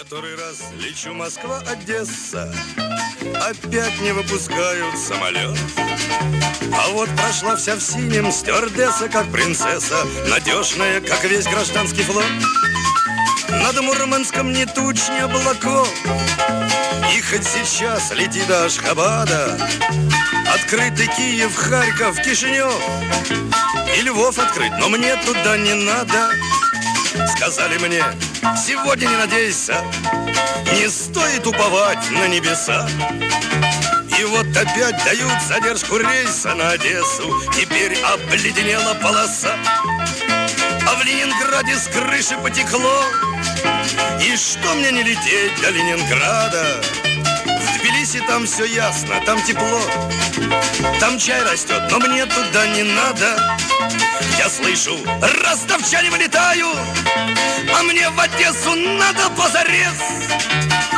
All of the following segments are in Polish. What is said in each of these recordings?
Который раз лечу Москва-Одесса Опять не выпускают самолет. А вот прошла вся в синем стюардесса, как принцесса Надежная, как весь гражданский флот. Над Мурманском ни туч, ни облаков И хоть сейчас лети до Ашхабада Открытый Киев, Харьков, Кишинев. И Львов открыть, но мне туда не надо Сказали мне, сегодня не надейся Не стоит уповать на небеса И вот опять дают задержку рейса на Одессу. Теперь обледенела полоса А в Ленинграде с крыши потекло. И что мне не лететь до Ленинграда Тбилиси там все ясно, там тепло. Там чай растет, но мне туда не надо. Я слышу, ростовчане вылетают А мне в Одессу надо позарез.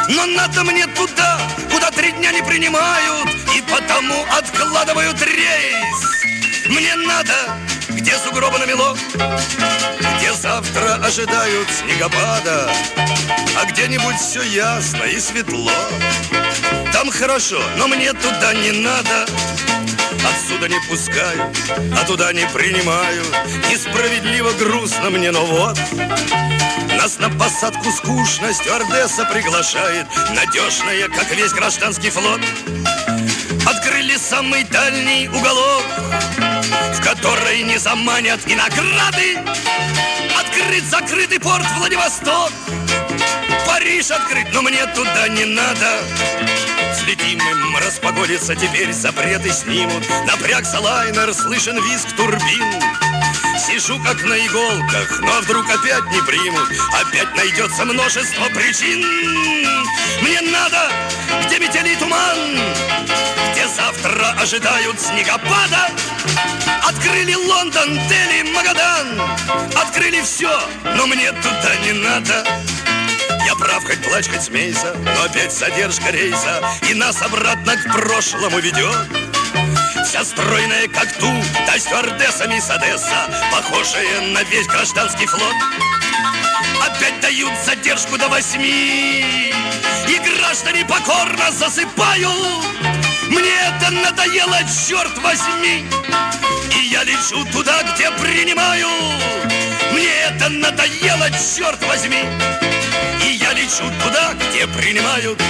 Но надо мне туда, куда три дня не принимают И потому откладывают рейс. Мне надо, где сугробы намело Где завтра ожидают снегопада? А где-нибудь все ясно и светло. Там хорошо, но мне туда не надо. Отсюда не пускают, а туда не принимают. Несправедливо грустно мне, но вот. Нас на посадку скучно стюардесса приглашает. Надежная, как весь гражданский флот Открыли самый дальний уголок В который не заманят и награды. Открыт закрытый порт Владивосток Париж открыт, но мне туда не надо. Следим им, распогодится теперь, запреты снимут. Напрягся лайнер, слышен визг турбин. Сижу как на иголках, но вдруг опять не примут Опять найдется множество причин. Мне надо, где метели туман Где завтра ожидают снегопада. Открыли Лондон, Дели, Магадан. Открыли все, но мне туда не надо. Я прав, хоть плачь, хоть смейся Но опять задержка рейса. И нас обратно к прошлому ведет Вся стройная, как ту, да стюардесса мисс Одесса Похожая на весь гражданский флот. Опять дают задержку до восьми. И граждане покорно засыпают Мне это надоело, черт возьми. И я лечу туда, где принимаю. Мне это надоело, черт возьми. И я лечу туда, где принимают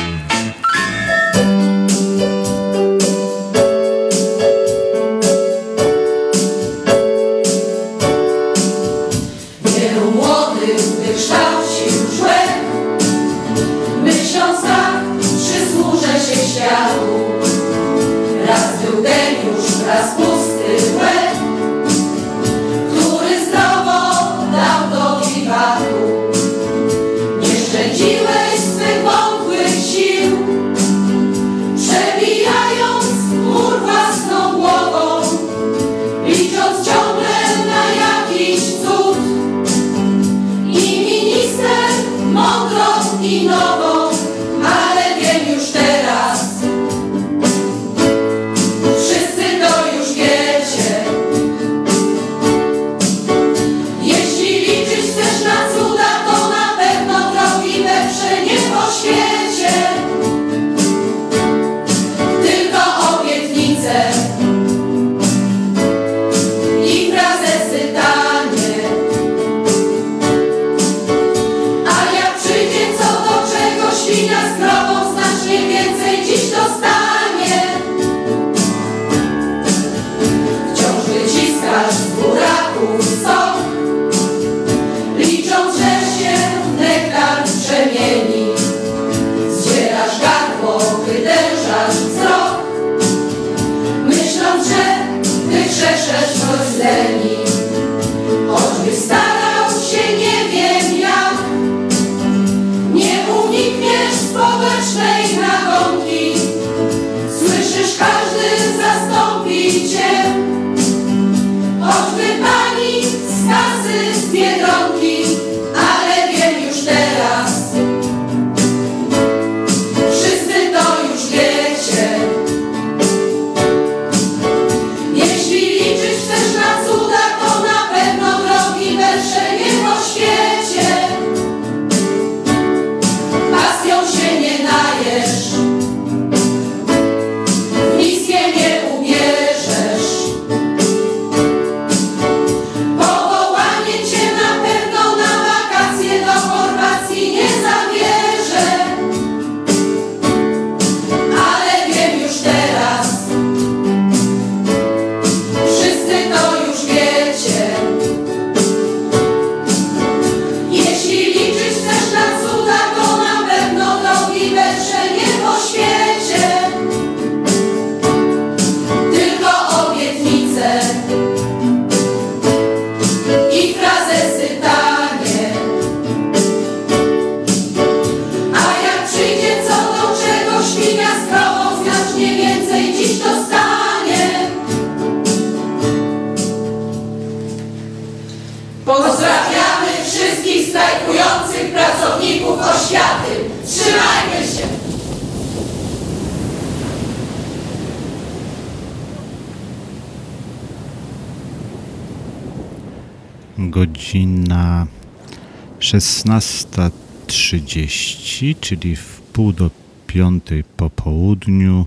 16.30, czyli w pół do piątej po południu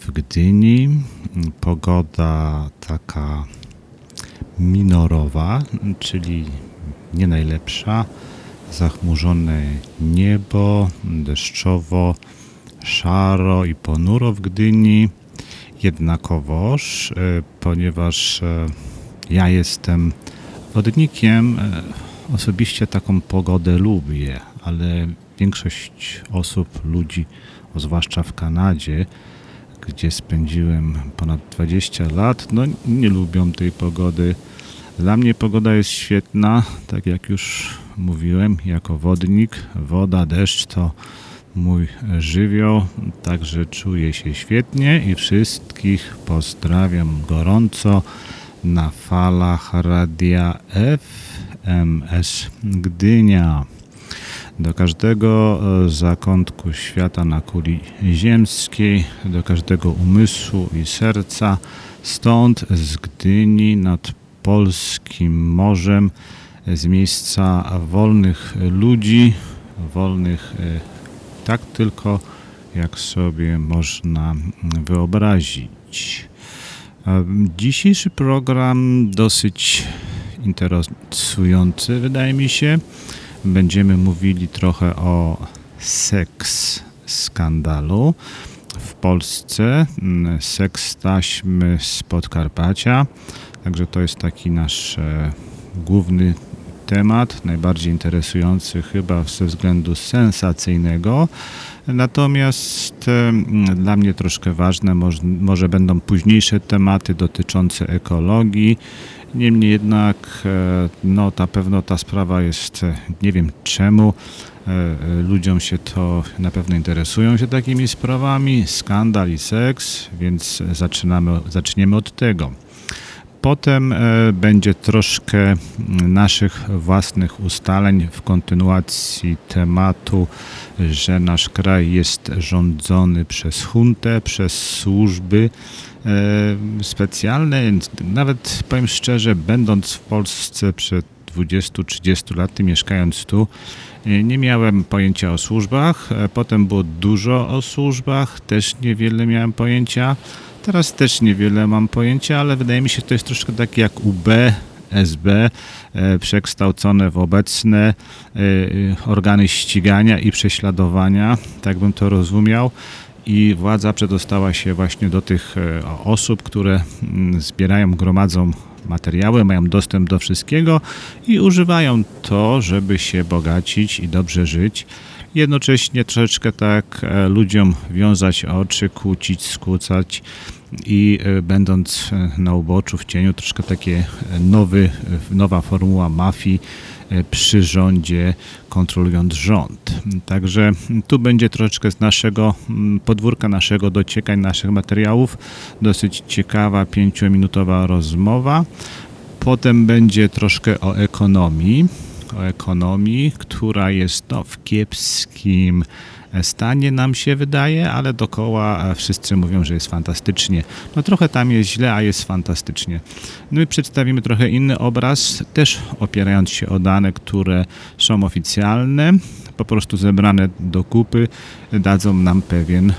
w Gdyni. Pogoda taka minorowa, czyli nie najlepsza. Zachmurzone niebo, deszczowo, szaro i ponuro w Gdyni. Jednakowoż, e, ponieważ e, ja jestem wodnikiem, e, osobiście taką pogodę lubię, ale większość osób, ludzi, zwłaszcza w Kanadzie, gdzie spędziłem ponad 20 lat, no nie lubią tej pogody. Dla mnie pogoda jest świetna, tak jak już mówiłem, jako wodnik. Woda, deszcz to mój żywioł, także czuję się świetnie i wszystkich pozdrawiam gorąco na falach radia FMS Gdynia. Do każdego e, zakątku świata na kuli ziemskiej, do każdego umysłu i serca, stąd z Gdyni nad polskim morzem, z miejsca wolnych ludzi, wolnych e, tak tylko, jak sobie można wyobrazić. Dzisiejszy program dosyć interesujący, wydaje mi się. Będziemy mówili trochę o seks skandalu w Polsce, seks taśmy z Podkarpacia. Także to jest taki nasz e, główny temat, najbardziej interesujący chyba ze względu sensacyjnego. Natomiast dla mnie troszkę ważne może będą późniejsze tematy dotyczące ekologii. Niemniej jednak, e, no, na pewno ta sprawa jest, e, nie wiem czemu, e, ludziom się to na pewno interesują się takimi sprawami, skandal i seks, więc zaczynamy, zaczniemy od tego. Potem będzie troszkę naszych własnych ustaleń w kontynuacji tematu, że nasz kraj jest rządzony przez huntę, przez służby e, specjalne. Nawet powiem szczerze, będąc w Polsce przed 20-30 laty, mieszkając tu, e, nie miałem pojęcia o służbach. Potem było dużo o służbach, też niewiele miałem pojęcia. Teraz też niewiele mam pojęcia, ale wydaje mi się, że to jest troszkę takie jak UB, SB, e, przekształcone w obecne e, organy ścigania i prześladowania, tak bym to rozumiał. I władza przedostała się właśnie do tych e, osób, które mm, zbierają, gromadzą materiały, mają dostęp do wszystkiego i używają to, żeby się bogacić i dobrze żyć. Jednocześnie troszeczkę tak ludziom wiązać oczy, kłócić, skłócać i e, będąc e, na uboczu w cieniu troszkę takie e, nowy, nowa formuła mafii przy rządzie, kontrolując rząd. Także tu będzie troszeczkę z naszego podwórka, naszego dociekań, naszych materiałów. Dosyć ciekawa, pięciominutowa rozmowa. Potem będzie troszkę o ekonomii, o ekonomii, która jest no, w kiepskim stanie nam się wydaje, ale dokoła wszyscy mówią, że jest fantastycznie. No trochę tam jest źle, a jest fantastycznie. No i przedstawimy trochę inny obraz, też opierając się o dane, które są oficjalne, po prostu zebrane do kupy, dadzą nam pewien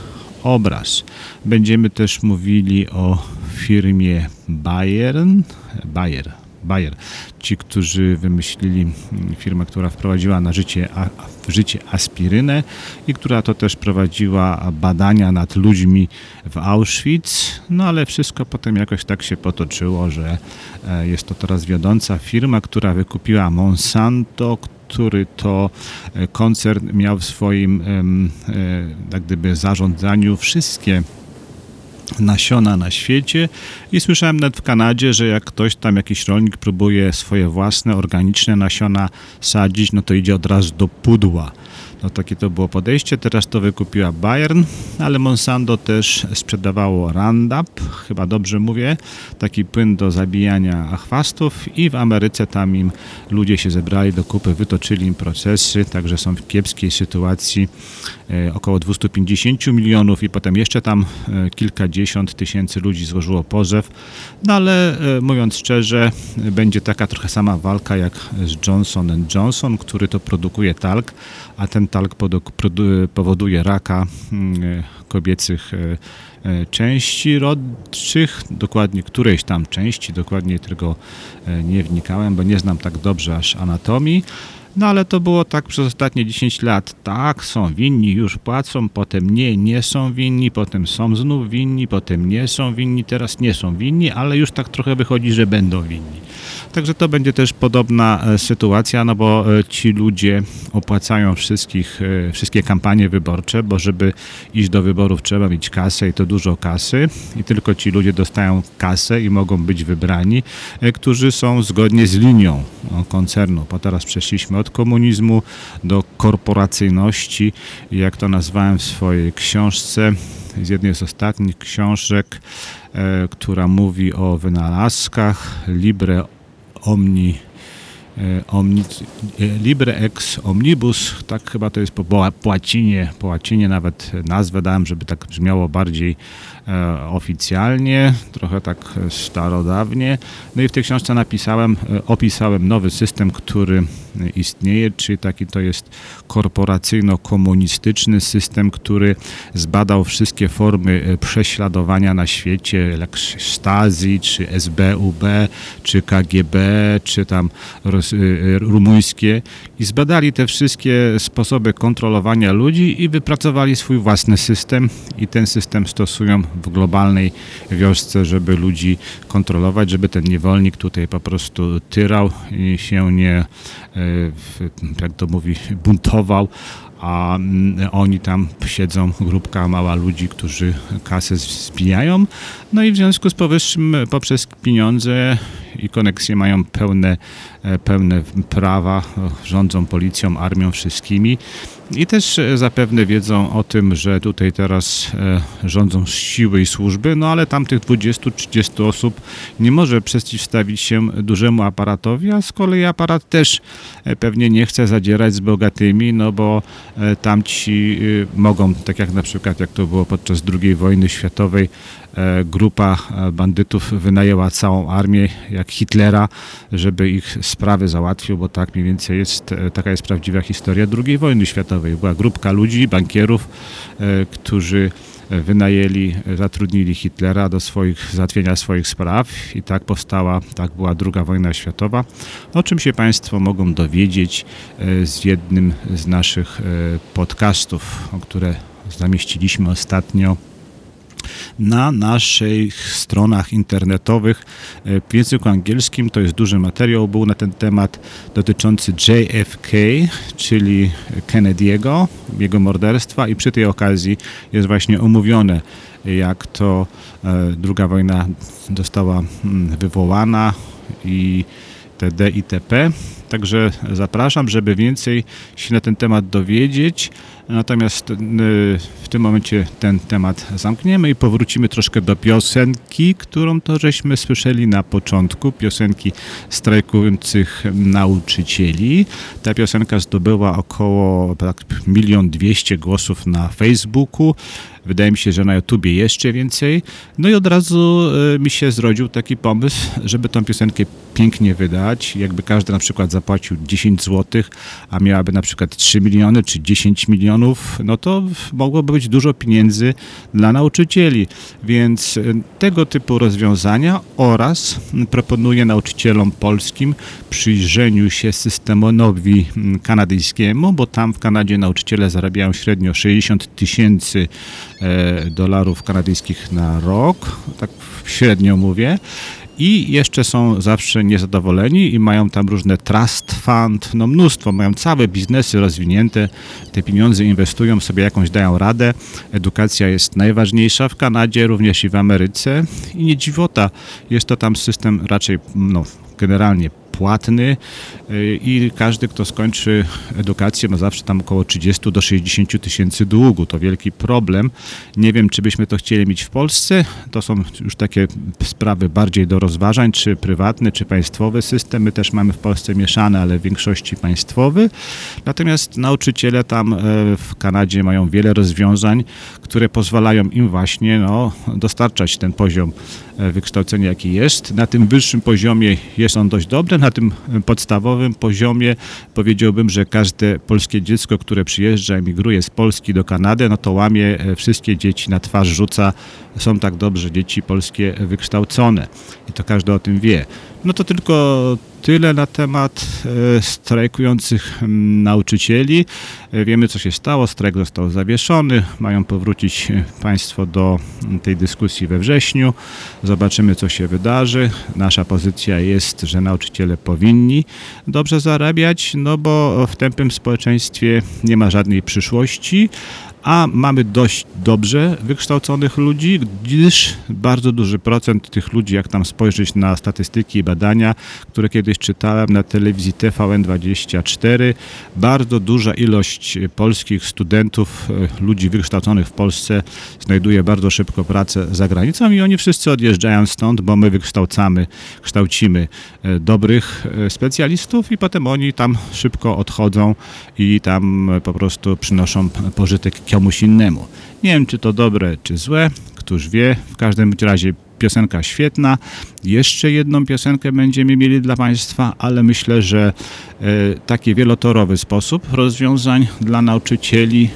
obraz. Będziemy też mówili o firmie Bayern, Bayer, Bayer. Ci, którzy wymyślili mm, firmę, która wprowadziła na życie, w życie aspirynę i która to też prowadziła badania nad ludźmi w Auschwitz. No ale wszystko potem jakoś tak się potoczyło, że e, jest to teraz wiodąca firma, która wykupiła Monsanto, który to e, koncern miał w swoim e, jak gdyby zarządzaniu wszystkie nasiona na świecie i słyszałem nawet w Kanadzie, że jak ktoś tam, jakiś rolnik próbuje swoje własne organiczne nasiona sadzić, no to idzie od razu do pudła. No takie to było podejście. Teraz to wykupiła Bayern, ale Monsanto też sprzedawało Roundup, chyba dobrze mówię, taki płyn do zabijania chwastów i w Ameryce tam im ludzie się zebrali do kupy, wytoczyli im procesy, także są w kiepskiej sytuacji. E, około 250 milionów i potem jeszcze tam e, kilkadziesiąt tysięcy ludzi złożyło pozew. No ale e, mówiąc szczerze, będzie taka trochę sama walka jak z Johnson Johnson, który to produkuje talk, a ten talk powoduje raka mm, kobiecych części rodczych, dokładnie którejś tam części, dokładnie tego nie wnikałem, bo nie znam tak dobrze aż anatomii. No ale to było tak przez ostatnie 10 lat. Tak, są winni, już płacą, potem nie, nie są winni, potem są znów winni, potem nie są winni, teraz nie są winni, ale już tak trochę wychodzi, że będą winni. Także to będzie też podobna e, sytuacja, no bo e, ci ludzie opłacają wszystkich, e, wszystkie kampanie wyborcze, bo żeby iść do wyborów trzeba mieć kasę i to dużo kasy. I tylko ci ludzie dostają kasę i mogą być wybrani, którzy są zgodnie z linią koncernu, bo teraz przeszliśmy od komunizmu do korporacyjności, jak to nazwałem w swojej książce, z jednej z ostatnich książek, która mówi o wynalazkach, Libre omni, e, omni e, libre ex omnibus, tak chyba to jest po, po łacinie, po łacinie nawet nazwę dałem, żeby tak brzmiało bardziej oficjalnie, trochę tak starodawnie. No i w tej książce napisałem, e, opisałem nowy system, który istnieje, czyli taki to jest korporacyjno-komunistyczny system, który zbadał wszystkie formy e, prześladowania na świecie, jak Stasi, czy SBUB, czy KGB, czy tam rumuńskie i zbadali te wszystkie sposoby kontrolowania ludzi i wypracowali swój własny system i ten system stosują w globalnej wiosce, żeby ludzi kontrolować, żeby ten niewolnik tutaj po prostu tyrał się nie, e, jak to mówi, buntował, a mm, oni tam siedzą, grupka mała ludzi, którzy kasę zbijają. No i w związku z powyższym poprzez pieniądze i koneksje mają pełne, e, pełne prawa, rządzą policją, armią, wszystkimi. I też e, zapewne wiedzą o tym, że tutaj teraz e, rządzą siły i służby, no ale tamtych 20-30 osób nie może przeciwstawić się dużemu aparatowi, a z kolei aparat też pewnie nie chce zadzierać z bogatymi, no bo tamci mogą, tak jak na przykład jak to było podczas II wojny światowej, E, grupa e, bandytów wynajęła całą armię, jak Hitlera, żeby ich sprawy załatwił, bo tak mniej więcej jest, e, taka jest prawdziwa historia II wojny światowej. Była grupka ludzi, bankierów, którzy wynajęli, zatrudnili Hitlera do swoich, załatwienia swoich spraw i tak powstała, tak była II wojna światowa, o czym się Państwo mogą dowiedzieć z jednym z naszych podcastów, które zamieściliśmy ostatnio na naszych stronach internetowych e, w języku angielskim. To jest duży materiał, był na ten temat dotyczący JFK, czyli Kennedy'ego, jego morderstwa i przy tej okazji jest właśnie omówione, jak to e, druga wojna została mm, wywołana i TD i TP. Także zapraszam, żeby więcej się na ten temat dowiedzieć. Natomiast y, w tym momencie ten temat zamkniemy i powrócimy troszkę do piosenki, którą to żeśmy słyszeli na początku, piosenki strajkujących nauczycieli. Ta piosenka zdobyła około tak, milion dwieście głosów na Facebooku. Wydaje mi się, że na YouTubie jeszcze więcej. No i od razu y, mi się zrodził taki pomysł, żeby tą piosenkę pięknie wydać. Jakby każdy na przykład zapłacił 10 zł, a miałaby na przykład 3 miliony czy 10 milionów, no to mogłoby być dużo pieniędzy dla nauczycieli. Więc y, tego typu rozwiązania oraz proponuję nauczycielom polskim przyjrzeniu się systemowi kanadyjskiemu, bo tam w Kanadzie nauczyciele zarabiają średnio 60 tysięcy e, dolarów kanadyjskich na rok, tak średnio mówię. I jeszcze są zawsze niezadowoleni i mają tam różne trust fund, no mnóstwo, mają całe biznesy rozwinięte, te pieniądze inwestują sobie jakąś, dają radę. Edukacja jest najważniejsza w Kanadzie, również i w Ameryce. I nie dziwota, jest to tam system raczej, no generalnie płatny y, i każdy, kto skończy edukację, ma zawsze tam około 30 do 60 tysięcy długu. To wielki problem. Nie wiem, czy byśmy to chcieli mieć w Polsce. To są już takie sprawy bardziej do rozważań, czy prywatny, czy państwowy system. My też mamy w Polsce mieszane, ale w większości państwowy. Natomiast nauczyciele tam e, w Kanadzie mają wiele rozwiązań, które pozwalają im właśnie no, dostarczać ten poziom e, wykształcenia, jaki jest. Na tym wyższym poziomie jest on dość dobry, na tym podstawowym poziomie powiedziałbym, że każde polskie dziecko, które przyjeżdża, emigruje z Polski do Kanady, no to łamie e, wszystkie dzieci na twarz, rzuca. Są tak dobrze dzieci polskie wykształcone i to każdy o tym wie. No to tylko tyle na temat e, strajkujących nauczycieli. E, Wiemy, co się stało. Strajk został zawieszony. Mają powrócić e, Państwo do tej dyskusji we wrześniu. Zobaczymy, co się wydarzy. Nasza pozycja jest, że nauczyciele powinni dobrze zarabiać, no bo w tępym społeczeństwie nie ma żadnej przyszłości a mamy dość dobrze wykształconych ludzi, gdyż bardzo duży procent tych ludzi, jak tam spojrzeć na statystyki i badania, które kiedyś czytałem na telewizji TVN24, bardzo duża ilość polskich studentów, e, ludzi wykształconych w Polsce znajduje bardzo szybko pracę za granicą i oni wszyscy odjeżdżają stąd, bo my wykształcamy, kształcimy e, dobrych e, specjalistów i potem oni tam szybko odchodzą i tam po prostu przynoszą pożytek komuś innemu. Nie wiem, czy to dobre, czy złe, któż wie. W każdym razie piosenka świetna. Jeszcze jedną piosenkę będziemy mieli dla Państwa, ale myślę, że e, taki wielotorowy sposób rozwiązań dla nauczycieli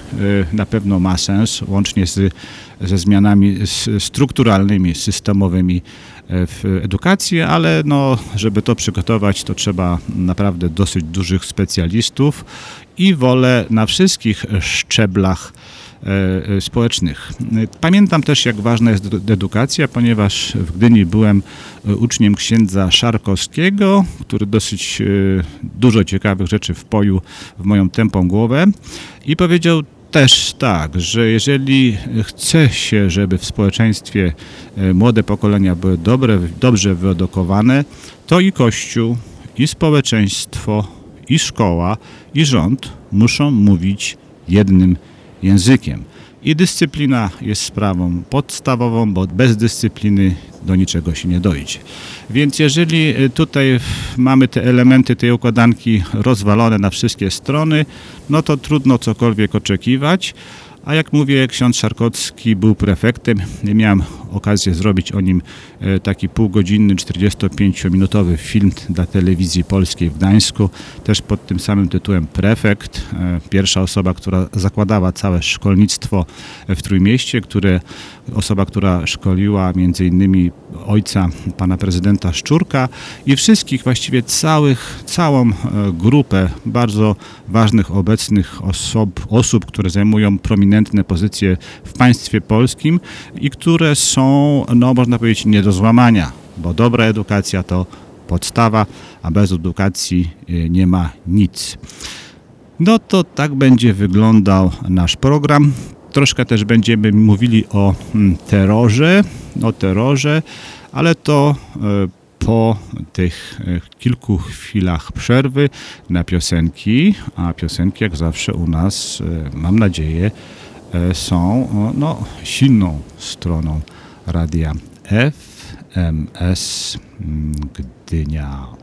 e, na pewno ma sens, łącznie z, ze zmianami strukturalnymi, systemowymi e, w edukacji, ale no, żeby to przygotować, to trzeba naprawdę dosyć dużych specjalistów i wolę na wszystkich szczeblach e, e, społecznych. Pamiętam też, jak ważna jest ed- edukacja, ponieważ w Gdyni byłem e, uczniem księdza Szarkowskiego, który dosyć dużo ciekawych rzeczy wpoił w moją tępą głowę i powiedział też tak, że jeżeli chce się, żeby w społeczeństwie młode pokolenia były dobre, dobrze wyedukowane, to i Kościół, i społeczeństwo, i szkoła, i rząd muszą mówić jednym językiem. I dyscyplina jest sprawą podstawową, bo bez dyscypliny do niczego się nie dojdzie. Więc jeżeli y, tutaj mamy te elementy tej układanki rozwalone na wszystkie strony, no to trudno cokolwiek oczekiwać. A jak mówię, ksiądz Szarkowski był prefektem. Miałem okazję zrobić o nim e, taki półgodzinny, 45-minutowy film dla telewizji polskiej w Gdańsku, też pod tym samym tytułem Prefekt. E, Pierwsza osoba, która zakładała całe szkolnictwo w Trójmieście, które, osoba, która szkoliła między innymi ojca pana prezydenta Szczurka i wszystkich, właściwie całych, całą e, grupę bardzo ważnych obecnych osób, osób, które zajmują prominentne pozycje w państwie polskim i które są, no można powiedzieć, nie do złamania, bo dobra edukacja to podstawa, a bez edukacji e, nie ma nic. No to tak będzie wyglądał nasz program. Troszkę też będziemy mówili o mm, terrorze, o terrorze, ale to e, po tych e, kilku chwilach przerwy na piosenki, a piosenki jak zawsze u nas, mam nadzieję, są no, silną stroną radia FMS mm, Gdynia.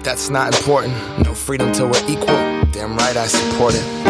but that's not important. No freedom till we're equal. Damn right I support it.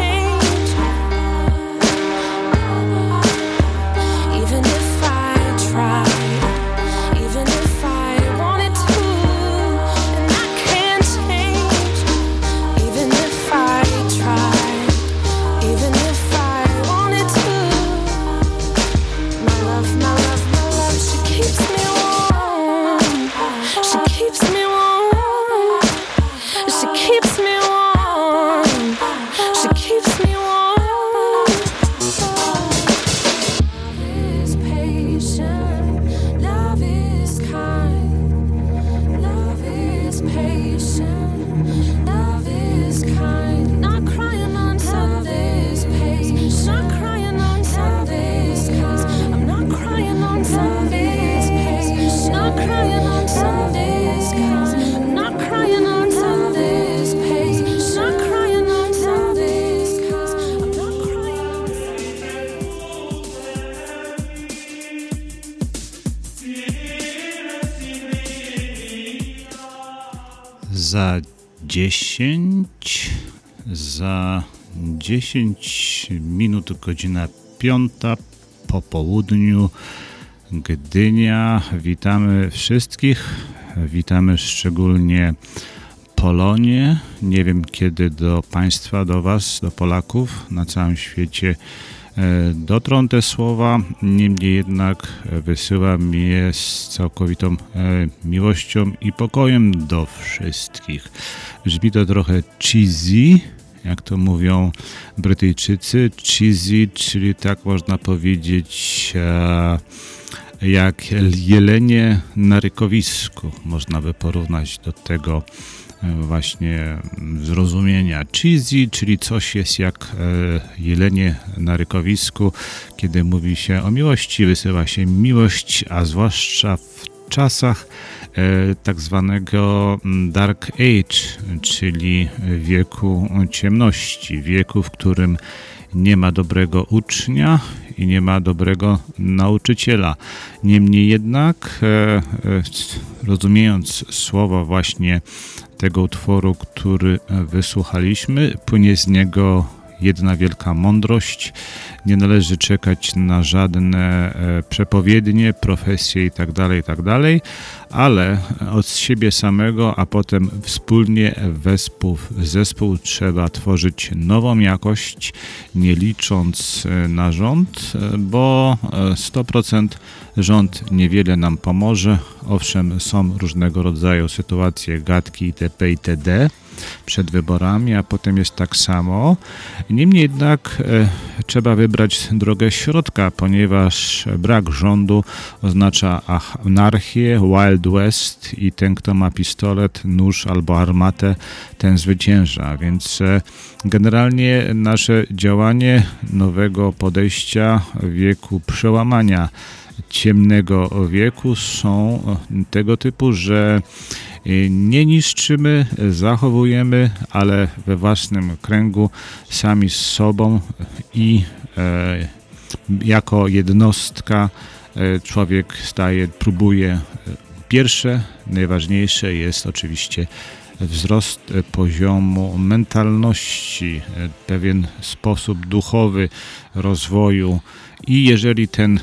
10 minut godzina 5 po południu Gdynia. Witamy wszystkich. Witamy szczególnie Polonię. Nie wiem kiedy do Państwa, do Was, do Polaków na całym świecie e, dotrą te słowa. Niemniej jednak wysyłam je z całkowitą e, miłością i pokojem do wszystkich. Brzmi to trochę cheesy, jak to mówią Brytyjczycy. Cheesy, czyli tak można powiedzieć. E, jak jelenie na rykowisku. Można by porównać do tego e, właśnie zrozumienia. Cheesy, czyli coś jest jak e, jelenie na rykowisku. Kiedy mówi się o miłości, wysyła się miłość, a zwłaszcza w czasach tak zwanego mm, Dark Age, czyli wieku ciemności, wieku, w którym nie ma dobrego ucznia i nie ma dobrego nauczyciela. Niemniej jednak, e, e, rozumiejąc słowa właśnie tego utworu, który e, wysłuchaliśmy, płynie z niego jedna wielka mądrość. Nie należy czekać na żadne e, przepowiednie, profesje itd., itd., ale od siebie samego, a potem wspólnie wespół, zespół trzeba tworzyć nową jakość, nie licząc e, na rząd, e, bo e, 100% rząd niewiele nam pomoże. Owszem, są różnego rodzaju sytuacje, gadki itp. itd przed wyborami, a potem jest tak samo. Niemniej jednak e, trzeba wybrać drogę środka, ponieważ brak rządu oznacza anarchię, Wild West i ten, kto ma pistolet, nóż albo armatę, ten zwycięża. Więc e, generalnie nasze działanie nowego podejścia wieku przełamania ciemnego wieku są tego typu, że nie niszczymy, zachowujemy, ale we własnym kręgu, sami z sobą i e, jako jednostka e, człowiek staje, próbuje. e, Pierwsze, najważniejsze jest oczywiście wzrost e, poziomu mentalności, e, pewien sposób duchowy rozwoju. I jeżeli ten e,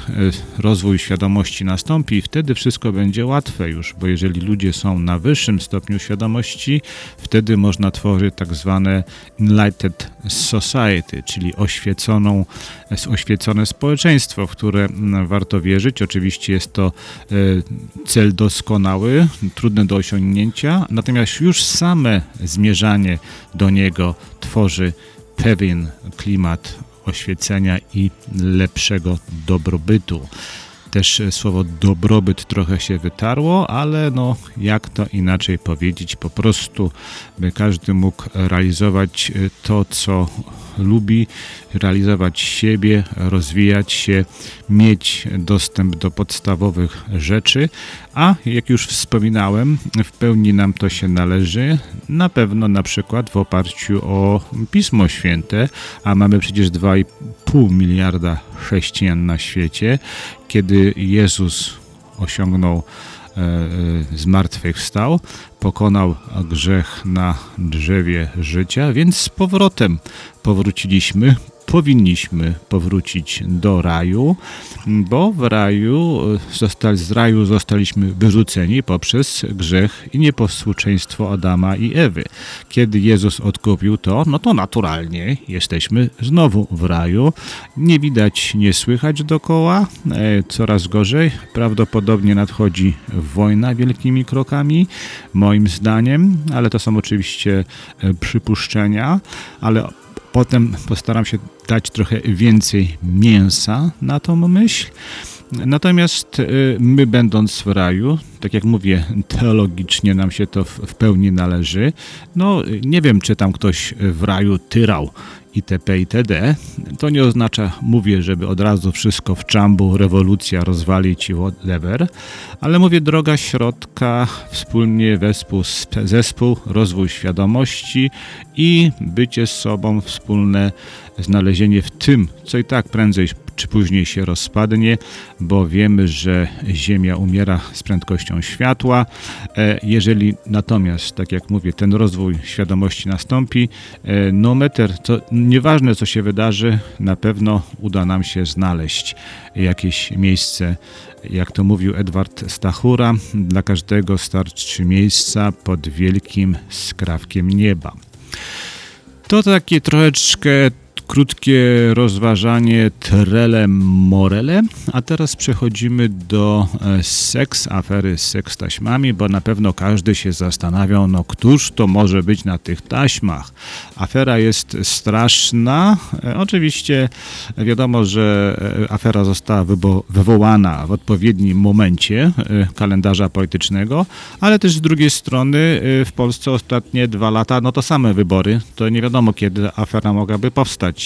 rozwój świadomości nastąpi, wtedy wszystko będzie łatwe już, bo jeżeli ludzie są na wyższym stopniu świadomości, wtedy można tworzyć tak zwane enlightened society, czyli oświeconą, oświecone społeczeństwo, w które warto wierzyć. Oczywiście jest to e, cel doskonały, trudny do osiągnięcia, natomiast już same zmierzanie do niego tworzy pewien klimat oświecenia i lepszego dobrobytu. Też e, słowo dobrobyt trochę się wytarło, ale no jak to inaczej powiedzieć, po prostu by każdy mógł realizować e, to, co lubi realizować siebie, rozwijać się, mieć dostęp do podstawowych rzeczy, a jak już wspominałem, w pełni nam to się należy, na pewno na przykład w oparciu o Pismo Święte, a mamy przecież 2,5 miliarda chrześcijan na świecie, kiedy Jezus osiągnął zmartwychwstał, pokonał grzech na drzewie życia, więc z powrotem powróciliśmy powinniśmy powrócić do raju, bo w raju zostali, z raju zostaliśmy wyrzuceni poprzez grzech i nieposłuszeństwo Adama i Ewy. Kiedy Jezus odkupił to, no to naturalnie jesteśmy znowu w raju. Nie widać, nie słychać dokoła, e, coraz gorzej. Prawdopodobnie nadchodzi wojna wielkimi krokami, moim zdaniem, ale to są oczywiście e, przypuszczenia, ale Potem postaram się dać trochę więcej mięsa na tą myśl. Natomiast y, my, będąc w raju, tak jak mówię, teologicznie nam się to w, pełni należy. No, nie wiem, czy tam ktoś w raju tyrał itp. itd. To nie oznacza, mówię, żeby od razu wszystko w czambu, rewolucja, rozwalić i whatever, ale mówię droga środka, wspólnie wespół, zespół, rozwój świadomości i bycie z sobą, wspólne znalezienie w tym, co i tak prędzej czy później się rozpadnie, bo wiemy, że Ziemia umiera z prędkością światła. E, jeżeli natomiast, tak jak mówię, ten rozwój świadomości nastąpi, e, no meter, to nieważne co się wydarzy, na pewno uda nam się znaleźć jakieś miejsce, jak to mówił Edward Stachura, dla każdego starczy miejsca pod wielkim skrawkiem nieba. To takie troszeczkę krótkie rozważanie Trele Morele, a teraz przechodzimy do e, seks, afery z seks taśmami, bo na pewno każdy się zastanawiał, no któż to może być na tych taśmach. Afera jest straszna. E, oczywiście wiadomo, że e, afera została wywołana w odpowiednim momencie kalendarza politycznego, ale też z drugiej strony w Polsce ostatnie dwa lata, no to same wybory, to nie wiadomo kiedy afera mogłaby powstać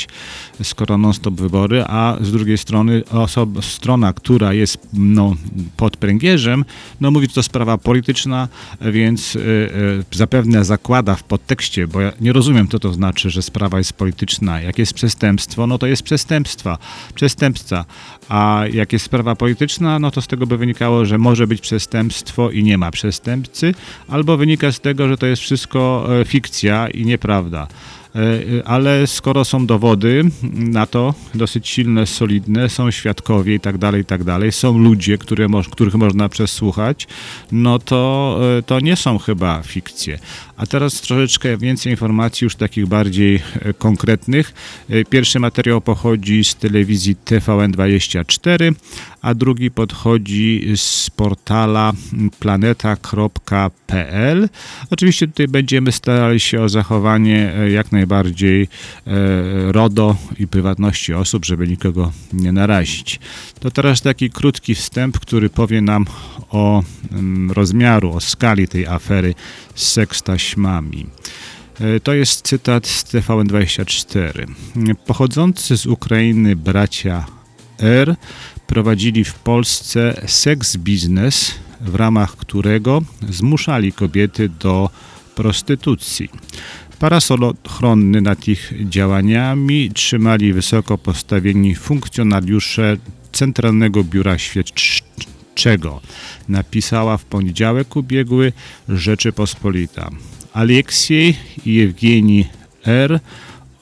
skoro non-stop wybory, a z drugiej strony osoba, strona, która jest no, pod pręgierzem, no mówi, że to sprawa polityczna, więc y, y, zapewne zakłada w podtekście, bo ja nie rozumiem, co to znaczy, że sprawa jest polityczna. Jak jest przestępstwo, no to jest przestępstwa, przestępca, a jak jest sprawa polityczna, no to z tego by wynikało, że może być przestępstwo i nie ma przestępcy, albo wynika z tego, że to jest wszystko e, fikcja i nieprawda. E, ale skoro są dowody na to, dosyć silne, solidne, są świadkowie i tak dalej, i tak dalej, są ludzie, które, których można przesłuchać, no to, e, to nie są chyba fikcje. A teraz troszeczkę więcej informacji już takich bardziej e, konkretnych. Pierwszy materiał pochodzi z telewizji TVN24, a drugi podchodzi z portala planeta.pl. Oczywiście tutaj będziemy starali się o zachowanie jak najbardziej e, RODO i prywatności osób, żeby nikogo nie narazić. To teraz taki krótki wstęp, który powie nam o mm, rozmiaru, o skali tej afery z sekstaśmami. E, to jest cytat z TVN24. Pochodzący z Ukrainy bracia R prowadzili w Polsce seks biznes, w ramach którego zmuszali kobiety do prostytucji. Parasol ochronny nad ich działaniami trzymali wysoko postawieni funkcjonariusze Centralnego Biura Śledczego. Napisała w poniedziałek ubiegły Rzeczypospolita. Aleksiej i Jewgenii R.,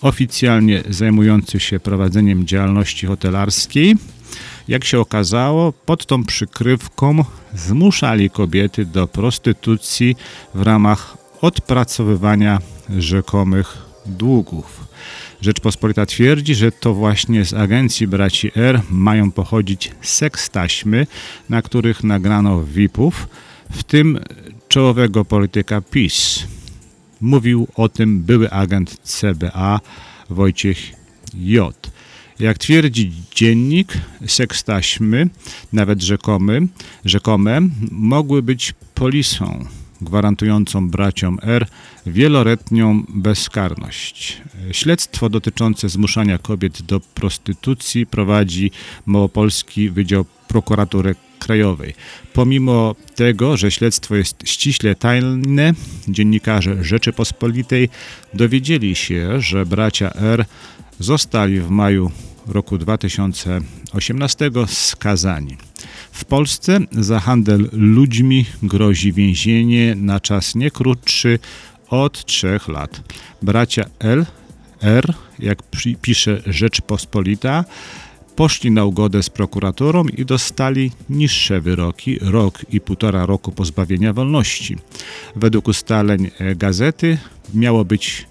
oficjalnie zajmujący się prowadzeniem działalności hotelarskiej, jak się okazało, pod tą przykrywką zmuszali kobiety do prostytucji w ramach odpracowywania rzekomych długów. Rzeczpospolita twierdzi, że to właśnie z agencji braci R mają pochodzić sekstaśmy, na których nagrano VIP-ów, w tym czołowego polityka PiS. Mówił o tym były agent CBA Wojciech J. Jak twierdzi dziennik, sekstaśmy, nawet rzekomy, rzekome, mogły być polisą gwarantującą braciom R wieloletnią bezkarność. Śledztwo dotyczące zmuszania kobiet do prostytucji prowadzi Małopolski Wydział Prokuratury Krajowej. Pomimo tego, że śledztwo jest ściśle tajne, dziennikarze Rzeczypospolitej dowiedzieli się, że bracia R zostali w maju roku 2018 skazani. W Polsce za handel ludźmi grozi więzienie na czas nie krótszy od trzech lat. Bracia L, R, jak pisze Rzeczpospolita, poszli na ugodę z prokuraturą i dostali niższe wyroki, rok i półtora roku pozbawienia wolności. Według ustaleń e, gazety miało być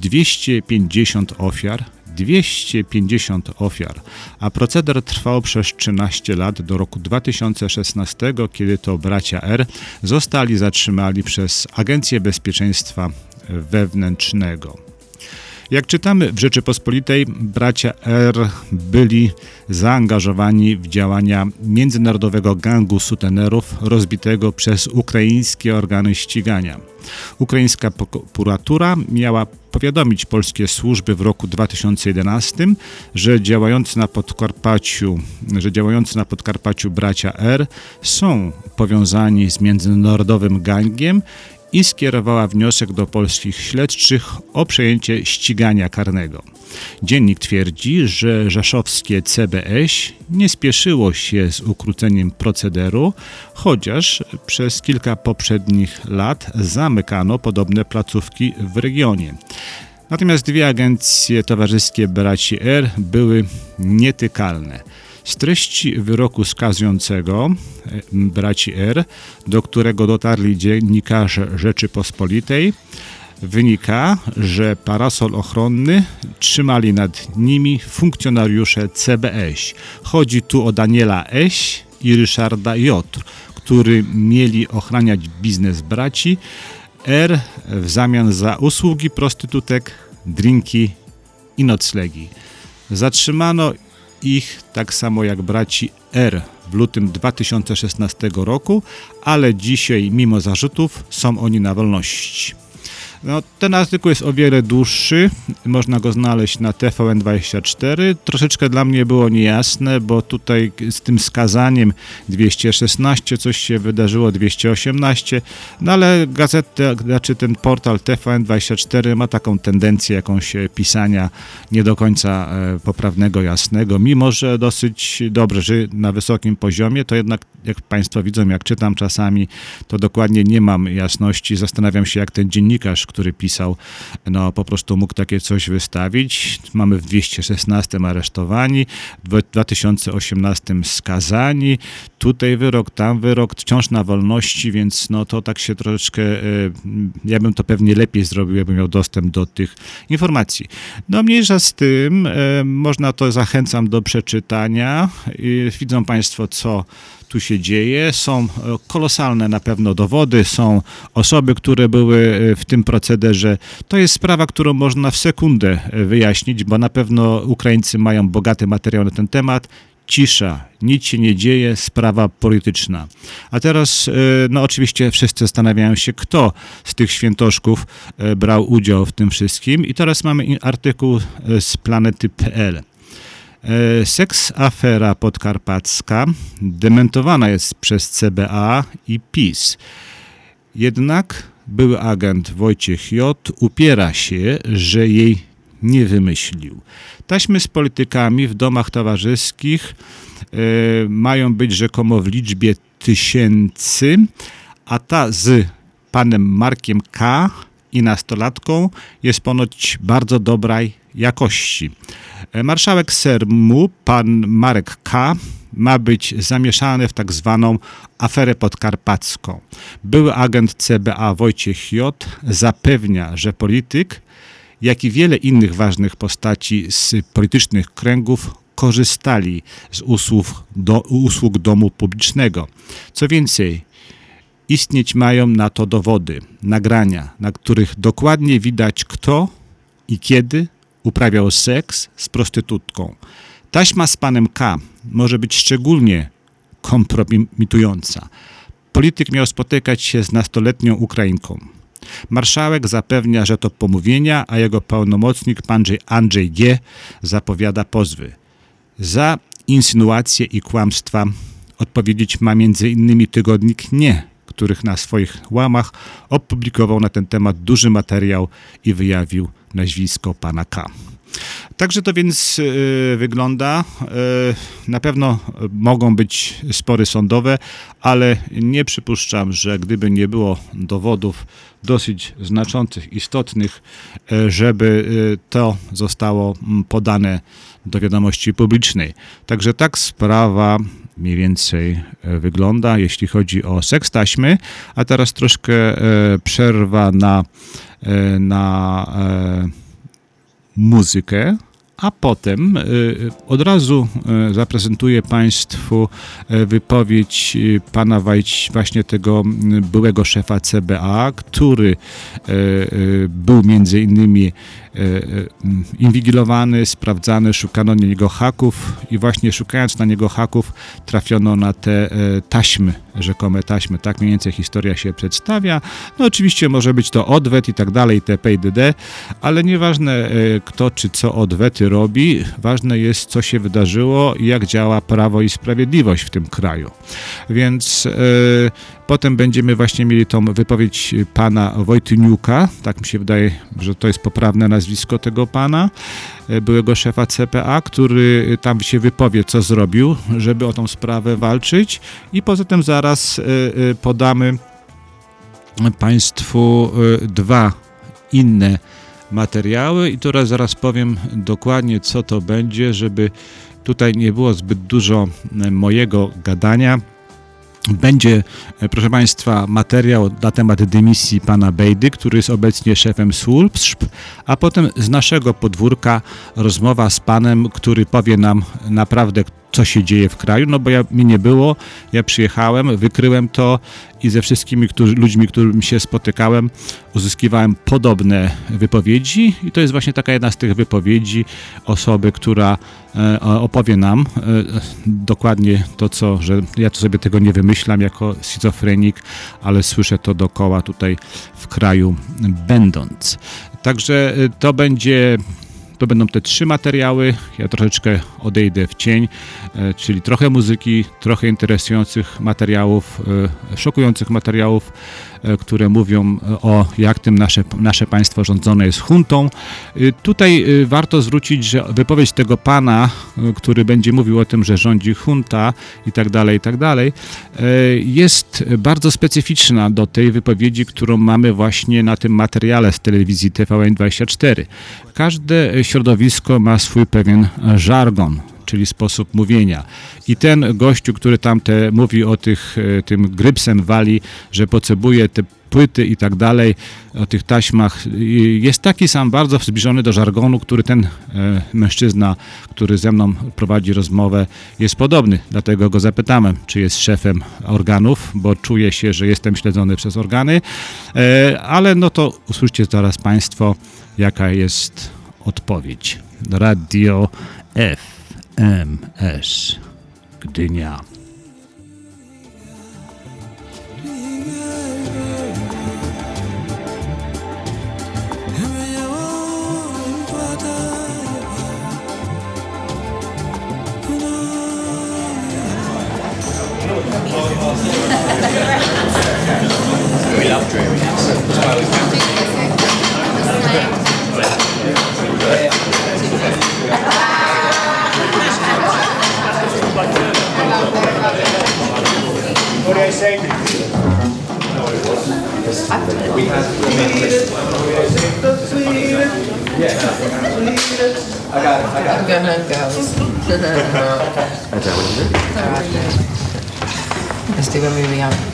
250 ofiar, 250 ofiar, a proceder trwał przez 13 lat do roku 2016, kiedy to bracia R zostali zatrzymani przez Agencję Bezpieczeństwa Wewnętrznego. Jak czytamy w Rzeczypospolitej, bracia R byli zaangażowani w działania międzynarodowego gangu sutenerów rozbitego przez ukraińskie organy ścigania. Ukraińska prokuratura miała powiadomić polskie służby w roku 2011, że działający na Podkarpaciu, że działający na Podkarpaciu bracia R są powiązani z międzynarodowym gangiem i skierowała wniosek do polskich śledczych o przejęcie ścigania karnego. Dziennik twierdzi, że rzeszowskie CBS nie spieszyło się z ukróceniem procederu, chociaż przez kilka poprzednich lat zamykano podobne placówki w regionie. Natomiast dwie agencje towarzyskie braci R były nietykalne. Z treści wyroku skazującego e, braci R, do którego dotarli dziennikarze Rzeczypospolitej, wynika, że parasol ochronny trzymali nad nimi funkcjonariusze CBS. Chodzi tu o Daniela S. i Ryszarda J., którzy mieli ochraniać biznes braci R w zamian za usługi prostytutek, drinki i noclegi. Zatrzymano ich tak samo jak braci R w lutym 2016 roku, ale dzisiaj mimo zarzutów są oni na wolności. No, ten artykuł jest o wiele dłuższy, można go znaleźć na TVN24. Troszeczkę dla mnie było niejasne, bo tutaj z tym skazaniem 216 coś się wydarzyło, 218, no ale gazeta, znaczy ten portal TVN24 ma taką tendencję jakąś pisania nie do końca e, poprawnego, jasnego, mimo że dosyć dobrze na wysokim poziomie, to jednak jak Państwo widzą, jak czytam czasami, to dokładnie nie mam jasności, zastanawiam się jak ten dziennikarz, który pisał, no po prostu mógł takie coś wystawić. Mamy w 216 aresztowani, w 2018 skazani, tutaj wyrok, tam wyrok, wciąż na wolności, więc no to tak się troszeczkę, e, ja bym to pewnie lepiej zrobił, jakbym miał dostęp do tych informacji. No mniejsza z tym, e, można to, zachęcam do przeczytania. Widzą Państwo, co tu się dzieje. Są e, kolosalne na pewno dowody, są osoby, które były e, w tym procederze. To jest sprawa, którą można w sekundę e, wyjaśnić, bo na pewno Ukraińcy mają bogaty materiał na ten temat cisza, nic się nie dzieje, sprawa polityczna. A teraz, no oczywiście wszyscy zastanawiają się, kto z tych świętoszków brał udział w tym wszystkim. I teraz mamy artykuł z planety.pl. E, seks afera podkarpacka dementowana jest przez CBA i PiS. Jednak były agent Wojciech J. upiera się, że jej nie wymyślił. Taśmy z politykami w domach towarzyskich e, mają być rzekomo w liczbie tysięcy, a ta z panem Markiem K. i nastolatką jest ponoć bardzo dobrej jakości. E, marszałek Sermu, pan Marek K., ma być zamieszany w tak zwaną aferę podkarpacką. Były agent CBA Wojciech J. zapewnia, że polityk, jak i wiele innych ważnych postaci z politycznych kręgów korzystali z usług, do, usług domu publicznego. Co więcej, istnieć mają na to dowody, nagrania, na których dokładnie widać kto i kiedy uprawiał seks z prostytutką. Taśma z panem K może być szczególnie kompromitująca. polityk miał spotykać się z nastoletnią Ukrainką. Marszałek zapewnia, że to pomówienia, a jego pełnomocnik pan Andrzej G. zapowiada pozwy. Za insynuacje i kłamstwa odpowiedzieć ma m.in. tygodnik Nie, których na swoich łamach opublikował na ten temat duży materiał i wyjawił nazwisko pana K. Także to więc y, wygląda. Y, na pewno mogą być spory sądowe, ale nie przypuszczam, że gdyby nie było dowodów dosyć znaczących, istotnych, y, żeby to zostało podane do wiadomości publicznej. Także tak sprawa mniej więcej wygląda, jeśli chodzi o seks taśmy. A teraz troszkę przerwa na, na muzykę, a potem od razu zaprezentuję Państwu wypowiedź pana właśnie tego byłego szefa CBA, który był między innymi E, e, inwigilowany, sprawdzany, szukano na niego haków i właśnie szukając na niego haków trafiono na te e, taśmy, rzekome taśmy. Tak mniej więcej historia się przedstawia. No oczywiście może być to odwet i tak dalej, TP i DD, ale nieważne kto czy co odwety robi, ważne jest co się wydarzyło i jak działa prawo i sprawiedliwość w tym kraju. Więc Potem będziemy właśnie mieli tą wypowiedź pana Wojtyniuka, tak mi się wydaje, że to jest poprawne nazwisko tego pana, e, byłego szefa CPA, który tam się wypowie, co zrobił, żeby o tą sprawę walczyć. I poza tym zaraz e, e, podamy Państwu dwa inne materiały. I teraz zaraz powiem dokładnie, co to będzie, żeby tutaj nie było zbyt dużo mojego gadania będzie, e, proszę Państwa, materiał na temat dymisji pana Bejdy, który jest obecnie szefem służb, a potem z naszego podwórka rozmowa z panem, który powie nam naprawdę, co się dzieje w kraju, no bo ja, mi nie było, ja przyjechałem, wykryłem to i ze wszystkimi którzy, ludźmi, którymi się spotykałem, uzyskiwałem podobne wypowiedzi i to jest właśnie taka jedna z tych wypowiedzi osoby, która e, opowie nam e, dokładnie to, co, że ja to sobie tego nie wymyślam jako schizofrenik, ale słyszę to dookoła tutaj w kraju będąc. Także e, to będzie to będą te trzy materiały. Ja troszeczkę odejdę w cień, e, czyli trochę muzyki, trochę interesujących materiałów, e, szokujących materiałów, które mówią e, o jak tym nasze, nasze państwo rządzone jest huntą. E, tutaj warto zwrócić, że wypowiedź tego pana, który będzie mówił o tym, że rządzi hunta i tak dalej, i tak dalej, jest bardzo specyficzna do tej wypowiedzi, którą mamy właśnie na tym materiale z telewizji TVN24. Każde środowisko ma swój pewien żargon czyli sposób mówienia. I ten gościu, który tam te, mówi o tych, e, tym grypsem wali, że potrzebuje te płyty i tak dalej, o tych taśmach, jest taki sam bardzo zbliżony do żargonu, który ten e, mężczyzna, który ze mną prowadzi rozmowę, jest podobny. Dlatego go zapytamy, czy jest szefem organów, bo czuję się, że jestem śledzony przez organy, e, ale no to usłyszcie zaraz Państwo, jaka jest odpowiedź. Radio F. MS Gdynia. We have I got it. I got it. Go ahead, girls. Let's do a movie out.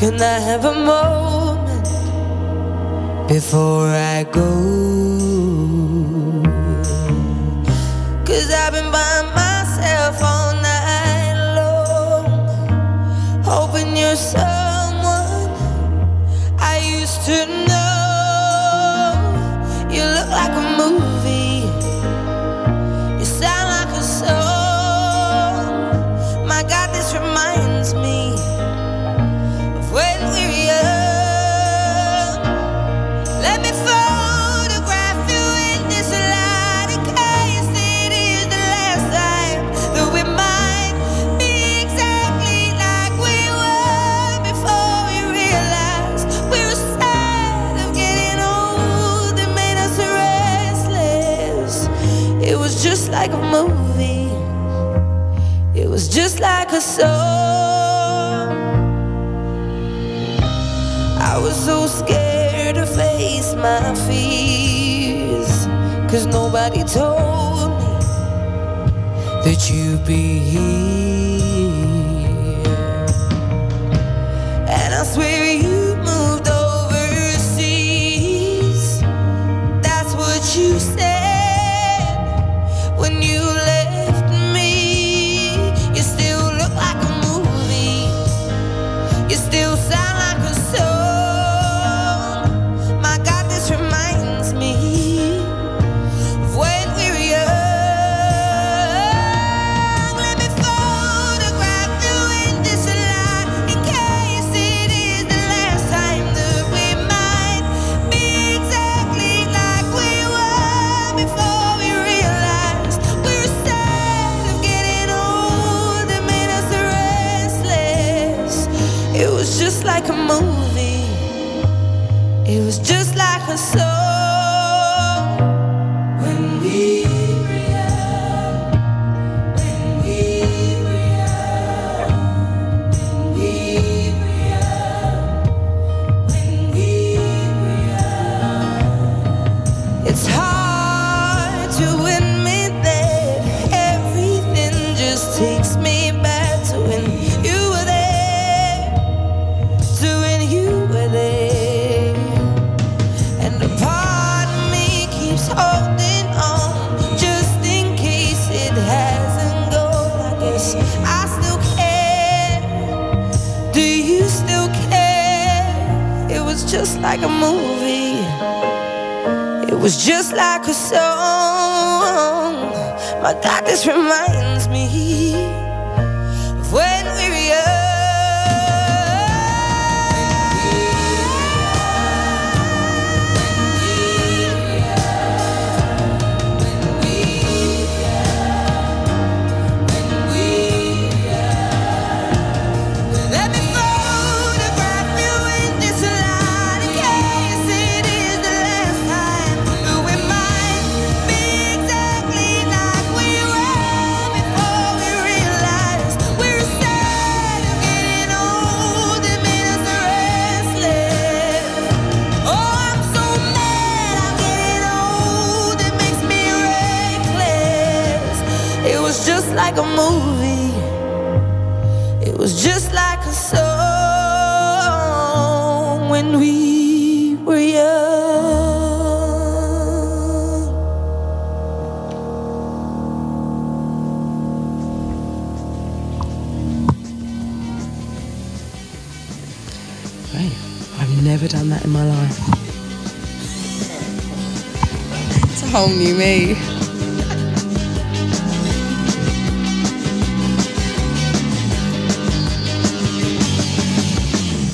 can I have a moment before I go? Cause I've been by myself all night long, hoping you're so. Cause nobody told me that you'd be here. like a movie. It was just like a song. My God, this reminds done that in my life. It's a whole new me.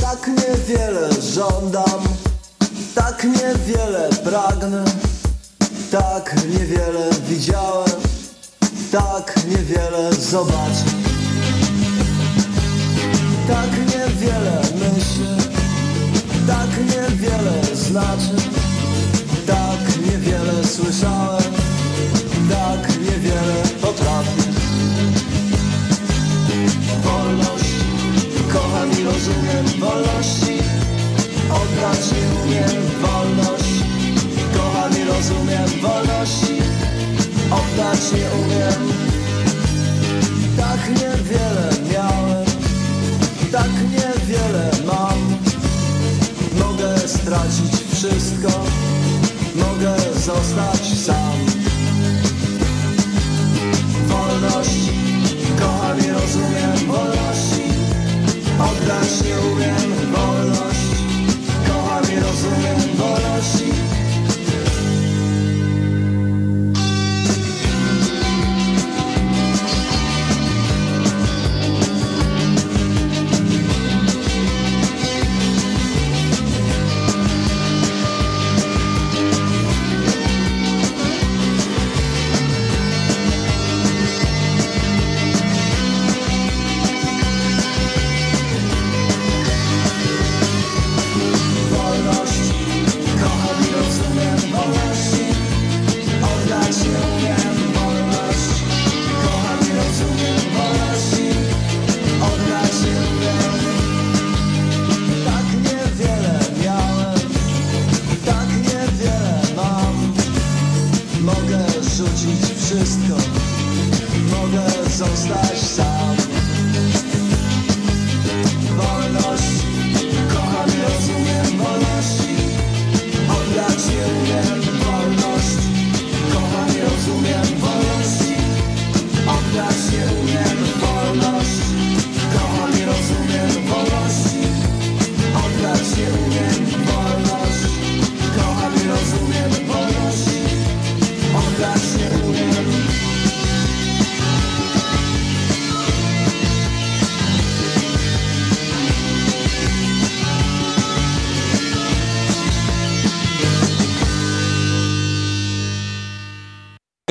Tak niewiele żądam, tak niewiele pragnę, tak niewiele widziałem, tak niewiele zobaczę, tak niewiele myślę. Tak niewiele znaczy Tak niewiele słyszałem Tak niewiele potrafię. Wolność Kocham i rozumiem wolności Oddać nie umiem wolność. Kocham i rozumiem wolności Oddać nie umiem. Tak niewiele miałem Tak niewiele Mogę stracić wszystko, mogę zostać sam. Wolności, kocham i rozumiem wolności. Oddać nie umiem wolność, kocham i rozumiem wolności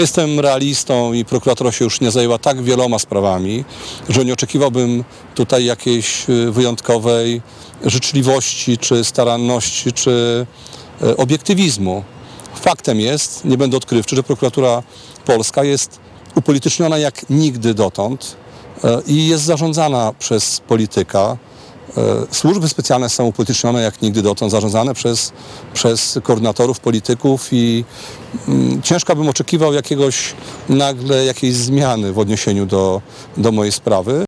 Jestem realistą i prokuratura się już nie zajęła tak wieloma sprawami, że nie oczekiwałbym tutaj jakiejś y, wyjątkowej życzliwości, czy staranności, czy e, obiektywizmu. Faktem jest, nie będę odkrywczy, że prokuratura polska jest upolityczniona jak nigdy dotąd e, i jest zarządzana przez polityka. E, Służby specjalne są upolitycznione jak nigdy dotąd, zarządzane przez, przez koordynatorów, polityków i mm, ciężko bym oczekiwał jakiegoś nagle jakiejś zmiany w odniesieniu do, do mojej sprawy.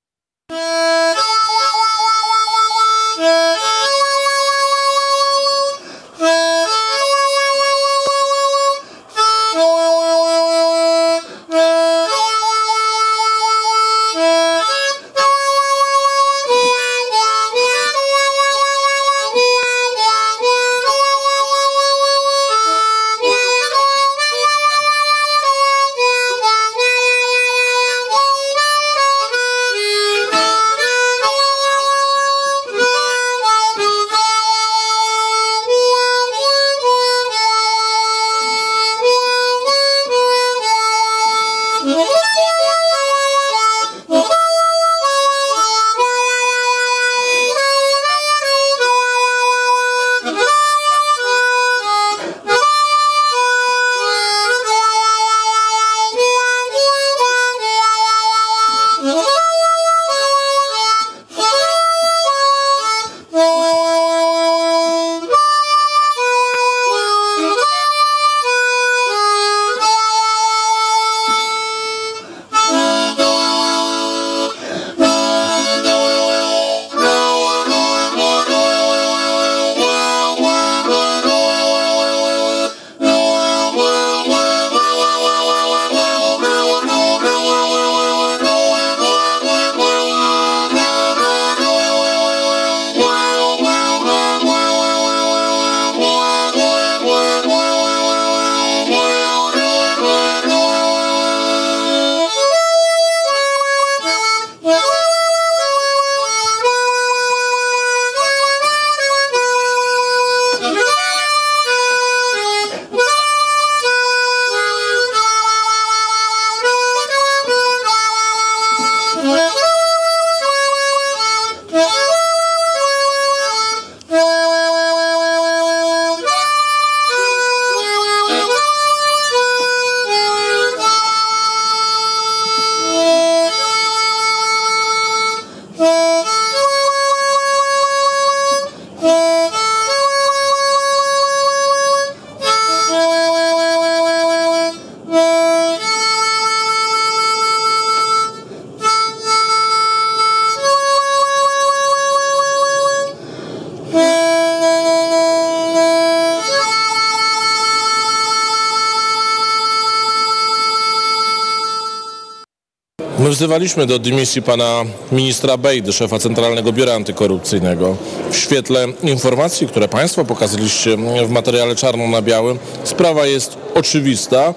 Wzywaliśmy do dymisji pana ministra Bejdy, szefa Centralnego Biura Antykorupcyjnego. W świetle informacji, które państwo pokazaliście w materiale czarno na białym, sprawa jest oczywista.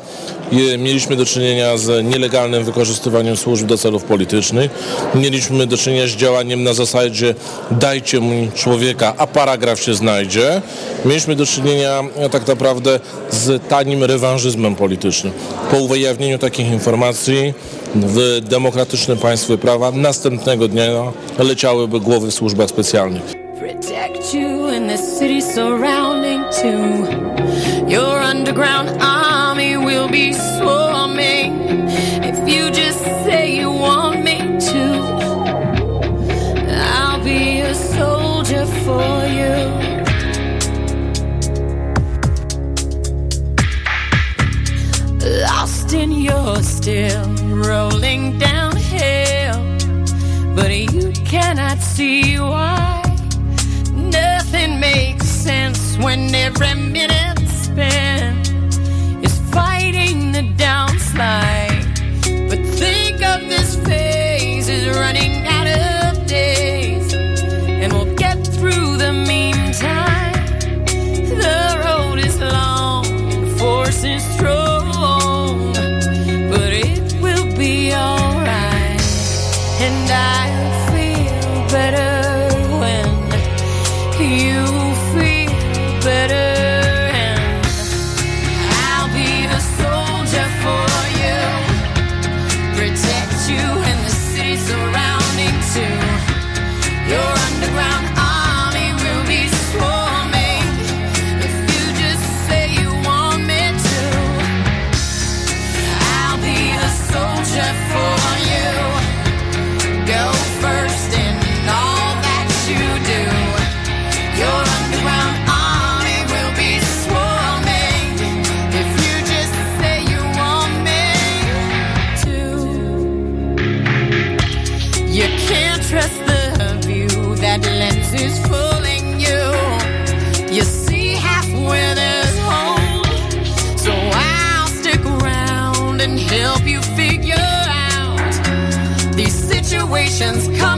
Mieliśmy do czynienia z nielegalnym wykorzystywaniem służb do celów politycznych. Mieliśmy do czynienia z działaniem na zasadzie dajcie mi człowieka, a paragraf się znajdzie. Mieliśmy do czynienia tak naprawdę z tanim rewanżyzmem politycznym. Po ujawnieniu takich informacji w demokratycznym państwie prawa następnego dnia leciałyby głowy w służbach specjalnych. protect you in the city surrounding too. Your underground be swarming if you just say you want me to. I'll be a soldier for you. Lost in your still rolling downhill, but you cannot see why. Nothing makes sense when every minute situations come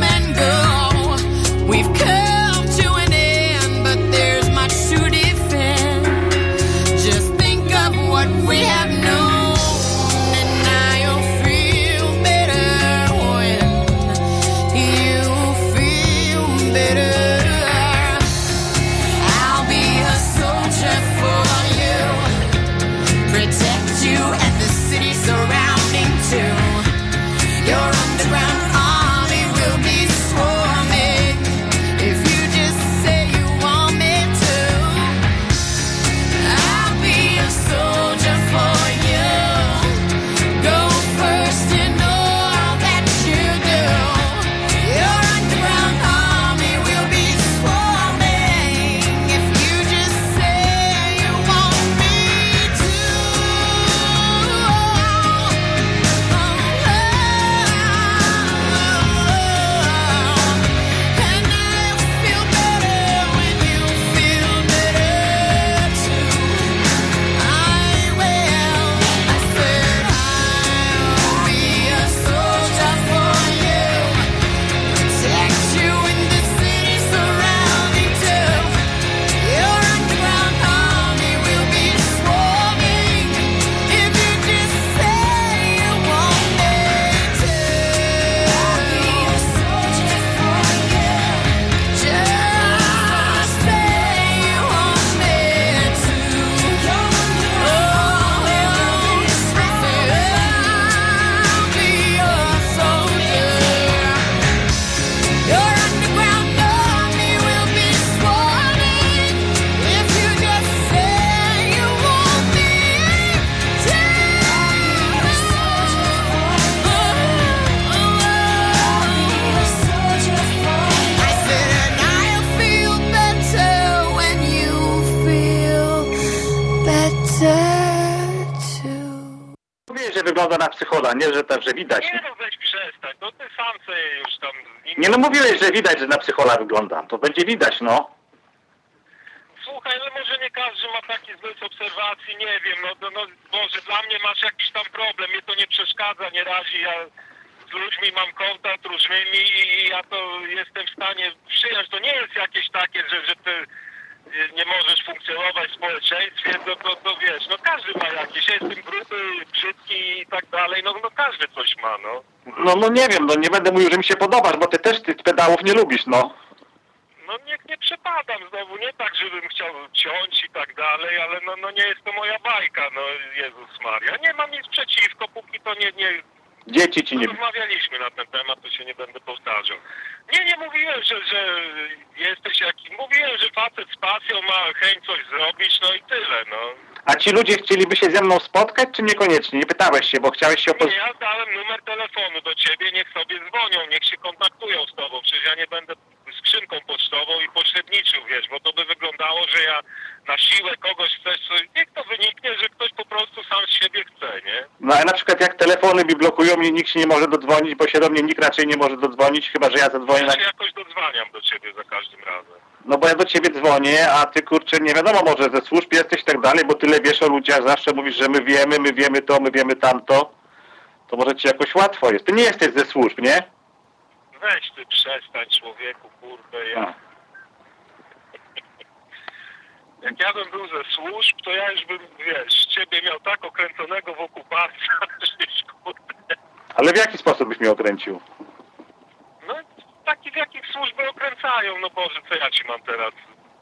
nie, że, tak, że widać. Nie no, weź przestań, no ty sam sobie już tam... Nie no mówiłeś, że widać, że na psychola wygląda. To będzie widać, no. Słuchaj, no może nie każdy ma taki zmysł obserwacji, nie wiem, no, no, no może dla mnie masz jakiś tam problem, mnie to nie przeszkadza, nie razi, ja z ludźmi mam kontakt różnymi i ja to jestem w stanie przyjąć. To nie jest jakieś takie, że, że ty nie możesz funkcjonować w społeczeństwie, to, to, to wiesz, no każdy ma jakieś, ja jestem gruby, brzydki i tak dalej, no, no każdy coś ma, no. No, no nie wiem, no nie będę mówił, że mi się podobasz, bo ty też tych pedałów nie lubisz, no. No nie, nie przepadam znowu, nie tak, żebym chciał ciąć i tak dalej, ale no, no nie jest to moja bajka, no Jezus Maria. Nie mam nic przeciwko, póki to nie, nie, Dzieci ci nie... Rozmawialiśmy na ten temat, to się nie będę powtarzał. Nie, nie mówiłem, że, że jesteś jakiś... Mówiłem, że facet z pasją ma chęć coś zrobić, no i tyle, no. A ci ludzie chcieliby się ze mną spotkać, czy niekoniecznie? Nie pytałeś się, bo chciałeś się opoz... Nie, ja dałem numer telefonu do ciebie, niech sobie dzwonią, niech się kontaktują z tobą. Przecież ja nie będę skrzynką pocztową i pośredniczył, wiesz, bo to by wyglądało, że ja na siłę kogoś chcę, coś... niech to wyniknie, że ktoś po prostu sam z siebie chce, nie? No a na przykład jak telefony mi blokują i nikt się nie może dodzwonić, bo się do mnie nikt raczej nie może dodzwonić, chyba że ja zadzwonię na... Ja się jakoś dodzwaniam do ciebie za każdym razem. No bo ja do ciebie dzwonię, a ty kurczę nie wiadomo może ze służb jesteś i tak dalej, bo tyle wiesz o ludziach, zawsze mówisz, że my wiemy, my wiemy to, my wiemy tamto. To może ci jakoś łatwo jest. Ty nie jesteś ze służb, nie? Weź ty przestań człowieku, kurde, ja... Jak ja bym był ze służb, to ja już bym, wiesz, ciebie miał tak okręconego wokół palca, żeś kurde... Ale w jaki sposób byś mnie okręcił? No, taki w jakich służby okręcają, no Boże, co ja ci mam teraz...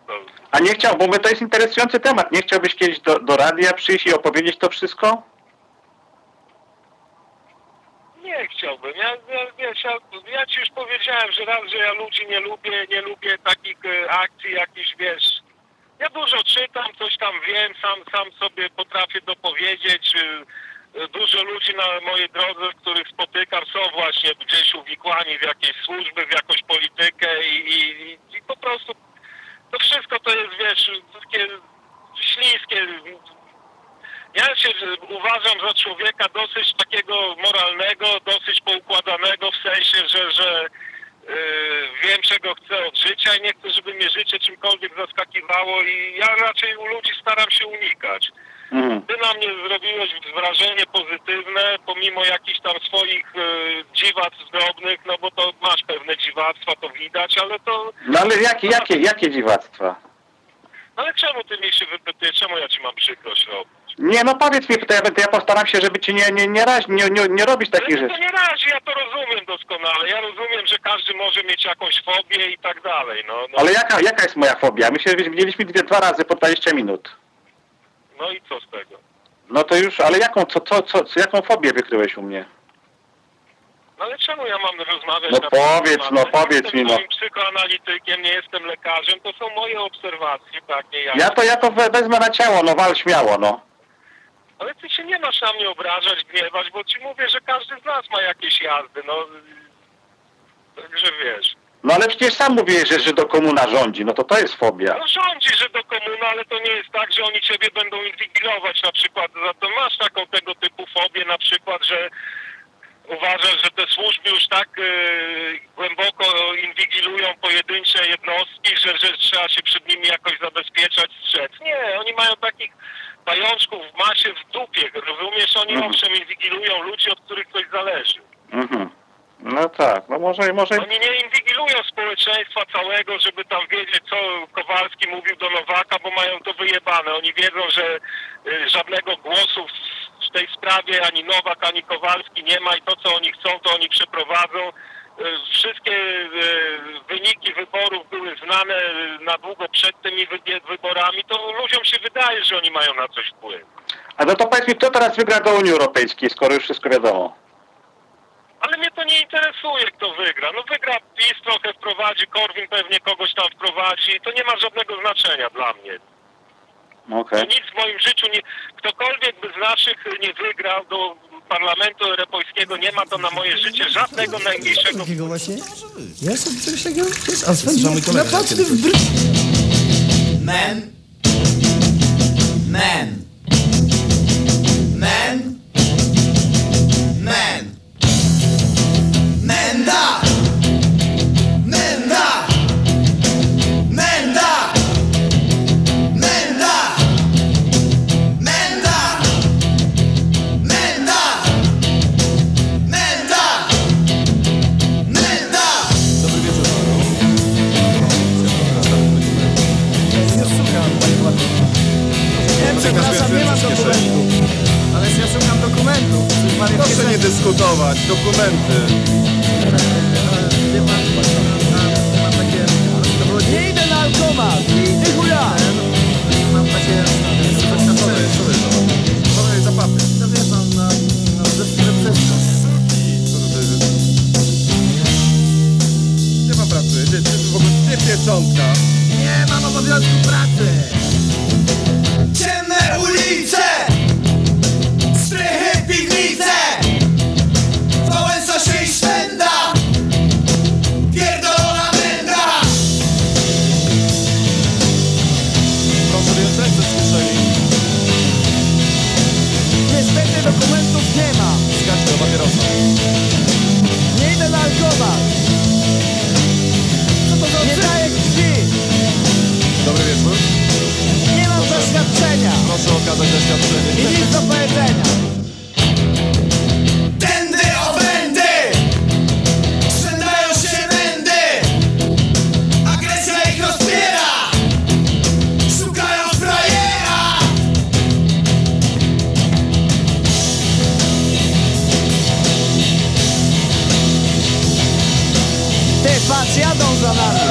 No, A nie chciał, bo to jest interesujący temat. Nie chciałbyś kiedyś do, do radia przyjść i opowiedzieć to wszystko? Nie chciałbym. Ja, ja, wiesz, ja, ja ci już powiedziałem, że raz, że ja ludzi nie lubię, nie lubię takich e, akcji jakichś, wiesz... Ja dużo czytam, coś tam wiem, sam, sam sobie potrafię dopowiedzieć. e, e, Dużo ludzi na mojej drodze, których spotykam, są właśnie gdzieś uwikłani w jakieś służby, w jakąś politykę i, i, i po prostu to wszystko to jest, wiesz, takie śliskie. Ja się uważam za człowieka dosyć takiego moralnego, dosyć poukładanego w sensie, że, że yy, wiem czego chcę od życia i nie chcę, żeby mnie życie czymkolwiek zaskakiwało i ja raczej u ludzi staram się unikać. Mhm. Ty na mnie zrobiłeś wrażenie pozytywne, pomimo jakichś tam swoich yy, dziwactw drobnych, no bo to masz pewne dziwactwa, to widać, ale to... No ale jakie, jakie, jakie dziwactwa? Ale czemu ty mnie się wypytujesz, czemu ja ci mam przykrość robić? Nie, no powiedz mi, to ja, ja postaram się, żeby ci nie, nie, nie, raź, nie, nie, nie robić takich Ale to rzeczy. nie razi, ja to rozumiem doskonale. Ja rozumiem, że każdy może mieć jakąś fobię i tak dalej. No, no, Ale jaka, jaka jest moja fobia? My się widzieliśmy dwie, dwa razy po 20 minut. no i co z tego? No to już, ale jaką, co, co, co, co jaką fobię wykryłeś u mnie? No ale czemu ja mam rozmawiać No powiedz, no powiedz jestem mi, no. moim psychoanalitykiem, nie jestem lekarzem, to są moje obserwacje, tak, nie ja. Ja to, ja to we- wezmę na ciało, no wal śmiało, no. Ale ty się nie masz na mnie obrażać, gniewać, bo ci mówię, że każdy z nas ma jakieś jazdy, no. Także wiesz. No ale przecież sam mówiłeś, że, że do komuna rządzi, no to to jest fobia. No rządzi, że do komuny, ale to nie jest tak, że oni ciebie będą inwigilować na przykład. Za to masz taką tego typu fobię na przykład, że uważasz, że te służby już tak e, głęboko inwigilują pojedyncze jednostki, że, że trzeba się przed nimi jakoś zabezpieczać, strzec. Nie, oni mają takich pajączków w masie w dupie, rozumiesz? Oni Mhm. owszem inwigilują ludzi, od których coś zależy. Mhm. No tak, no może, może... Oni nie inwigilują społeczeństwa całego, żeby tam wiedzieć, co Kowalski mówił do Nowaka, bo mają to wyjebane. Oni wiedzą, że y, żadnego głosu w tej sprawie ani Nowak, ani Kowalski nie ma i to, co oni chcą, to oni przeprowadzą. Wszystkie y, wyniki wyborów były znane na długo przed tymi wy- wyborami. To ludziom się wydaje, że oni mają na coś wpływ. A no to powiedz mi, kto teraz wygra do Unii Europejskiej, skoro już wszystko wiadomo? Ale mnie to nie interesuje, kto wygra. No wygra PiS, trochę wprowadzi, Korwin pewnie kogoś tam wprowadzi. To nie ma żadnego znaczenia dla mnie. Okej. To nic w moim życiu nie... Ktokolwiek by z naszych nie wygrał do Parlamentu Europejskiego, nie ma to na moje życie żadnego najmniejszego... Takiego właśnie? Ja sobie czegoś takiego... A Sven, Słyszał mój kolega, na patrzę kiedyś w bry... Man. Man. Man. konsultować, dokumenty. Nie idę na alkomat, idę chuja! Mam takie... Sorry, sorry, no. Sorry za papier. No wie pan, na... na zespół wszystko. I co tutaj... Gdzie pan pracuje? Gdzie, gdzie w ogóle... Gdzie pieczątka? Nie mam obowiązku pracy! Ciemne ulice! Proszę okazać doświadczenie. I nic do powiedzenia! Tędy Sprzędają się mędy Agresja ich rozpiera Szukają frajera Ty, patrz, jadą za nami!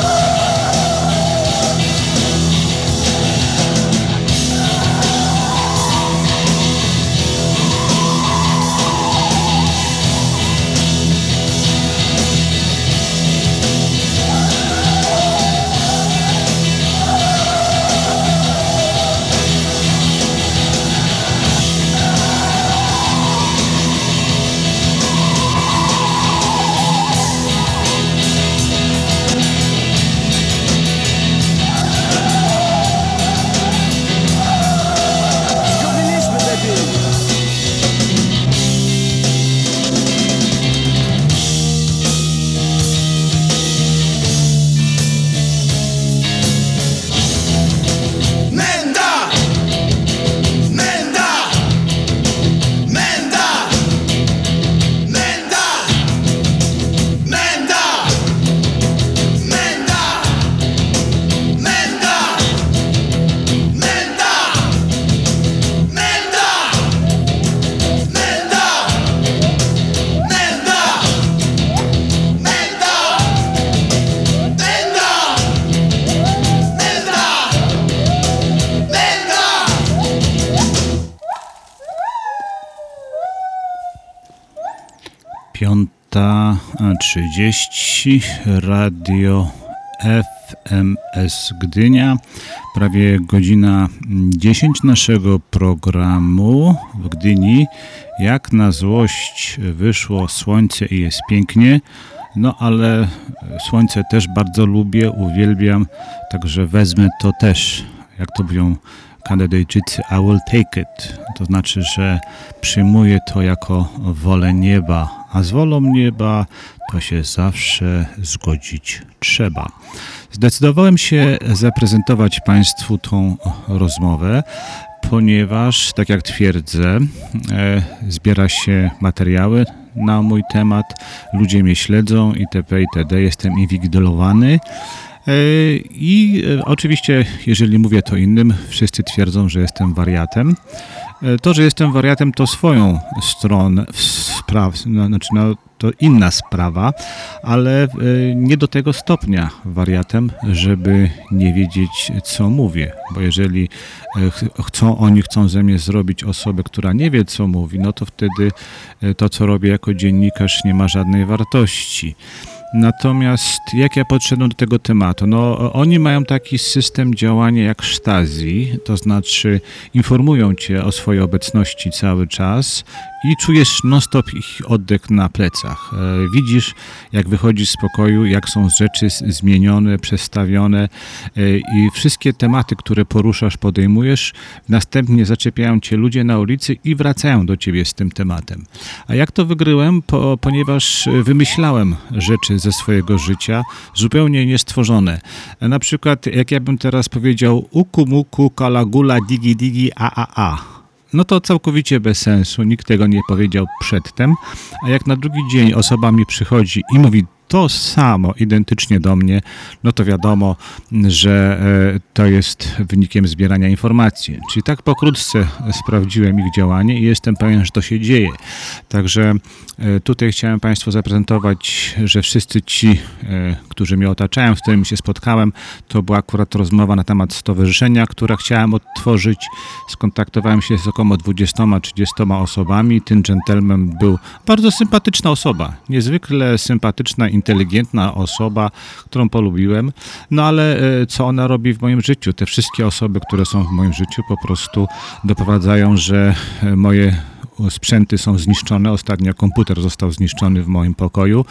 30 Radio FMS Gdynia. Prawie godzina 10 naszego programu w Gdyni. Jak na złość wyszło słońce i jest pięknie. No ale e, słońce też bardzo lubię, uwielbiam, także wezmę to też, jak to mówią Kanadyjczycy, I will take it. To znaczy, że przyjmuję to jako wolę nieba, a z wolą nieba to się zawsze zgodzić trzeba. Zdecydowałem się zaprezentować Państwu tą rozmowę, ponieważ, tak jak twierdzę, e, zbiera się materiały na mój temat, ludzie mnie śledzą itp. itd. Jestem inwigilowany. E, I e, oczywiście, jeżeli mówię to innym, wszyscy twierdzą, że jestem wariatem. E, To, że jestem wariatem, to swoją stronę spraw, no, znaczy no, to inna sprawa, ale nie do tego stopnia wariatem, żeby nie wiedzieć, co mówię. Bo jeżeli ch- chcą, oni chcą ze mnie zrobić osobę, która nie wie, co mówi, no to wtedy to, co robię jako dziennikarz, nie ma żadnej wartości. Natomiast jak ja podszedłem do tego tematu? No, oni mają taki system działania jak Stasi, to znaczy informują cię o swojej obecności cały czas i czujesz non-stop ich oddech na plecach. E, Widzisz, jak wychodzisz z pokoju, jak są rzeczy zmienione, przestawione e, i wszystkie tematy, które poruszasz, podejmujesz, następnie zaczepiają cię ludzie na ulicy i wracają do ciebie z tym tematem. A jak to wygryłem? Po, ponieważ e, wymyślałem rzeczy ze swojego życia, zupełnie niestworzone. Na przykład, jak ja bym teraz powiedział uku muku kalagula digi digi a a a. No to całkowicie bez sensu, nikt tego nie powiedział przedtem, a jak na drugi dzień osoba mi przychodzi i mówi to samo, identycznie do mnie, no to wiadomo, że e, to jest wynikiem zbierania informacji. Czyli tak pokrótce sprawdziłem ich działanie i jestem pewien, że to się dzieje. Także e, tutaj chciałem Państwu zaprezentować, że wszyscy ci, e, którzy mnie otaczają, z którymi się spotkałem, to była akurat rozmowa na temat stowarzyszenia, które chciałem odtworzyć. Skontaktowałem się z około 20-30 osobami. Ten gentleman był bardzo sympatyczna osoba, niezwykle sympatyczna, inteligentna osoba, którą polubiłem. No ale e, co ona robi w moim życiu? Te wszystkie osoby, które są w moim życiu, po prostu doprowadzają, że e, moje sprzęty są zniszczone. Ostatnio komputer został zniszczony w moim pokoju.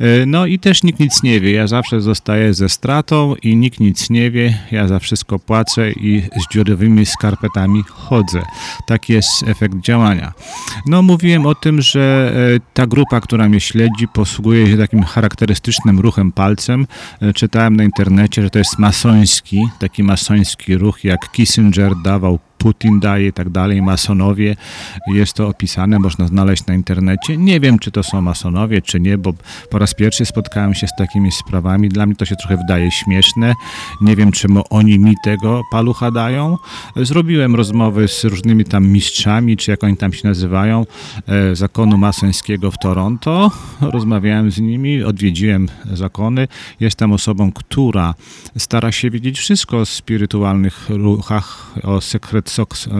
E, No i też nikt nic nie wie. Ja zawsze zostaję ze stratą i nikt nic nie wie. Ja za wszystko płacę i z dziurowymi skarpetami chodzę. Taki jest efekt działania. No mówiłem o tym, że e, ta grupa, która mnie śledzi, posługuje się takim charakterystycznym ruchem palcem. E, Czytałem na internecie, że to jest masoński, taki masoński ruch, jak Kissinger dawał Putin daje i tak dalej, masonowie. Jest to opisane, można znaleźć na internecie. Nie wiem, czy to są masonowie, czy nie, bo po raz pierwszy spotkałem się z takimi sprawami. Dla mnie to się trochę wydaje śmieszne. Nie wiem, czemu oni mi tego palucha dają. Zrobiłem rozmowy z różnymi tam mistrzami, czy jak oni tam się nazywają, e, zakonu masońskiego w Toronto. Rozmawiałem z nimi, odwiedziłem zakony. Jestem osobą, która stara się wiedzieć wszystko o spirytualnych ruchach, o sekret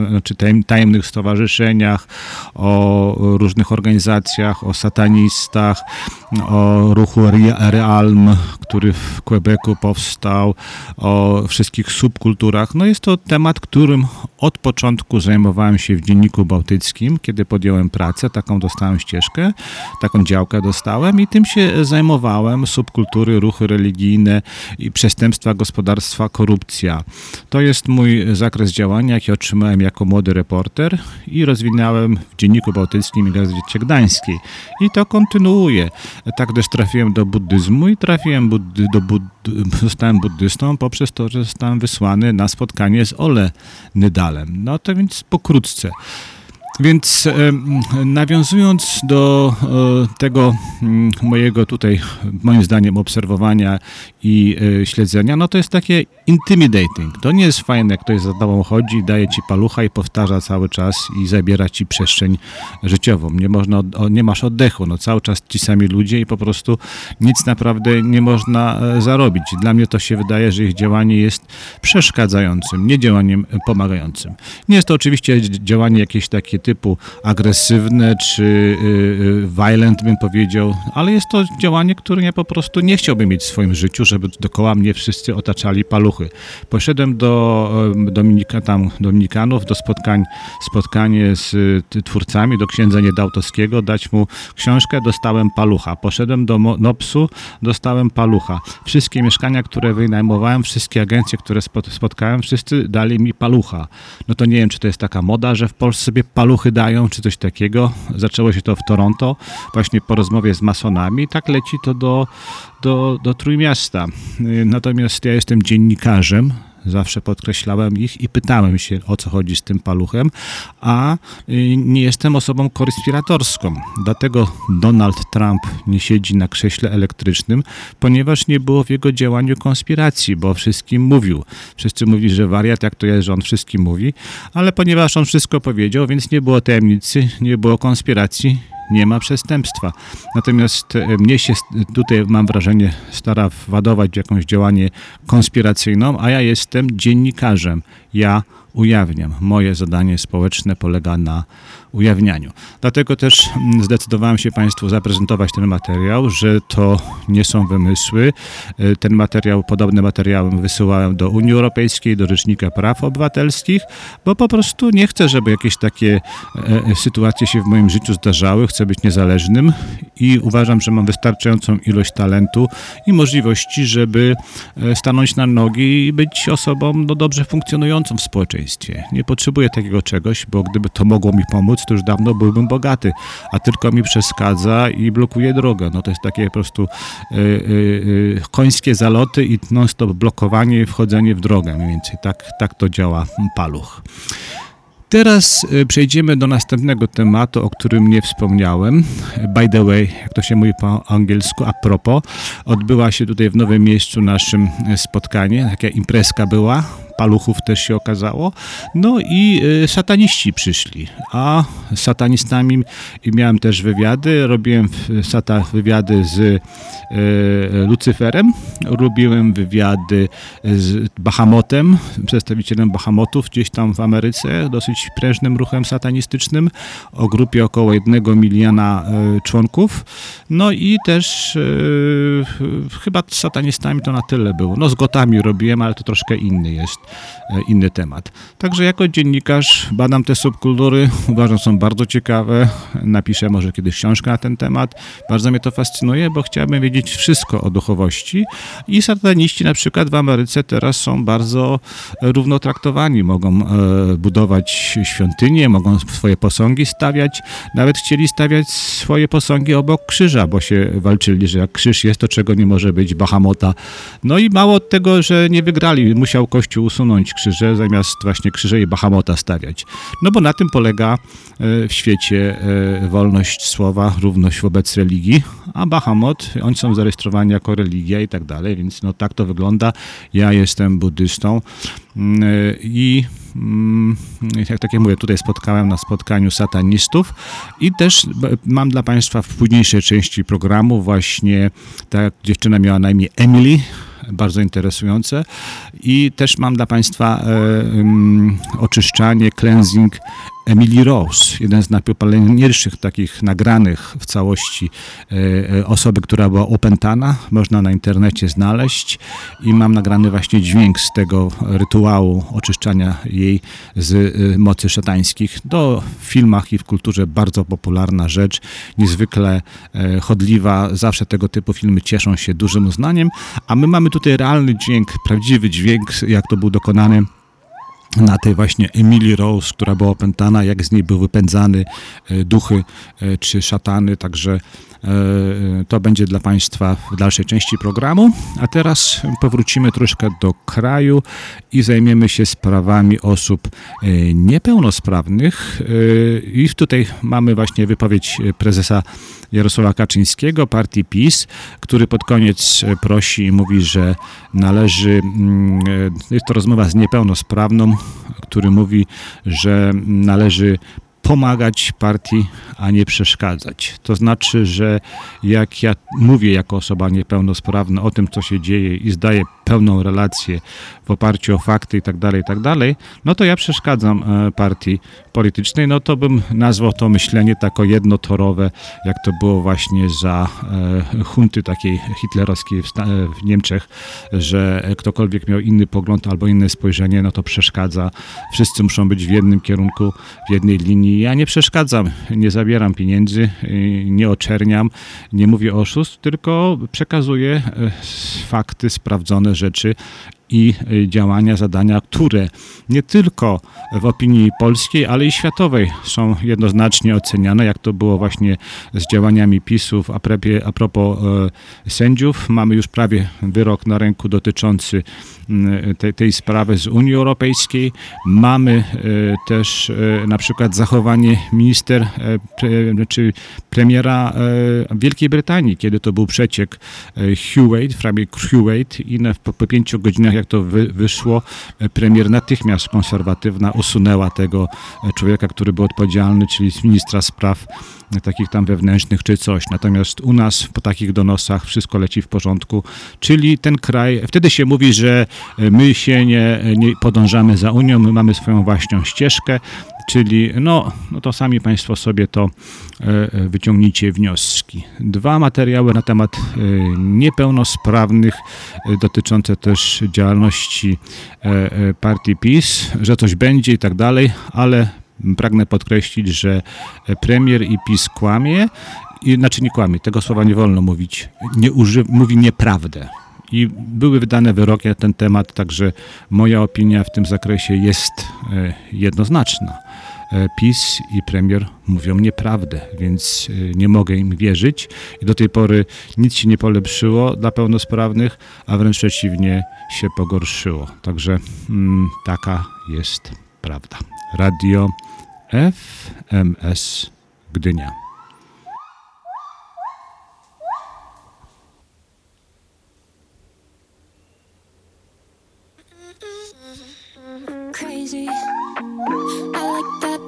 znaczy tajem- tajemnych stowarzyszeniach, o różnych organizacjach, o satanistach, o ruchu Re- Realm, który w Quebecu powstał, o wszystkich subkulturach. No jest to temat, którym od początku zajmowałem się w Dzienniku Bałtyckim, kiedy podjąłem pracę, taką dostałem ścieżkę, taką działkę dostałem i tym się zajmowałem, subkultury, ruchy religijne i przestępstwa gospodarstwa, korupcja. To jest mój zakres działania, jaki otrzymałem jako młody reporter i rozwinąłem w Dzienniku Bałtyckim i Gazecie Gdańskiej. I to kontynuuję. Tak też trafiłem do buddyzmu i trafiłem buddy, do bud, zostałem buddystą poprzez to, że zostałem wysłany na spotkanie z Ole Nydalem. No to więc pokrótce. Więc nawiązując do e, tego mojego tutaj, moim zdaniem, obserwowania i e, śledzenia, no to jest takie intimidating. To nie jest fajne, jak ktoś za tobą chodzi, daje ci palucha i powtarza cały czas i zabiera ci przestrzeń życiową. Nie, można, nie masz oddechu, no cały czas ci sami ludzie i po prostu nic naprawdę nie można e, zarobić. Dla mnie to się wydaje, że ich działanie jest przeszkadzającym, nie działaniem pomagającym. Nie jest to oczywiście działanie jakieś takie typu agresywne czy y, y, violent, bym powiedział, ale jest to działanie, które ja po prostu nie chciałbym mieć w swoim życiu, żeby dookoła mnie wszyscy otaczali paluchy. Poszedłem do em, Dominika, tam Dominikanów, do spotkań, spotkanie z y, twórcami, do księdza Niedałtowskiego, dać mu książkę, dostałem palucha. Poszedłem do Nopsu, dostałem palucha. Wszystkie mieszkania, które wynajmowałem, wszystkie agencje, które spot- spotkałem, wszyscy dali mi palucha. No to nie wiem, czy to jest taka moda, że w Polsce sobie paluchy dają, czy coś takiego. Zaczęło się to w Toronto, właśnie po rozmowie z masonami. Tak leci to do, do, do Trójmiasta. Natomiast ja jestem dziennikarzem, Zawsze podkreślałem ich i pytałem się, o co chodzi z tym paluchem, a y, nie jestem osobą konspiratorską. Dlatego Donald Trump nie siedzi na krześle elektrycznym, ponieważ nie było w jego działaniu konspiracji, bo wszystkim mówił. Wszyscy mówili, że wariat, jak to jest, że on wszystkim mówi, ale ponieważ on wszystko powiedział, więc nie było tajemnicy, nie było konspiracji, nie ma przestępstwa. Natomiast e, mnie się tutaj, mam wrażenie, stara wadować w jakąś działanie konspiracyjną, a ja jestem dziennikarzem. Ja ujawniam. Moje zadanie społeczne polega na ujawnianiu. Dlatego też mm, zdecydowałem się Państwu zaprezentować ten materiał, że to nie są wymysły. E, Ten materiał, podobne materiały wysyłałem do Unii Europejskiej, do Rzecznika Praw Obywatelskich, bo po prostu nie chcę, żeby jakieś takie e, e, sytuacje się w moim życiu zdarzały. Chcę być niezależnym i uważam, że mam wystarczającą ilość talentu i możliwości, żeby stanąć na nogi i być osobą no, dobrze funkcjonującą w społeczeństwie. Nie potrzebuję takiego czegoś, bo gdyby to mogło mi pomóc, to już dawno byłbym bogaty, a tylko mi przeszkadza i blokuje drogę. No to jest takie po prostu e, e, e, końskie zaloty i non-stop blokowanie i wchodzenie w drogę mniej więcej. Tak, tak to działa paluch. Teraz przejdziemy do następnego tematu, o którym nie wspomniałem. By the way, jak to się mówi po angielsku, a propos, odbyła się tutaj w nowym miejscu naszym spotkanie. Taka imprezka była, paluchów też się okazało. No i y, sataniści przyszli, a satanistami miałem też wywiady, robiłem sata wywiady z y, Lucyferem, robiłem wywiady z Bahamotem, przedstawicielem Bahamotów gdzieś tam w Ameryce, dosyć prężnym ruchem satanistycznym, o grupie około jednego miliona y, członków. No i też chyba z satanistami to na tyle było. No z gotami robiłem, ale to troszkę inny jest. E, inny temat. Także jako dziennikarz badam te subkultury, uważam, są bardzo ciekawe. Napiszę może kiedyś książkę na ten temat. Bardzo mnie to fascynuje, bo chciałbym wiedzieć wszystko o duchowości i sataniści na przykład w Ameryce teraz są bardzo równo traktowani. Mogą e, budować świątynie, mogą swoje posągi stawiać. Nawet chcieli stawiać swoje posągi obok krzyża, bo się walczyli, że jak krzyż jest, to czego nie może być Bahamota. No i mało tego, że nie wygrali. Musiał Kościół usunąć krzyże, zamiast właśnie krzyże i Bahamota stawiać. No bo na tym polega e, w świecie e, wolność słowa, równość wobec religii, a Bahamot, oni są zarejestrowani jako religia i tak dalej, więc no tak to wygląda. Ja jestem buddystą mm, e, i mm, jak tak jak mówię, tutaj spotkałem na spotkaniu satanistów i też mam dla Państwa w późniejszej części programu właśnie, ta dziewczyna miała na imię Emily, bardzo interesujące. I też mam dla Państwa e, um, oczyszczanie, cleansing Emily Rose, jeden z najpopularniejszych takich nagranych w całości e, e, osoby, która była opętana. Można na internecie znaleźć i mam nagrany właśnie dźwięk z tego rytuału oczyszczania jej z e, mocy szatańskich. To w filmach i w kulturze bardzo popularna rzecz, niezwykle chodliwa. Zawsze tego typu filmy cieszą się dużym uznaniem, a my mamy tutaj realny dźwięk, prawdziwy dźwięk, jak to był dokonany na tej właśnie Emily Rose, która była opętana, jak z niej były wypędzane duchy e, czy szatany, także e, to będzie dla Państwa w dalszej części programu. A teraz powrócimy troszkę do kraju i zajmiemy się sprawami osób e, niepełnosprawnych. I tutaj mamy właśnie wypowiedź prezesa Jarosława Kaczyńskiego, partii PiS, który pod koniec prosi i mówi, że należy, mm, jest to rozmowa z niepełnosprawną, który mówi, że należy pomagać partii, a nie przeszkadzać. To znaczy, że jak ja mówię jako osoba niepełnosprawna o tym, co się dzieje i zdaję pełną relację w oparciu o fakty i tak dalej, i tak no to ja przeszkadzam e, partii politycznej, no to bym nazwał to myślenie tako jednotorowe, jak to było właśnie za e, hunty takiej hitlerowskiej w, w Niemczech, że ktokolwiek miał inny pogląd albo inne spojrzenie, no to przeszkadza. Wszyscy muszą być w jednym kierunku, w jednej linii. Ja nie przeszkadzam, nie zabieram pieniędzy, nie oczerniam, nie mówię oszustw, tylko przekazuję e, fakty sprawdzone rzeczy i y, działania, zadania, które nie tylko w opinii polskiej, ale i światowej są jednoznacznie oceniane, jak to było właśnie z działaniami PiSów a, prepie, a propos e, sędziów. Mamy już prawie wyrok na ręku dotyczący tej, tej sprawy z Unii Europejskiej. Mamy e, też e, na przykład zachowanie minister e, czy premiera Wielkiej Brytanii, kiedy to był przeciek Hewitt, hrabie Hewitt i po, po pięciu godzinach jak to wy, wyszło, premier natychmiast konserwatywna usunęła tego człowieka, który był odpowiedzialny, czyli ministra spraw takich tam wewnętrznych czy coś. Natomiast u nas po takich donosach wszystko leci w porządku, czyli ten kraj, wtedy się mówi, że my się nie, nie podążamy za Unią, my mamy swoją własną ścieżkę, czyli no, no to sami Państwo sobie to e, wyciągnijcie wnioski. Dwa materiały na temat e, niepełnosprawnych, e, dotyczące też działalności partii PiS, że coś będzie i tak dalej, ale pragnę podkreślić, że premier i PiS kłamie, i, znaczy nie kłamie, tego słowa nie wolno mówić, nie uży, mówi nieprawdę. I były wydane wyroki na ten temat, także moja opinia w tym zakresie jest e, jednoznaczna. E, PiS i premier mówią nieprawdę, więc e, nie mogę im wierzyć i do tej pory nic się nie polepszyło dla pełnosprawnych, a wręcz przeciwnie się pogorszyło. Także mm, taka jest prawda. Radio FMS Gdynia. crazy. I like that,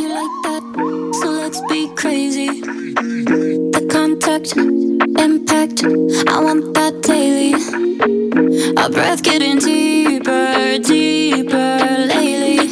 you like that, so let's be crazy. The contact, impact, I want that daily. Our breath getting deeper, deeper lately.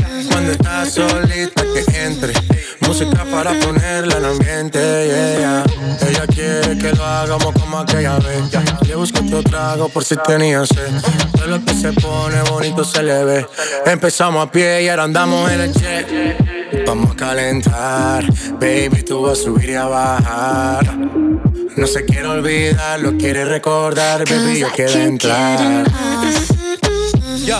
Cuando está solita que entre, música para ponerla en ambiente. yeah. Ella quiere que lo hagamos como aquella vez. Le busco otro trago por si tenía sed. Todo lo que se pone bonito se le ve. Empezamos a pie y ahora andamos en el jet. Vamos a calentar, baby, tú vas a subir y a bajar. No se quiere olvidar, lo quiere recordar, baby, yo quiero entrar. Yeah,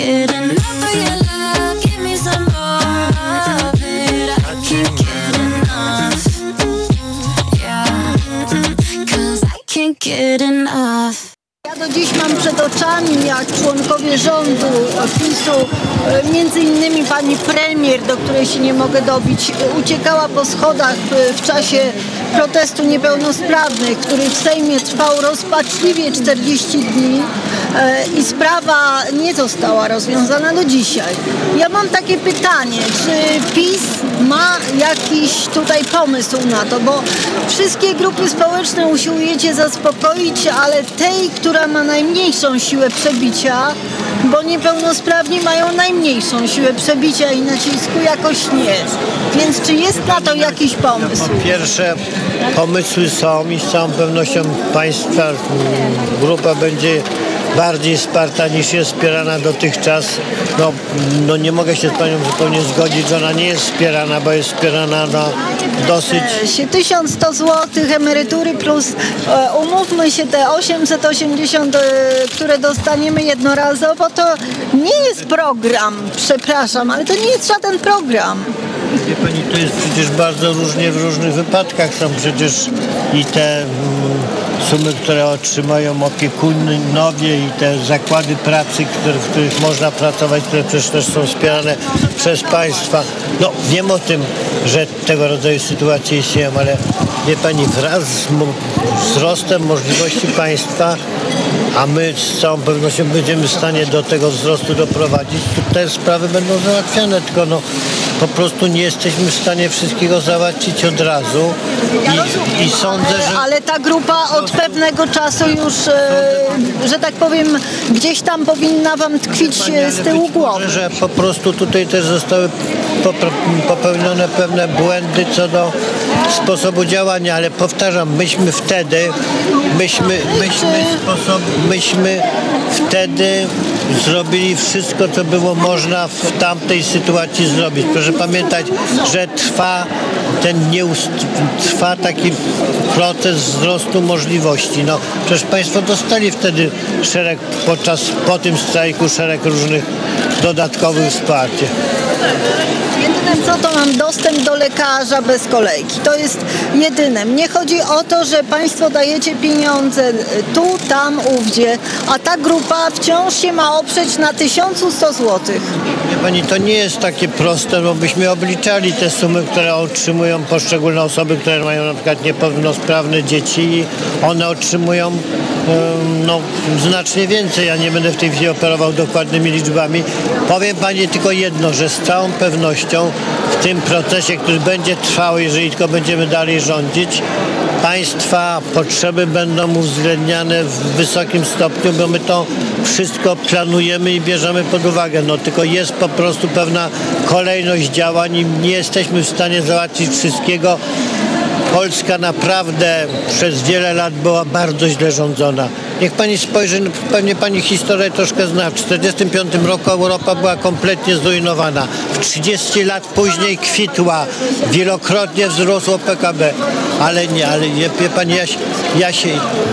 I jak członkowie rządu PiSu, e, między innymi pani premier, do której się nie mogę dobić, e, uciekała po schodach e, w czasie protestu niepełnosprawnych, który w Sejmie trwał rozpaczliwie 40 dni i sprawa nie została rozwiązana do dzisiaj. Ja mam takie pytanie, czy PiS ma jakiś tutaj pomysł na to, bo wszystkie grupy społeczne usiłujecie zaspokoić, ale tej, która ma najmniejszą siłę przebicia, bo niepełnosprawni mają najmniejszą siłę przebicia i nacisku jakoś nie. Więc czy jest na to jakiś pomysł? Po pierwsze, pomysły są i z całą pewnością państwa mm, grupa będzie bardziej wsparta niż jest wspierana dotychczas. No, no nie mogę się z Panią zupełnie zgodzić, że ona nie jest wspierana, bo jest wspierana no, dosyć się 1100 zł emerytury plus e, umówmy się te 880, e, które dostaniemy jednorazowo, to nie jest program, przepraszam, ale to nie jest żaden program. Wie pani, to jest przecież bardzo różnie w różnych wypadkach. Są przecież i te sumy, które otrzymają opiekunowie i te zakłady pracy, które, w których można pracować, które przecież też są wspierane przez państwa. No wiem o tym, że tego rodzaju sytuacje istnieją, ale wie pani, wraz z wzrostem możliwości państwa, a my z całą pewnością będziemy w stanie do tego wzrostu doprowadzić, to te sprawy będą załatwiane, tylko no po prostu nie jesteśmy w stanie wszystkiego załatwić od razu. I, i sądzę, że... Ale ta grupa od pewnego czasu już, e, że tak powiem, gdzieś tam powinna wam tkwić z tyłu głowy. że po prostu tutaj też zostały popełnione pewne błędy co do sposobu działania, ale powtarzam, myśmy wtedy, myśmy, myśmy, sposob, myśmy wtedy zrobili wszystko, co było można w tamtej sytuacji zrobić. Proszę pamiętać, że trwa ten nie ust- trwa taki proces wzrostu możliwości. No, przecież Państwo dostali wtedy szereg, podczas, po tym strajku szereg różnych dodatkowych wsparć. Jedyne co to mam dostęp do lekarza bez kolejki. To jest jedyne. Mnie chodzi o to, że Państwo dajecie pieniądze tu, tam, ówdzie, a ta grupa wciąż się ma oprzeć na 1100 zł. Wie Pani, to nie jest takie proste, bo byśmy obliczali te sumy, które otrzymują poszczególne osoby, które mają na przykład niepełnosprawne dzieci i one otrzymują no, znacznie więcej. Ja nie będę w tej chwili operował dokładnymi liczbami. Powiem Pani tylko jedno, że z całą pewnością w tym procesie, który będzie trwał, jeżeli tylko będziemy dalej rządzić, Państwa potrzeby będą uwzględniane w wysokim stopniu, bo my to wszystko planujemy i bierzemy pod uwagę. No tylko jest po prostu pewna kolejność działań i nie jesteśmy w stanie załatwić wszystkiego. Polska naprawdę przez wiele lat była bardzo źle rządzona. Niech pani spojrzy, pewnie pani historię troszkę zna. W 1945 roku Europa była kompletnie zrujnowana. W 30 lat później kwitła. Wielokrotnie wzrosło PKB. Ale nie, ale wie, wie pani, ja, się- ja się,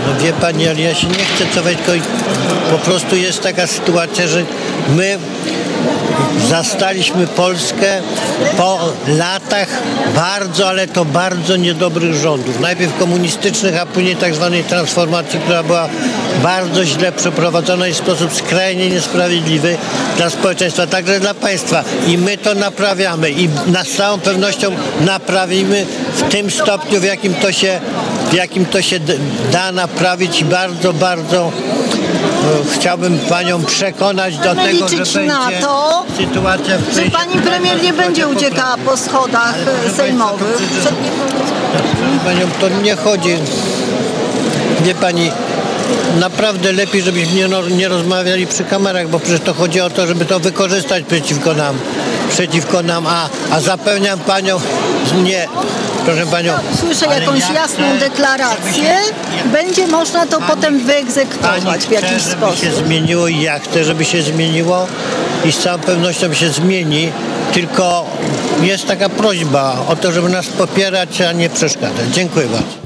no wie pani, ale ja się nie chcę cofać, tylko po prostu jest taka sytuacja, że my zastaliśmy Polskę po latach bardzo, ale to bardzo niedobrych rządów. Najpierw komunistycznych, a później tak zwanej transformacji, która była bardzo źle przeprowadzona i w sposób skrajnie niesprawiedliwy dla społeczeństwa, także dla państwa. I my to naprawiamy i na całą pewnością naprawimy w tym stopniu, w jakim to się, w jakim to się da naprawić i bardzo, bardzo chciałbym panią przekonać do tego, że będzie na to, sytuacja w że pani premier nie będzie uciekała po schodach sejmowych. Przed panią, to nie chodzi. Wie pani, naprawdę lepiej, żebyśmy nie, nie rozmawiali przy kamerach, bo przecież to chodzi o to, żeby to wykorzystać przeciwko nam. Przeciwko nam, a, a zapewniam panią, nie, proszę panią. Słyszę jakąś ja jasną chcę, deklarację, będzie można to potem wyegzekwować w jakiś chcę, żeby sposób. się zmieniło i ja chcę, żeby się zmieniło i z całą pewnością się zmieni, tylko jest taka prośba o to, żeby nas popierać, a nie przeszkadzać. Dziękuję bardzo.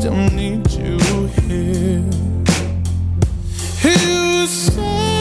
still need you here. You say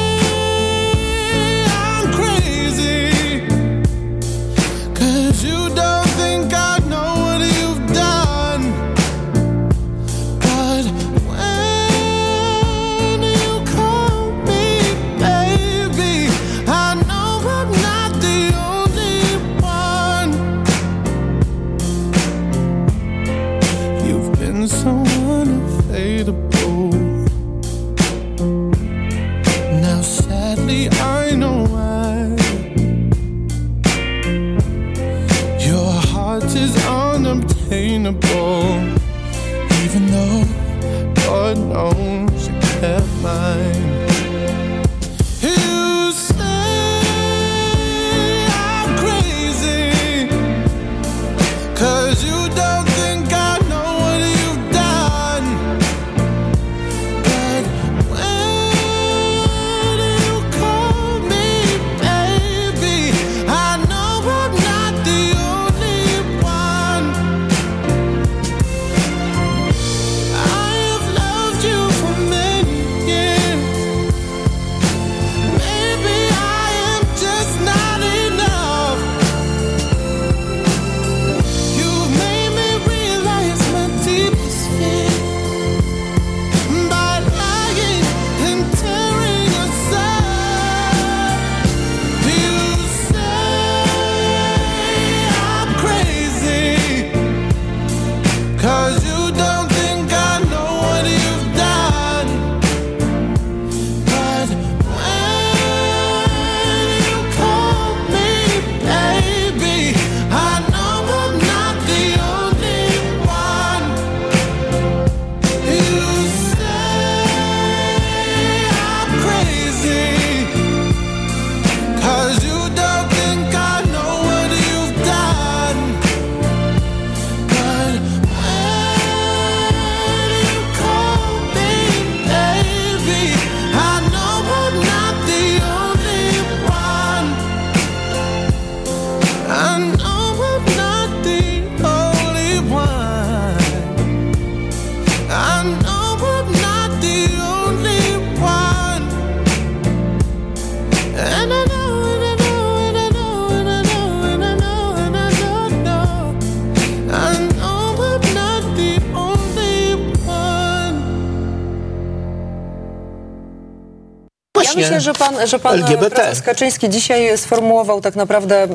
Myślę, że pan, że pan LGBT. prezes Kaczyński dzisiaj sformułował tak naprawdę e,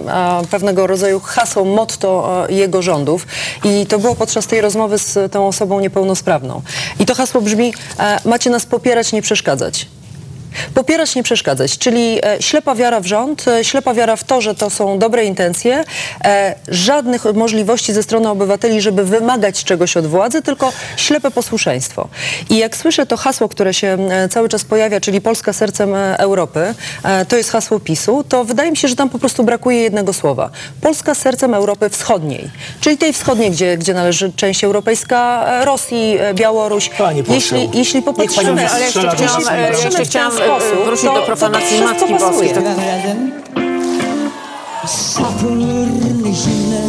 pewnego rodzaju hasło, motto e, jego rządów i to było podczas tej rozmowy z tą osobą niepełnosprawną. I to hasło brzmi, e, macie nas popierać, nie przeszkadzać. Popierać, nie przeszkadzać, czyli e, ślepa wiara w rząd, e, ślepa wiara w to, że to są dobre intencje, e, żadnych możliwości ze strony obywateli, żeby wymagać czegoś od władzy, tylko ślepe posłuszeństwo. I jak słyszę to hasło, które się cały czas pojawia, czyli Polska sercem Europy, to jest hasło PiSu, to wydaje mi się, że tam po prostu brakuje jednego słowa. Polska sercem Europy Wschodniej, czyli tej wschodniej, gdzie, gdzie należy część europejska Rosji, Białoruś. Pani poseł, jeśli, jeśli popatrzymy, ale Jeszcze chciałam, e, sposób, wrócić to, do to, profanacji to Matki Boskiej. Saturn zimny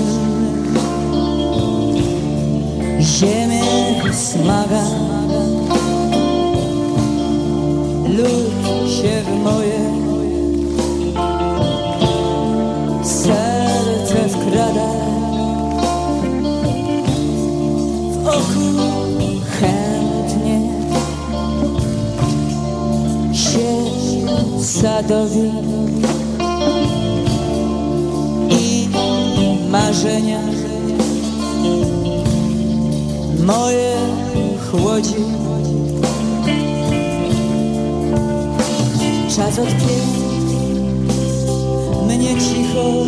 Ziemię smaga. Lód się w moje Serce sadowi i marzenia moje chłodzi. Czas odkrył mnie cicho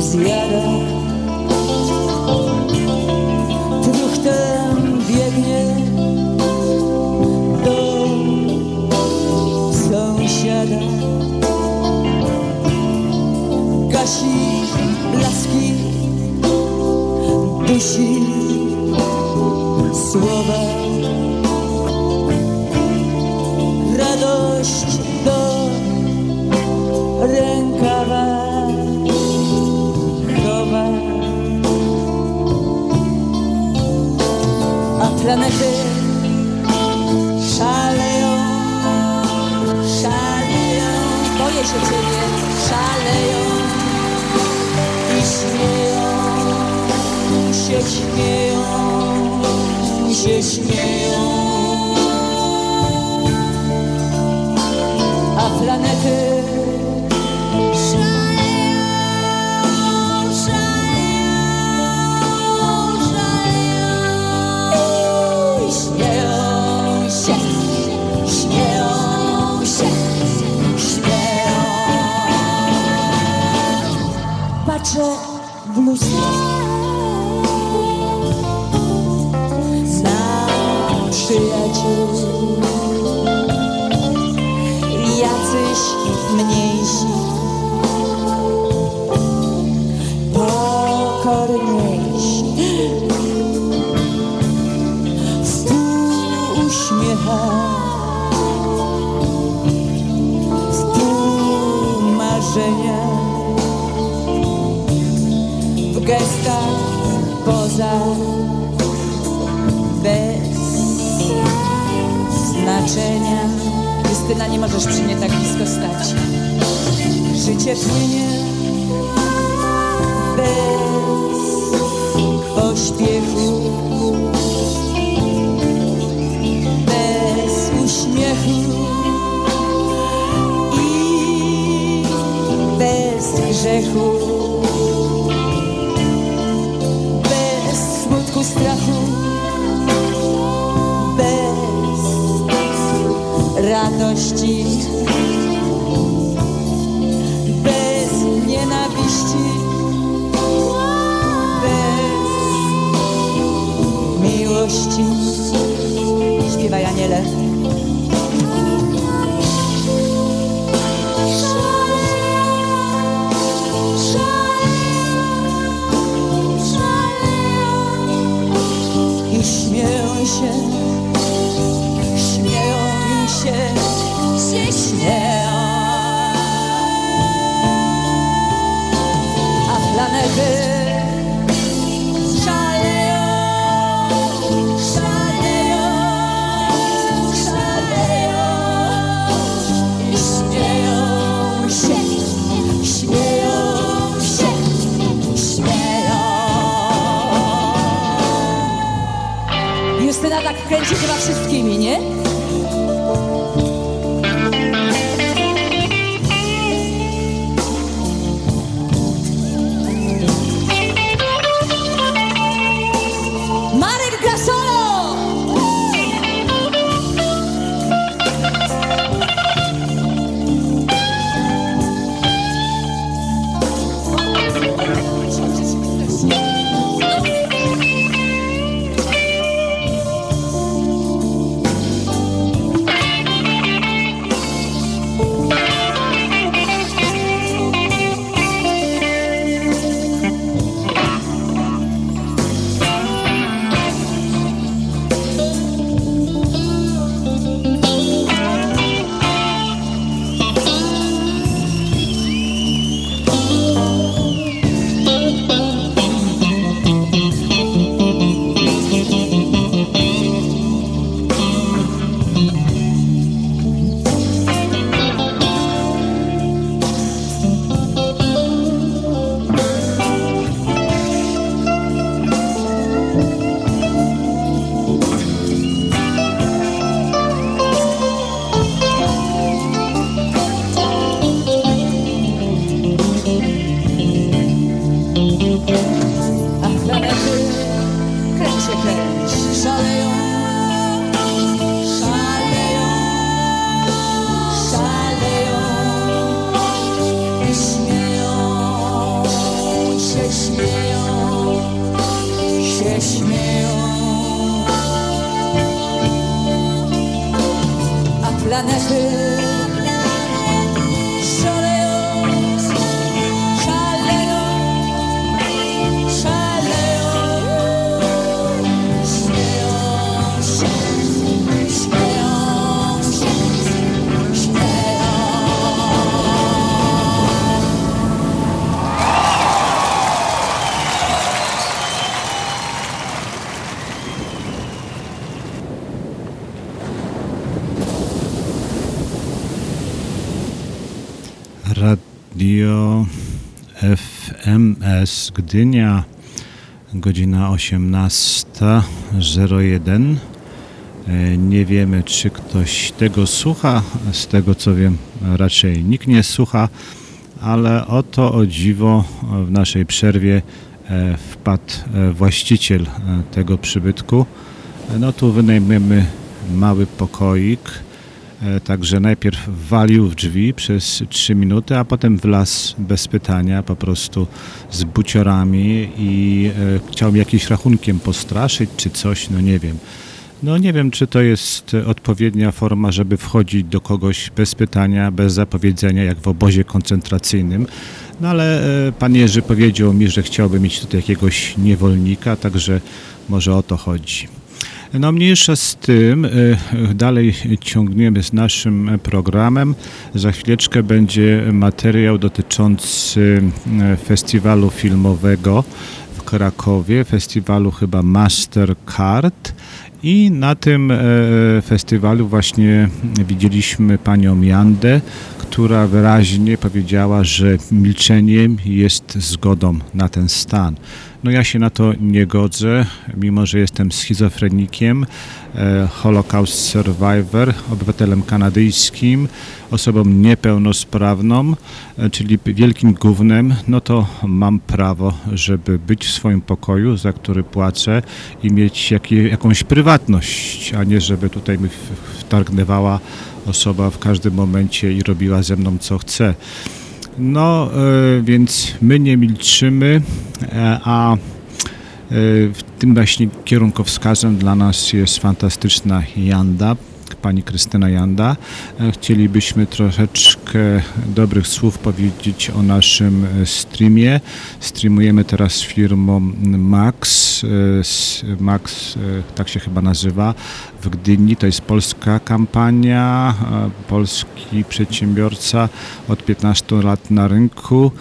zjada. Duch gasi blaski, dusi słowa. Radość do rękawa chowa, a planety szaleją, szaleją, boję się ciebie, szaleją się, śmieją się, śmieją. A planety. Patrzę w lustro możesz przy mnie tak blisko stać. Życie płynie bez pośpiechu, bez uśmiechu i bez grzechu. bez smutku, strachu, radości, bez nienawiści, bez miłości. Śpiewaj Aniele. Kręci chyba wszystkimi, nie? FMS Gdynia, godzina 18.01. E, Nie wiemy, czy ktoś tego słucha. Z tego co wiem, raczej nikt nie słucha, ale oto o dziwo w naszej przerwie e, wpadł e, właściciel tego przybytku. No tu wynajmujemy mały pokoik. E, Także najpierw walił w drzwi przez 3 minuty, a potem wlazł bez pytania, po prostu z buciorami i e, chciał jakimś rachunkiem postraszyć czy coś, no nie wiem. No nie wiem, czy to jest odpowiednia forma, żeby wchodzić do kogoś bez pytania, bez zapowiedzenia, jak w obozie koncentracyjnym. No ale e, pan Jerzy powiedział mi, że chciałby mieć tutaj jakiegoś niewolnika, także może o to chodzi. No mniejsza z tym, y, dalej ciągniemy z naszym programem. Za chwileczkę będzie materiał dotyczący y, festiwalu filmowego w Krakowie, festiwalu chyba Mastercard. I na tym festiwalu właśnie widzieliśmy panią Jandę, która wyraźnie powiedziała, że milczeniem jest zgodą na ten stan. No ja się na to nie godzę, mimo że jestem schizofrenikiem, e, Holocaust Survivor, obywatelem kanadyjskim, osobą niepełnosprawną, e, czyli wielkim gównem, no to mam prawo, żeby być w swoim pokoju, za który płacę i mieć jakie, jakąś prywatność, a nie żeby tutaj mi w- wtargnęła osoba w każdym momencie i robiła ze mną co chce. No, e, więc my nie milczymy, e, a e, w tym właśnie kierunkowskazem dla nas jest fantastyczna Janda, pani Krystyna Janda. E, Chcielibyśmy troszeczkę dobrych słów powiedzieć o naszym e, streamie. Streamujemy teraz z firmą Max. e, Max, tak się chyba nazywa, w Gdyni. To jest polska kampania, polski przedsiębiorca od 15 lat na rynku.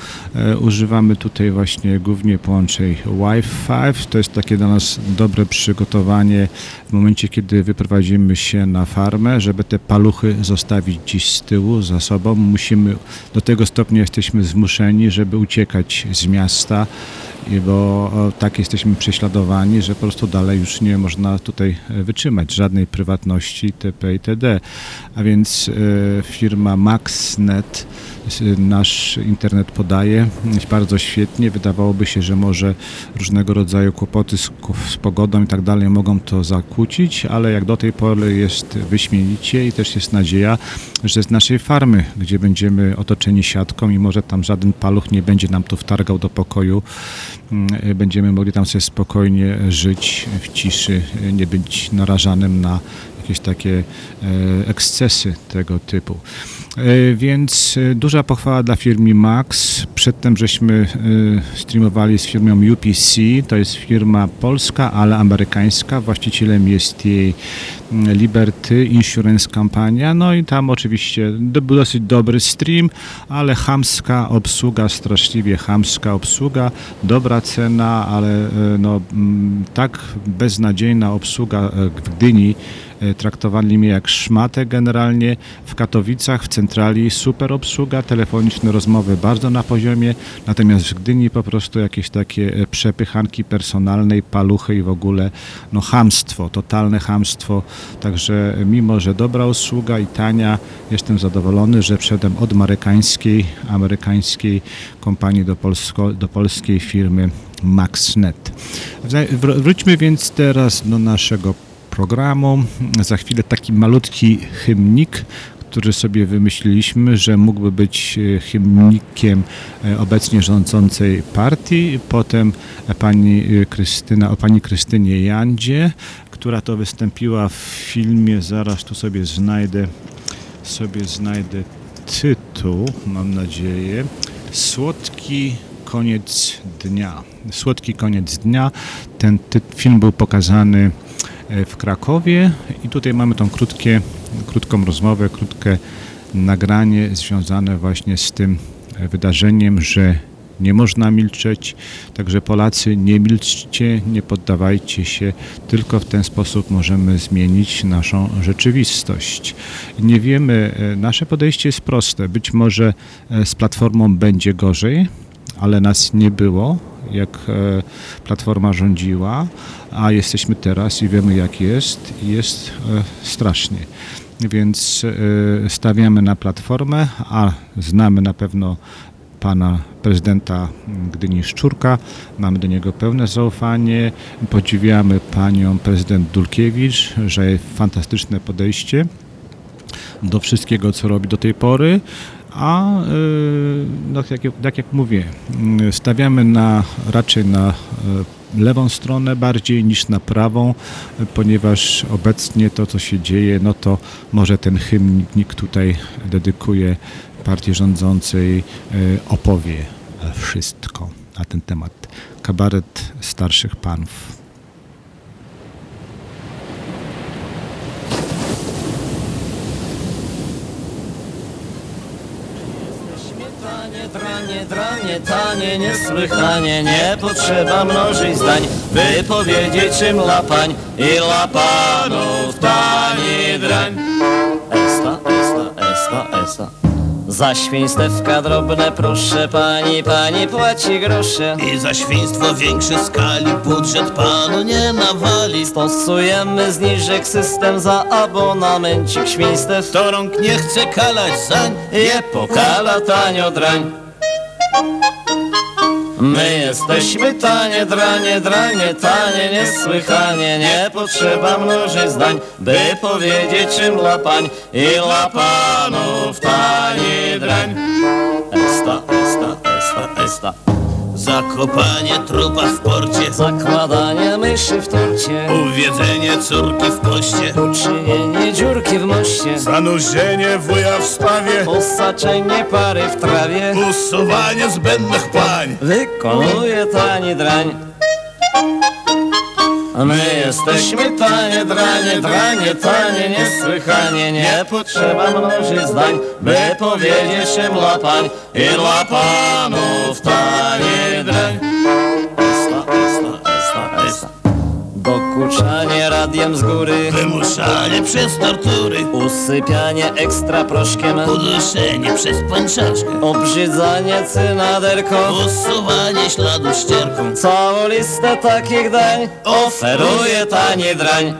Używamy tutaj właśnie głównie połączeń Wi-Fi. To jest takie dla nas dobre przygotowanie w momencie, kiedy wyprowadzimy się na farmę, żeby te paluchy zostawić gdzieś z tyłu, za sobą. Musimy, do tego stopnia jesteśmy zmuszeni, żeby uciekać z miasta bo tak jesteśmy prześladowani, że po prostu dalej już nie można tutaj e, wytrzymać żadnej prywatności itp. itd. A więc e, firma MaxNet s- nasz internet podaje bardzo świetnie. Wydawałoby się, że może różnego rodzaju kłopoty z, z pogodą i tak dalej mogą to zakłócić, ale jak do tej pory jest wyśmienicie i też jest nadzieja, że z naszej farmy, gdzie będziemy otoczeni siatką i może tam żaden paluch nie będzie nam tu wtargał do pokoju, będziemy mogli tam sobie spokojnie żyć w ciszy, nie być narażanym na jakieś takie e, ekscesy tego typu. E, Więc e, duża pochwała dla firmy Max. Przedtem żeśmy e, streamowali z firmą UPC. To jest firma polska, ale amerykańska. Właścicielem jest jej Liberty Insurance Kampania. No i tam oczywiście był dosyć dobry stream, ale chamska obsługa, straszliwie chamska obsługa, dobra cena, ale no, tak beznadziejna obsługa w Gdyni traktowali mnie jak szmatę generalnie. W Katowicach, w centrali super obsługa, telefoniczne rozmowy bardzo na poziomie, natomiast w Gdyni po prostu jakieś takie e, przepychanki personalnej, paluchy i w ogóle no chamstwo, totalne chamstwo. Także mimo, że dobra usługa i tania, jestem zadowolony, że przedem od amerykańskiej, amerykańskiej kompanii do, polsko, do polskiej firmy MaxNet. Wróćmy więc teraz do naszego programu. Za chwilę taki malutki hymnik, który sobie wymyśliliśmy, że mógłby być e, hymnikiem e, obecnie rządzącej partii. Potem pani e, Krystyna, o pani Krystynie Jandzie, która to wystąpiła w filmie, zaraz tu sobie znajdę, sobie znajdę tytuł, mam nadzieję. Słodki koniec dnia. Słodki koniec dnia. Ten film był pokazany w Krakowie. I tutaj mamy tą krótkie, krótką rozmowę, krótkie nagranie związane właśnie z tym e, wydarzeniem, że nie można milczeć, także Polacy nie milczcie, nie poddawajcie się, tylko w ten sposób możemy zmienić naszą rzeczywistość. Nie wiemy, e, nasze podejście jest proste, być może e, z Platformą będzie gorzej, ale nas nie było, jak e, Platforma rządziła, a jesteśmy teraz i wiemy jak jest i jest e, strasznie. Więc e, stawiamy na Platformę, a znamy na pewno pana prezydenta Gdyni Szczurka, mamy do niego pełne zaufanie, podziwiamy panią prezydent Dulkiewicz, że fantastyczne podejście do wszystkiego, co robi do tej pory, a no, tak, jak, tak jak mówię, y, stawiamy na, raczej na y, lewą stronę bardziej niż na prawą, ponieważ obecnie to, co się dzieje, no to może ten hymnik tutaj dedykuje partii rządzącej, opowie wszystko na ten temat. Kabaret starszych panów. Tanie, dranie, tanie, niesłychanie, nie potrzeba mnożyć zdań, by powiedzieć czym lapań i lapanów tani drań. Esta, esta, esta, esta. Za świństewka drobne proszę pani, pani płaci grosze. I za świństwo większe skali budżet panu nie nawali. Stosujemy zniżek system za abonamencik świństw. To rąk nie chce kalać zań, je pokala tanio drań. My jesteśmy tanie, dranie, dranie, tanie, niesłychanie. Nie potrzeba mnożyć zdań, by powiedzieć czym lapań I lapanów tani drań. Esta, esta, esta, esta zakopanie trupa w porcie, Zakładanie myszy w torcie. Uwiedzenie córki w poście, Uczynienie dziurki w moście. Zanurzenie wuja w spawie, Osaczenie pary w trawie. Usuwanie zbędnych pań. Wykonuje tani drań. My jesteśmy tanie, dranie, dranie, tanie, niesłychanie Nie potrzeba mnożyć zdań, by powiedzieć czym lapań I dla panów tanie drań Esta, esta, esta, esta Dokuczanie radiem z góry. Wymuszanie przez tortury. Usypianie ekstra proszkiem. Uduszenie przez pączaczkę Obrzydzanie cynaderką. Usuwanie śladów ścierką. Całą listę takich dań Oferuje tani drań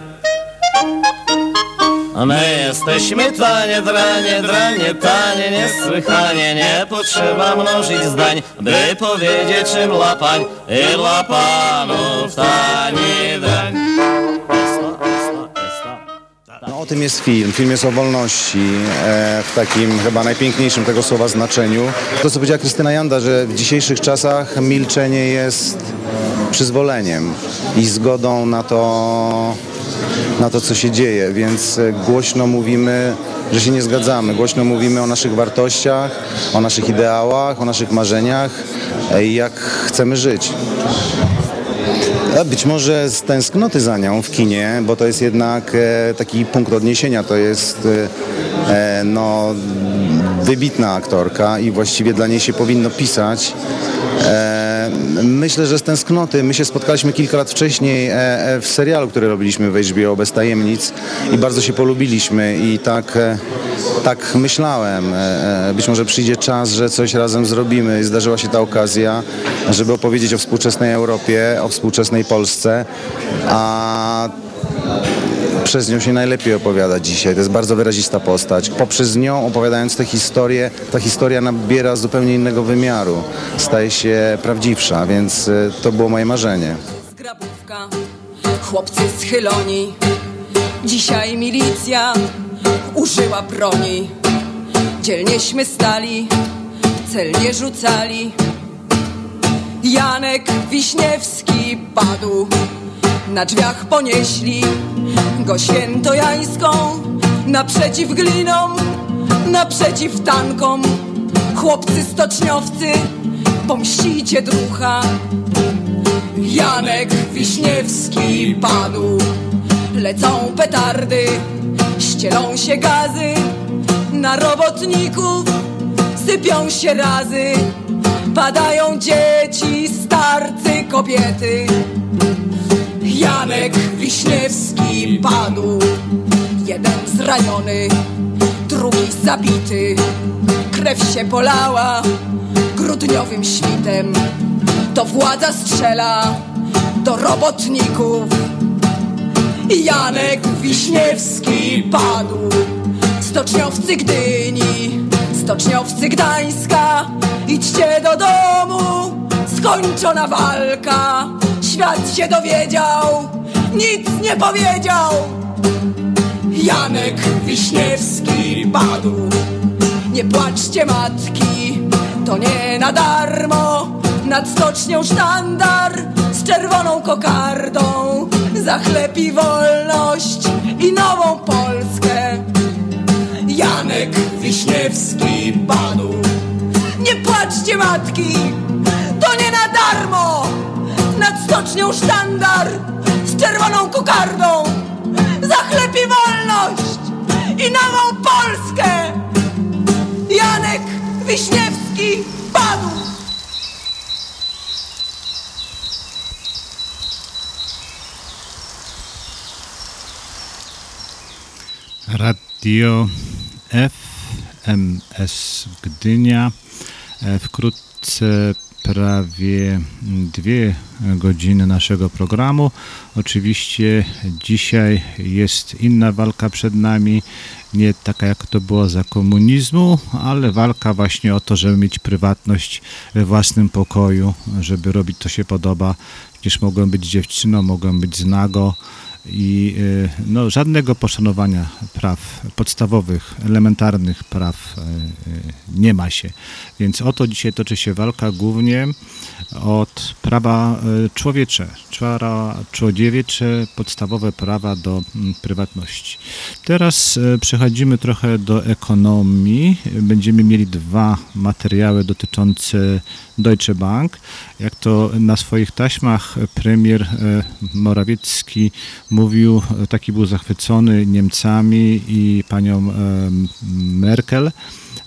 my jesteśmy tanie, dranie, dranie, tanie, niesłychanie. Nie potrzeba mnożyć zdań, by powiedzieć czym dla pań I dla panów tani drań No, o tym jest film. Film jest o wolności e, w takim chyba najpiękniejszym tego słowa znaczeniu. To, co powiedziała Krystyna Janda, że w dzisiejszych czasach milczenie jest przyzwoleniem i zgodą na to, na to, co się dzieje, więc e, głośno mówimy, że się nie zgadzamy. Głośno mówimy o naszych wartościach, o naszych ideałach, o naszych marzeniach e, i jak chcemy żyć. A Być może z tęsknoty za nią w kinie, bo to jest jednak e, taki punkt odniesienia, to jest no, wybitna aktorka i właściwie dla niej się powinno pisać. Myślę, że z tęsknoty. My się spotkaliśmy kilka lat wcześniej e, e, w serialu, który robiliśmy w HBO bez tajemnic i bardzo się polubiliśmy i tak, e, tak myślałem. Być może przyjdzie czas, że coś razem zrobimy. Zdarzyła się ta okazja, żeby opowiedzieć o współczesnej Europie, o współczesnej Polsce, a przez nią się najlepiej opowiada dzisiaj. To jest bardzo wyrazista postać. Poprzez nią opowiadając tę historię, ta historia nabiera zupełnie innego wymiaru. Staje się prawdziwsza, więc e, to było moje marzenie. Zgrabówka, chłopcy schyloni. Dzisiaj milicja użyła broni. Dzielnieśmy stali, celnie rzucali. Janek Wiśniewski padł. Na drzwiach ponieśli go świętojańską. Naprzeciw glinom, naprzeciw tankom. Chłopcy stoczniowcy, pomścicie drucha. Janek Wiśniewski padł Lecą petardy, ścielą się gazy Na robotników sypią się razy Padają dzieci, starcy, kobiety Janek Wiśniewski padł Jeden zraniony, drugi zabity Krew się polała grudniowym świtem to władza strzela do robotników. Janek Wiśniewski padł. Stoczniowcy Gdyni, stoczniowcy Gdańska, idźcie do domu, skończona walka. Świat się dowiedział, nic nie powiedział. Janek Wiśniewski padł. Nie płaczcie matki, to nie na darmo. Nad stocznią sztandar z czerwoną kokardą Za chleb i wolność i nową Polskę Janek Wiśniewski padł Nie płaczcie matki, to nie na darmo Nad stocznią sztandar z czerwoną kokardą Za chleb i wolność i nową Polskę. Janek Wiśniewski padł. Radio FMS Gdynia. E, Wkrótce prawie dwie godziny naszego programu. Oczywiście dzisiaj jest inna walka przed nami, nie taka jak to było za komunizmu, ale walka właśnie o to, żeby mieć prywatność we własnym pokoju, żeby robić to się podoba. Przecież mogłem być dziewczyną, mogłem być z nago i y, no, żadnego poszanowania praw podstawowych, elementarnych praw y, y, nie ma się. Więc o to dzisiaj toczy się walka głównie od prawa człowiecze, człowiecze, podstawowe prawa do mm, prywatności. Teraz przechodzimy trochę do ekonomii. Będziemy mieli dwa materiały dotyczące Deutsche Bank. Jak to na swoich taśmach premier Morawiecki mówił, taki był zachwycony Niemcami i panią Merkel.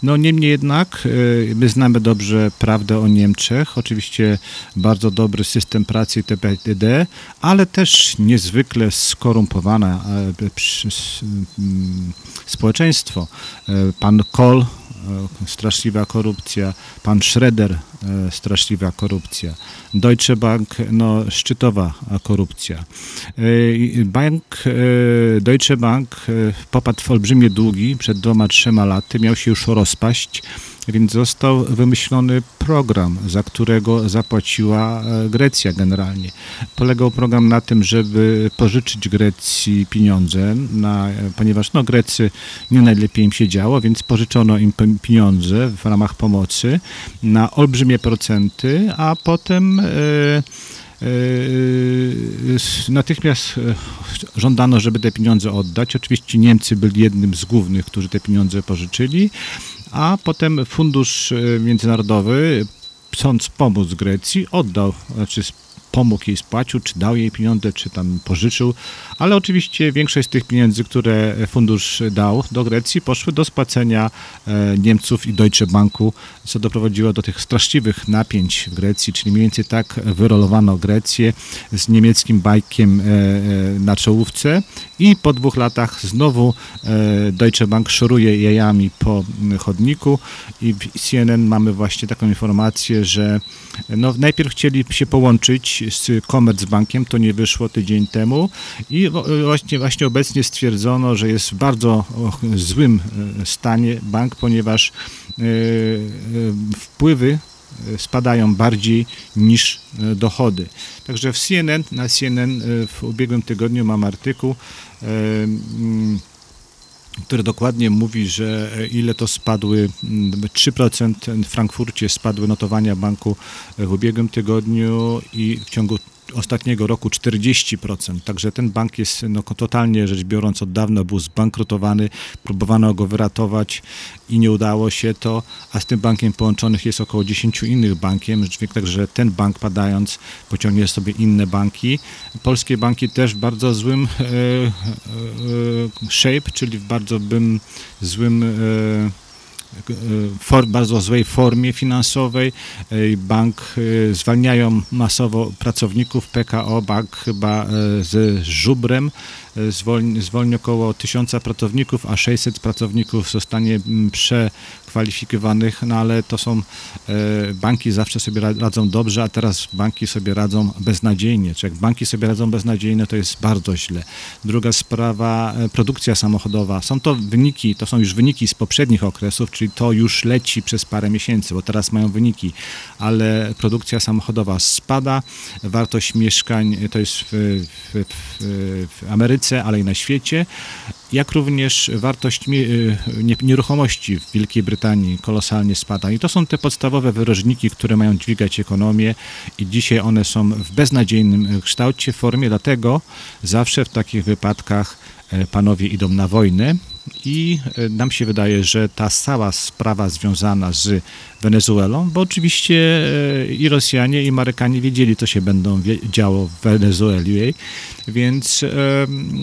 No niemniej jednak y, my znamy dobrze prawdę o Niemczech, oczywiście bardzo dobry system pracy TPD, ale też niezwykle skorumpowane e, społeczeństwo. E, Pan Kohl, e, straszliwa korupcja, pan Schroeder, e, straszliwa korupcja, Deutsche Bank, no szczytowa korupcja. E, Bank, e, Deutsche Bank e, popadł w olbrzymie długi przed dwoma, trzema laty, miał się już rozpaść, więc został wymyślony program, za którego zapłaciła e, Grecja generalnie. Polegał program na tym, żeby pożyczyć Grecji pieniądze, na, ponieważ no, Grecy nie najlepiej im się działo, więc pożyczono im pi- pieniądze w ramach pomocy na olbrzymie procenty, a potem e, e, s- natychmiast e, żądano, żeby te pieniądze oddać. Oczywiście Niemcy byli jednym z głównych, którzy te pieniądze pożyczyli, a potem fundusz e, międzynarodowy, chcąc pomóc Grecji, oddał, znaczy pomógł jej, spłacił, czy dał jej pieniądze, czy tam pożyczył, ale oczywiście większość z tych pieniędzy, które fundusz dał do Grecji, poszły do spłacenia e, Niemców i Deutsche Banku, co doprowadziło do tych straszliwych napięć w Grecji, czyli mniej więcej tak wyrolowano Grecję z niemieckim bajkiem e, e, na czołówce i po dwóch latach znowu Deutsche Bank szoruje jajami po chodniku i w CNN mamy właśnie taką informację, że no, najpierw chcieli się połączyć z Commerzbankiem, to nie wyszło tydzień temu i wo- właśnie, właśnie obecnie stwierdzono, że jest w bardzo złym e, stanie bank, ponieważ e, e, wpływy spadają bardziej niż dochody. Także w CNN, na CNN w ubiegłym tygodniu mam artykuł, mm, który dokładnie mówi, że ile to spadły, mm, 3% w Frankfurcie spadły notowania banku w ubiegłym tygodniu i w ciągu ostatniego roku 40%. Także ten bank jest no, totalnie rzecz biorąc od dawna był zbankrutowany, próbowano go wyratować i nie udało się to, a z tym bankiem połączonych jest około 10 innych bankiem, także ten bank padając pociągnie sobie inne banki. Polskie banki też w bardzo złym e, e, e, shape, czyli w bardzo bym złym e, for, bardzo złej formie finansowej. E, Bank e, zwalniają masowo pracowników. PKO Bank chyba e, z żubrem e, zwolni, zwolni około 1000 pracowników, a 600 pracowników zostanie mm, przekwalifikowanych, no ale to są e, banki zawsze sobie ra- radzą dobrze, a teraz banki sobie radzą beznadziejnie. Czy jak banki sobie radzą beznadziejnie, to jest bardzo źle. Druga sprawa, e, produkcja samochodowa. Są to wyniki, to są już wyniki z poprzednich okresów, czyli to już leci przez parę miesięcy, bo teraz mają wyniki, ale produkcja samochodowa spada, wartość mieszkań to jest w, w, w, w Ale i na świecie, jak również wartość y, nie- nieruchomości w Wielkiej Brytanii kolosalnie spada. I to są te podstawowe wyrożniki, które mają dźwigać ekonomię i dzisiaj one są w beznadziejnym kształcie, formie, dlatego zawsze w takich wypadkach e, panowie idą na wojnę i e, nam się wydaje, że ta cała sprawa związana z Wenezuelą, bo oczywiście e, i Rosjanie, i Amerykanie wiedzieli, co się będą działo w Wenezueli, więc e,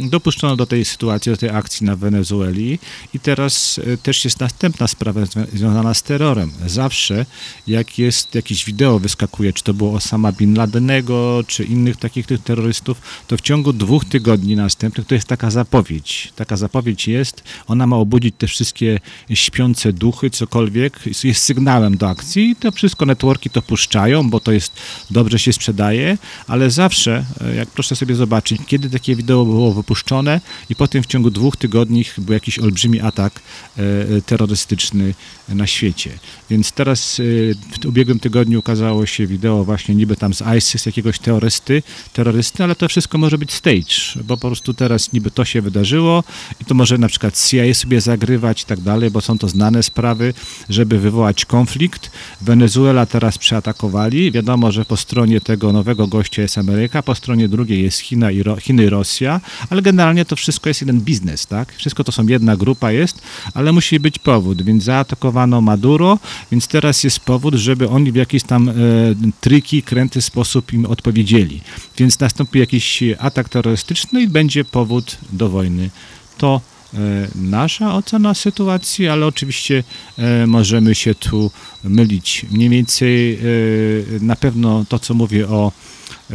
dopuszczono do tej sytuacji, do tej akcji na Wenezueli i teraz też jest następna sprawa zwią- związana z terrorem. Zawsze jak jest jakieś wideo wyskakuje, czy to było Osama Bin Ladenego, czy innych takich tych terrorystów, to w ciągu dwóch tygodni następnych to jest taka zapowiedź. Taka zapowiedź jest, ona ma obudzić te wszystkie śpiące duchy, cokolwiek, jest- sygnałem do akcji. I to wszystko networki to puszczają, bo to jest, dobrze się sprzedaje, ale zawsze, e, jak proszę sobie zobaczyć, kiedy takie wideo było wypuszczone i potem w ciągu dwóch tygodni był jakiś olbrzymi atak e, e, terrorystyczny na świecie. Więc teraz w ubiegłym tygodniu ukazało się wideo właśnie niby tam z ISIS, jakiegoś terrorysty, terrorysty, ale to wszystko może być stage, bo po prostu teraz niby to się wydarzyło i to może na przykład CIA sobie zagrywać i tak dalej, bo są to znane sprawy, żeby wywołać konflikt. Wenezuela teraz przeatakowali. Wiadomo, że po stronie tego nowego gościa jest Ameryka, po stronie drugiej jest China i Ro- Chiny i Rosja, ale generalnie to wszystko jest jeden biznes, tak? Wszystko to są jedna grupa jest, ale musi być powód, więc zaatakowano Maduro, więc teraz jest powód, żeby oni w jakiś tam e, triki, kręty sposób im odpowiedzieli. Więc nastąpi jakiś atak terrorystyczny i będzie powód do wojny. To nasza ocena sytuacji, ale oczywiście e, możemy się tu mylić. Mniej więcej e, na pewno to, co mówię o e,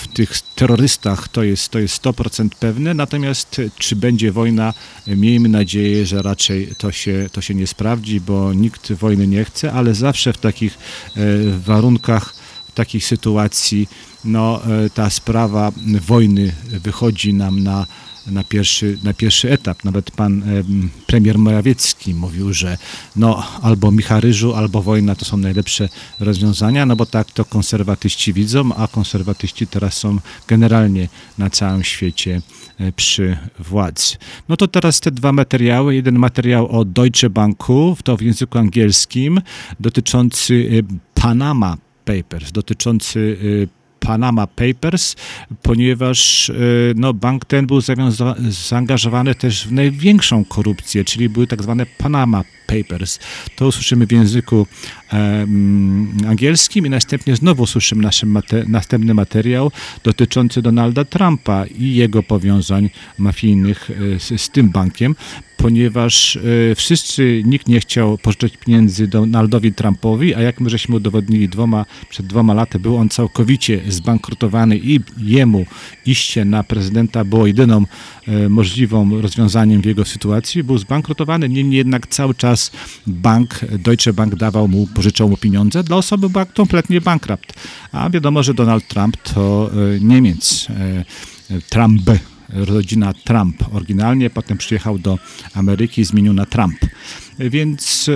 w tych terrorystach to jest, to jest 100% pewne, natomiast czy będzie wojna, miejmy nadzieję, że raczej to się, to się nie sprawdzi, bo nikt wojny nie chce, ale zawsze w takich e, warunkach, w takiej sytuacji, no, e, ta sprawa wojny wychodzi nam na, na, pierwszy, na pierwszy etap. Nawet pan em, premier Morawiecki mówił, że no, albo Micharyżu, albo wojna to są najlepsze rozwiązania, no bo tak to konserwatyści widzą, a konserwatyści teraz są generalnie na całym świecie e, przy władzy. No to teraz te dwa materiały. Jeden materiał o Deutsche Banku, to w języku angielskim, dotyczący e, Panama Papers, dotyczący e, Panama Papers, ponieważ e, no, bank ten był zaangażowany też w największą korupcję, czyli były tak zwane Panama Papers. To usłyszymy w języku angielskim i następnie znowu usłyszymy nasz mate- następny materiał dotyczący Donalda Trumpa i jego powiązań mafijnych e, z, z tym bankiem, ponieważ e, wszyscy, nikt nie chciał pożyczyć pieniędzy Donaldowi Trumpowi, a jak my żeśmy udowodnili dwoma, przed dwoma laty, był on całkowicie zbankrutowany i jemu iście na prezydenta było jedyną e, możliwą rozwiązaniem w jego sytuacji. Był zbankrutowany, niemniej jednak cały czas bank, Deutsche Bank dawał mu, pożyczał mu pieniądze. Dla osoby był kompletnie bankrupt. A wiadomo, że Donald Trump to e, Niemiec. e, Trump rodzina Trump oryginalnie, potem przyjechał do Ameryki i zmienił na Trump. Więc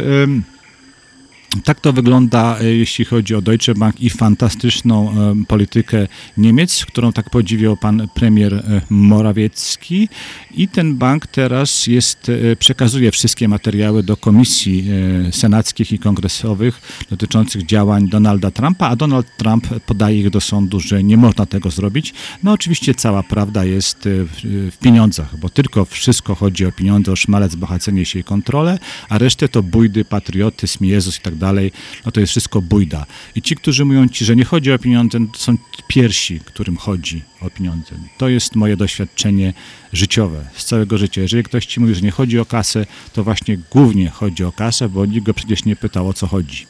tak to wygląda, e, jeśli chodzi o Deutsche Bank i fantastyczną e, politykę Niemiec, którą tak podziwiał pan premier e, Morawiecki. I ten bank teraz jest, przekazuje wszystkie materiały do komisji senackich i kongresowych dotyczących działań Donalda Trumpa, a Donald Trump podaje ich do sądu, że nie można tego zrobić. No oczywiście cała prawda jest w pieniądzach, bo tylko wszystko chodzi o pieniądze, o szmalec, bohacenie się i kontrolę, a resztę to bójdy, patriotyzm, Jezus i tak dalej, no to jest wszystko bójda. I ci, którzy mówią ci, że nie chodzi o pieniądze, to są pierwsi, którym chodzi o pieniądze. To jest moje doświadczenie życiowe z całego życia. Jeżeli ktoś ci mówi, że nie chodzi o kasę, to właśnie głównie chodzi o kasę, bo nikt go przecież nie pytał o co chodzi.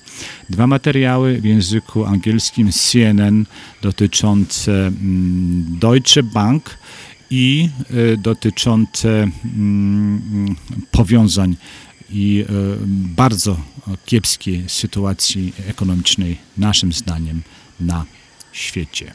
Dwa materiały w języku angielskim CNN dotyczące mm, Deutsche Bank i y, dotyczące mm, powiązań i e, bardzo kiepskiej sytuacji ekonomicznej, naszym zdaniem, na świecie.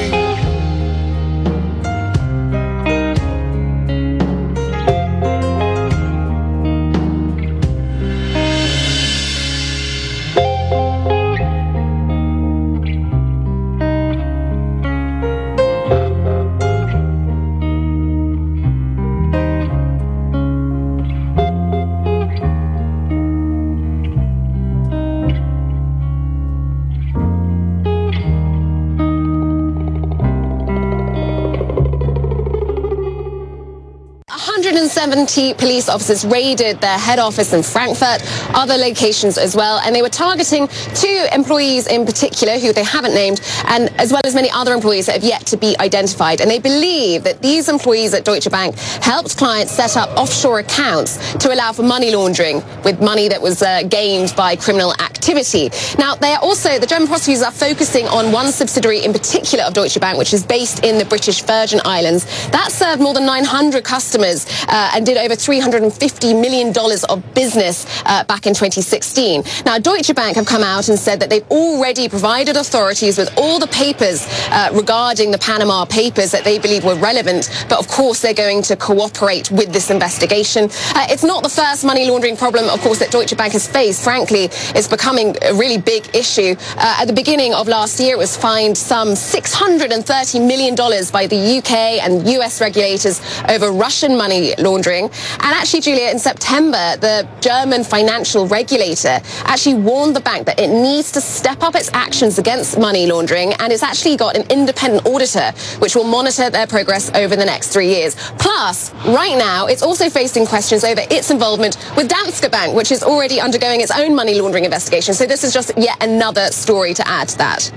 170 police officers raided their head office in Frankfurt, other locations as well, and they were targeting two employees in particular who they haven't named, and as well as many other employees that have yet to be identified. And they believe that these employees at Deutsche Bank helped clients set up offshore accounts to allow for money laundering with money that was uh, gained by criminal activity. Now, they are also, the German prosecutors are focusing on one subsidiary in particular of Deutsche Bank, which is based in the British Virgin Islands. That served more than 900 customers uh, and did over $350 million of business uh, back in 2016. Now, Deutsche Bank have come out and said that they've already provided authorities with all the papers uh, regarding the Panama Papers that they believe were relevant, but of course they're going to cooperate with this investigation. Uh, it's not the first money laundering problem, of course, that Deutsche Bank has faced. Frankly, it's becoming a really big issue. Uh, at the beginning of last year, it was fined some $630 million by the UK and US regulators over Russian money laundering. And actually, Julia, in September, the German financial regulator actually warned the bank that it needs to step up its actions against money laundering, and it's actually got an independent auditor which will monitor their progress over the next three years. Plus, right now, it's also facing questions over its involvement with Danske Bank, which is already undergoing its own money laundering investigation. So this is just yet another story to add to that.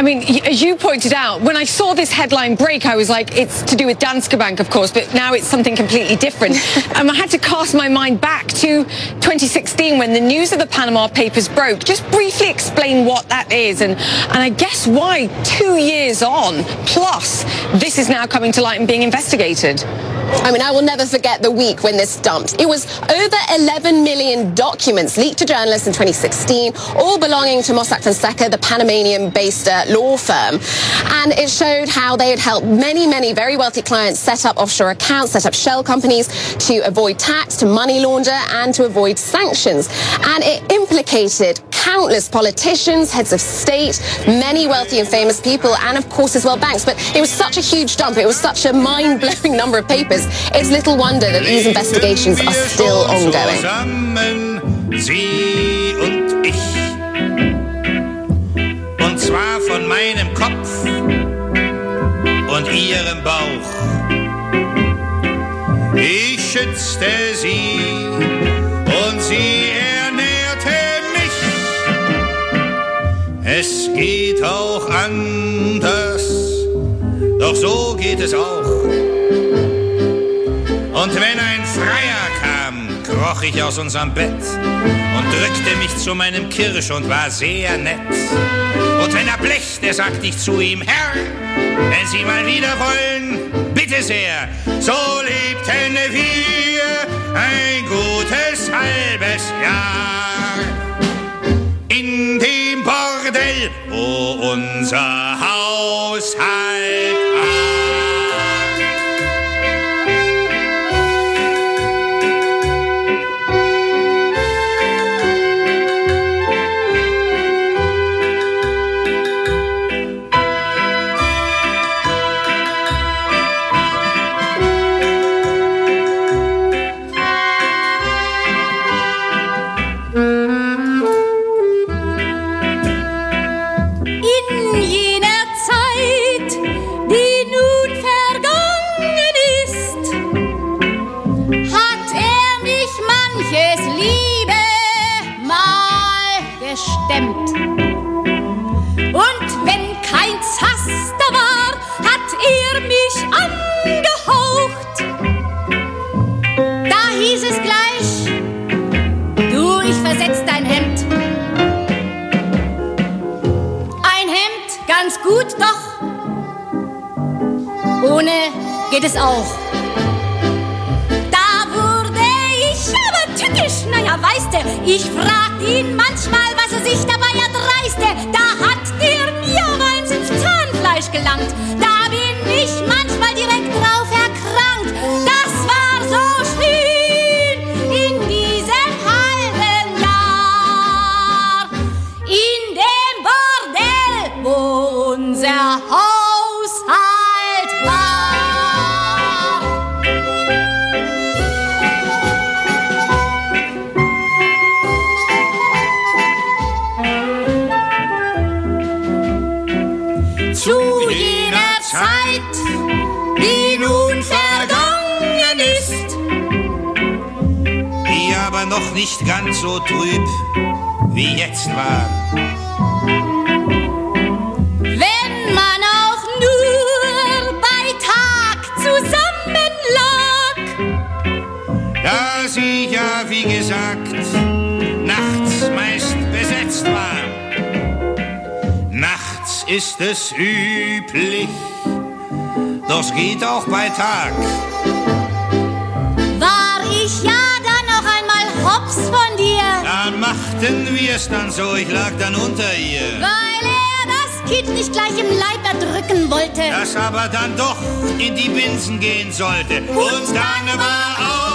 I mean, as you pointed out, when I saw this headline break, I was like, it's to do with Danske Bank, of course, but now it's something completely different. um, I had to cast my mind back to 2016 when the news of the Panama Papers broke. Just briefly explain what that is and, and I guess why two years on, plus, this is now coming to light and being investigated. I mean, I will never forget the week when this dumped. It was over 11 million documents leaked to journalists in 2016, all belonging to Mossack Fonseca, the Panamanian-based uh, law firm. And it showed how they had helped many, many very wealthy clients set up offshore accounts, set up shell companies to avoid tax, to money launder, and to avoid sanctions. And it implicated countless politicians, heads of state, many wealthy and famous people, and of course as well banks. But it was such a huge dump. It was such a mind-blowing number of papers. It's little wonder that these investigations are still ongoing. Zwar von meinem Kopf und ihrem Bauch. Ich schützte sie und sie ernährte mich. Es geht auch anders, doch so geht es auch. Und wenn ein kroch ich aus unserem Bett und drückte mich zu meinem Kirsch und war sehr nett. Und wenn er blechte, sagte ich zu ihm, Herr, wenn Sie mal wieder wollen, bitte sehr, so lebten wir ein gutes halbes Jahr. In dem Bordell, wo unser Haushalt gut, doch ohne geht es auch. Da wurde ich aber tückisch, naja, weißt du, ich frag ihn manchmal, was er sich dabei erdreiste. Da hat der mir ins Zahnfleisch gelangt. Da noch nicht ganz so trüb wie jetzt war. wenn man auch nur bei Tag zusammen lag. Da sie ja, wie gesagt, nachts meist besetzt war. Nachts ist es üblich, das geht auch bei Tag. Hops von dir, Da machten wir's dann so, ich lag dann unter ihr. weil er das Kind nicht gleich im Leib erdrücken wollte. Das aber dann doch in die Binsen gehen sollte. Und dann war auch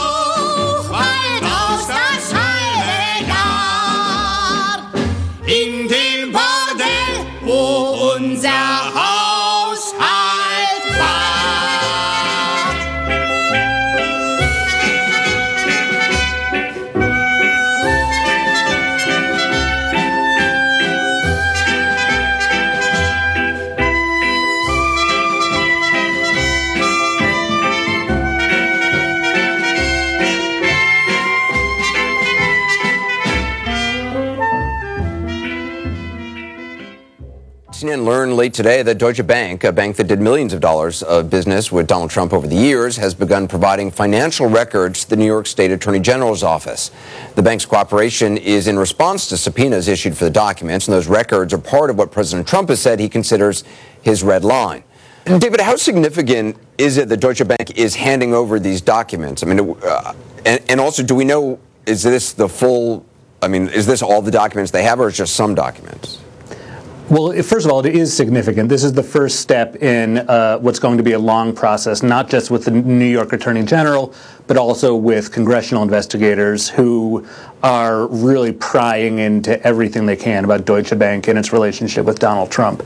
Today that Deutsche Bank, a bank that did millions of dollars of business with Donald Trump over the years, has begun providing financial records to the New York State Attorney General's office. The bank's cooperation is in response to subpoenas issued for the documents, and those records are part of what President Trump has said he considers his red line. David, how significant is it that Deutsche Bank is handing over these documents? I mean, uh, and, and also, do we know, is this the full, I mean, is this all the documents they have, or is just some documents? Well, first of all, it is significant. This is the first step in uh, what's going to be a long process, not just with the New York Attorney General, but also with congressional investigators who are really prying into everything they can about Deutsche Bank and its relationship with Donald Trump.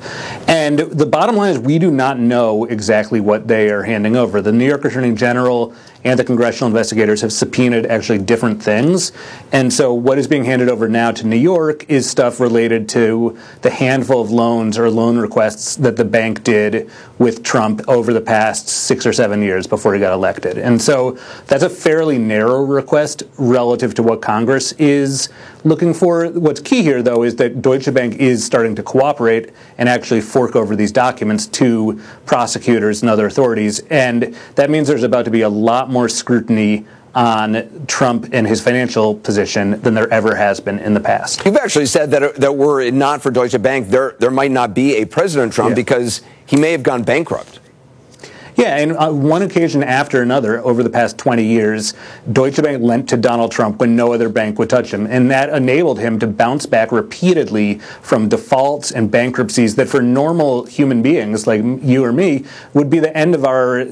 And the bottom line is, we do not know exactly what they are handing over. The New York Attorney General and the congressional investigators have subpoenaed actually different things. And so, what is being handed over now to New York is stuff related to the handful of loans or loan requests that the bank did with Trump over the past six or seven years before he got elected. And so, that's a fairly narrow request relative to what Congress is looking for. What's key here, though, is that Deutsche Bank is starting to cooperate and actually fork over these documents to prosecutors and other authorities. And that means there's about to be a lot more scrutiny on Trump and his financial position than there ever has been in the past. You've actually said that, uh, that were it not for Deutsche Bank, there, there might not be a President Trump because he may have gone bankrupt. Yeah, and on one occasion after another over the past 20 years, Deutsche Bank lent to Donald Trump when no other bank would touch him. And that enabled him to bounce back repeatedly from defaults and bankruptcies that for normal human beings like you or me would be the end of our uh,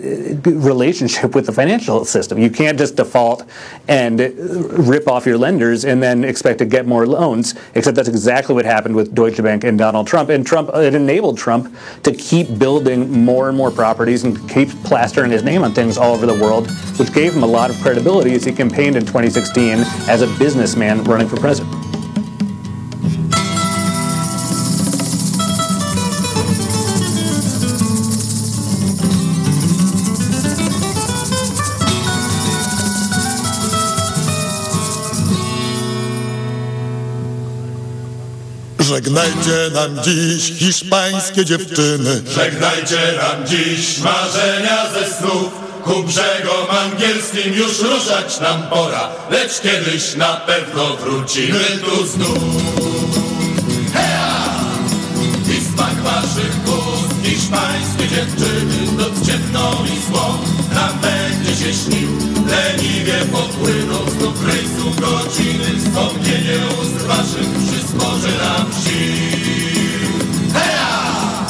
relationship with the financial system. You can't just default and uh, rip off your lenders and then expect to get more loans, except that's exactly what happened with Deutsche Bank and Donald Trump. And Trump, it enabled Trump to keep building more and more properties and keep plastering his name on things all over the world, which gave him a lot of credibility as he campaigned in 2016 as a businessman running for president. Żegnajcie nam dziś hiszpańskie dziewczyny. Żegnajcie nam dziś marzenia ze snów Ku brzegom angielskim już ruszać nam pora Lecz kiedyś na pewno wrócimy tu znów Hea! I smak waszych ust Hiszpańskie dziewczyny Noc ciemną i złą Nam będzie się śnił Leniwie popłyną Znów rejsu godziny wspomnienie ust waszych przysporzy nam sił. Heja!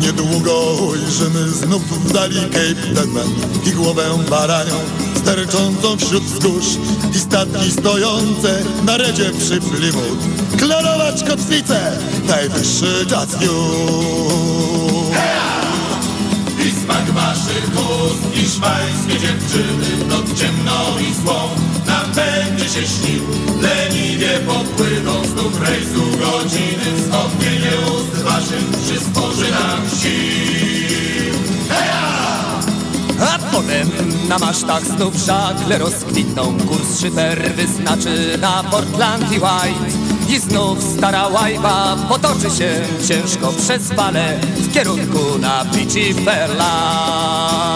Niedługo ujrzymy znów w dali Cape Deadman i głowę baranią sterczącą wśród wzgórz i statki stojące na redzie przy Plymouth. Klarować kotwicę, najwyższy czas już. I smak waszych ust, hiszpańskie dziewczyny w noc ciemną i złą nam będzie się śnił. Leniwie popłyną znów rejsu godziny, wspomnienie ust waszych przysporzy nam sił. A potem na masztach znów żagle rozkwitną. Kurs szyper wyznaczy na Portland i White. I znów stara łajba potoczy się ciężko przez fale W kierunku na Beachy Fairline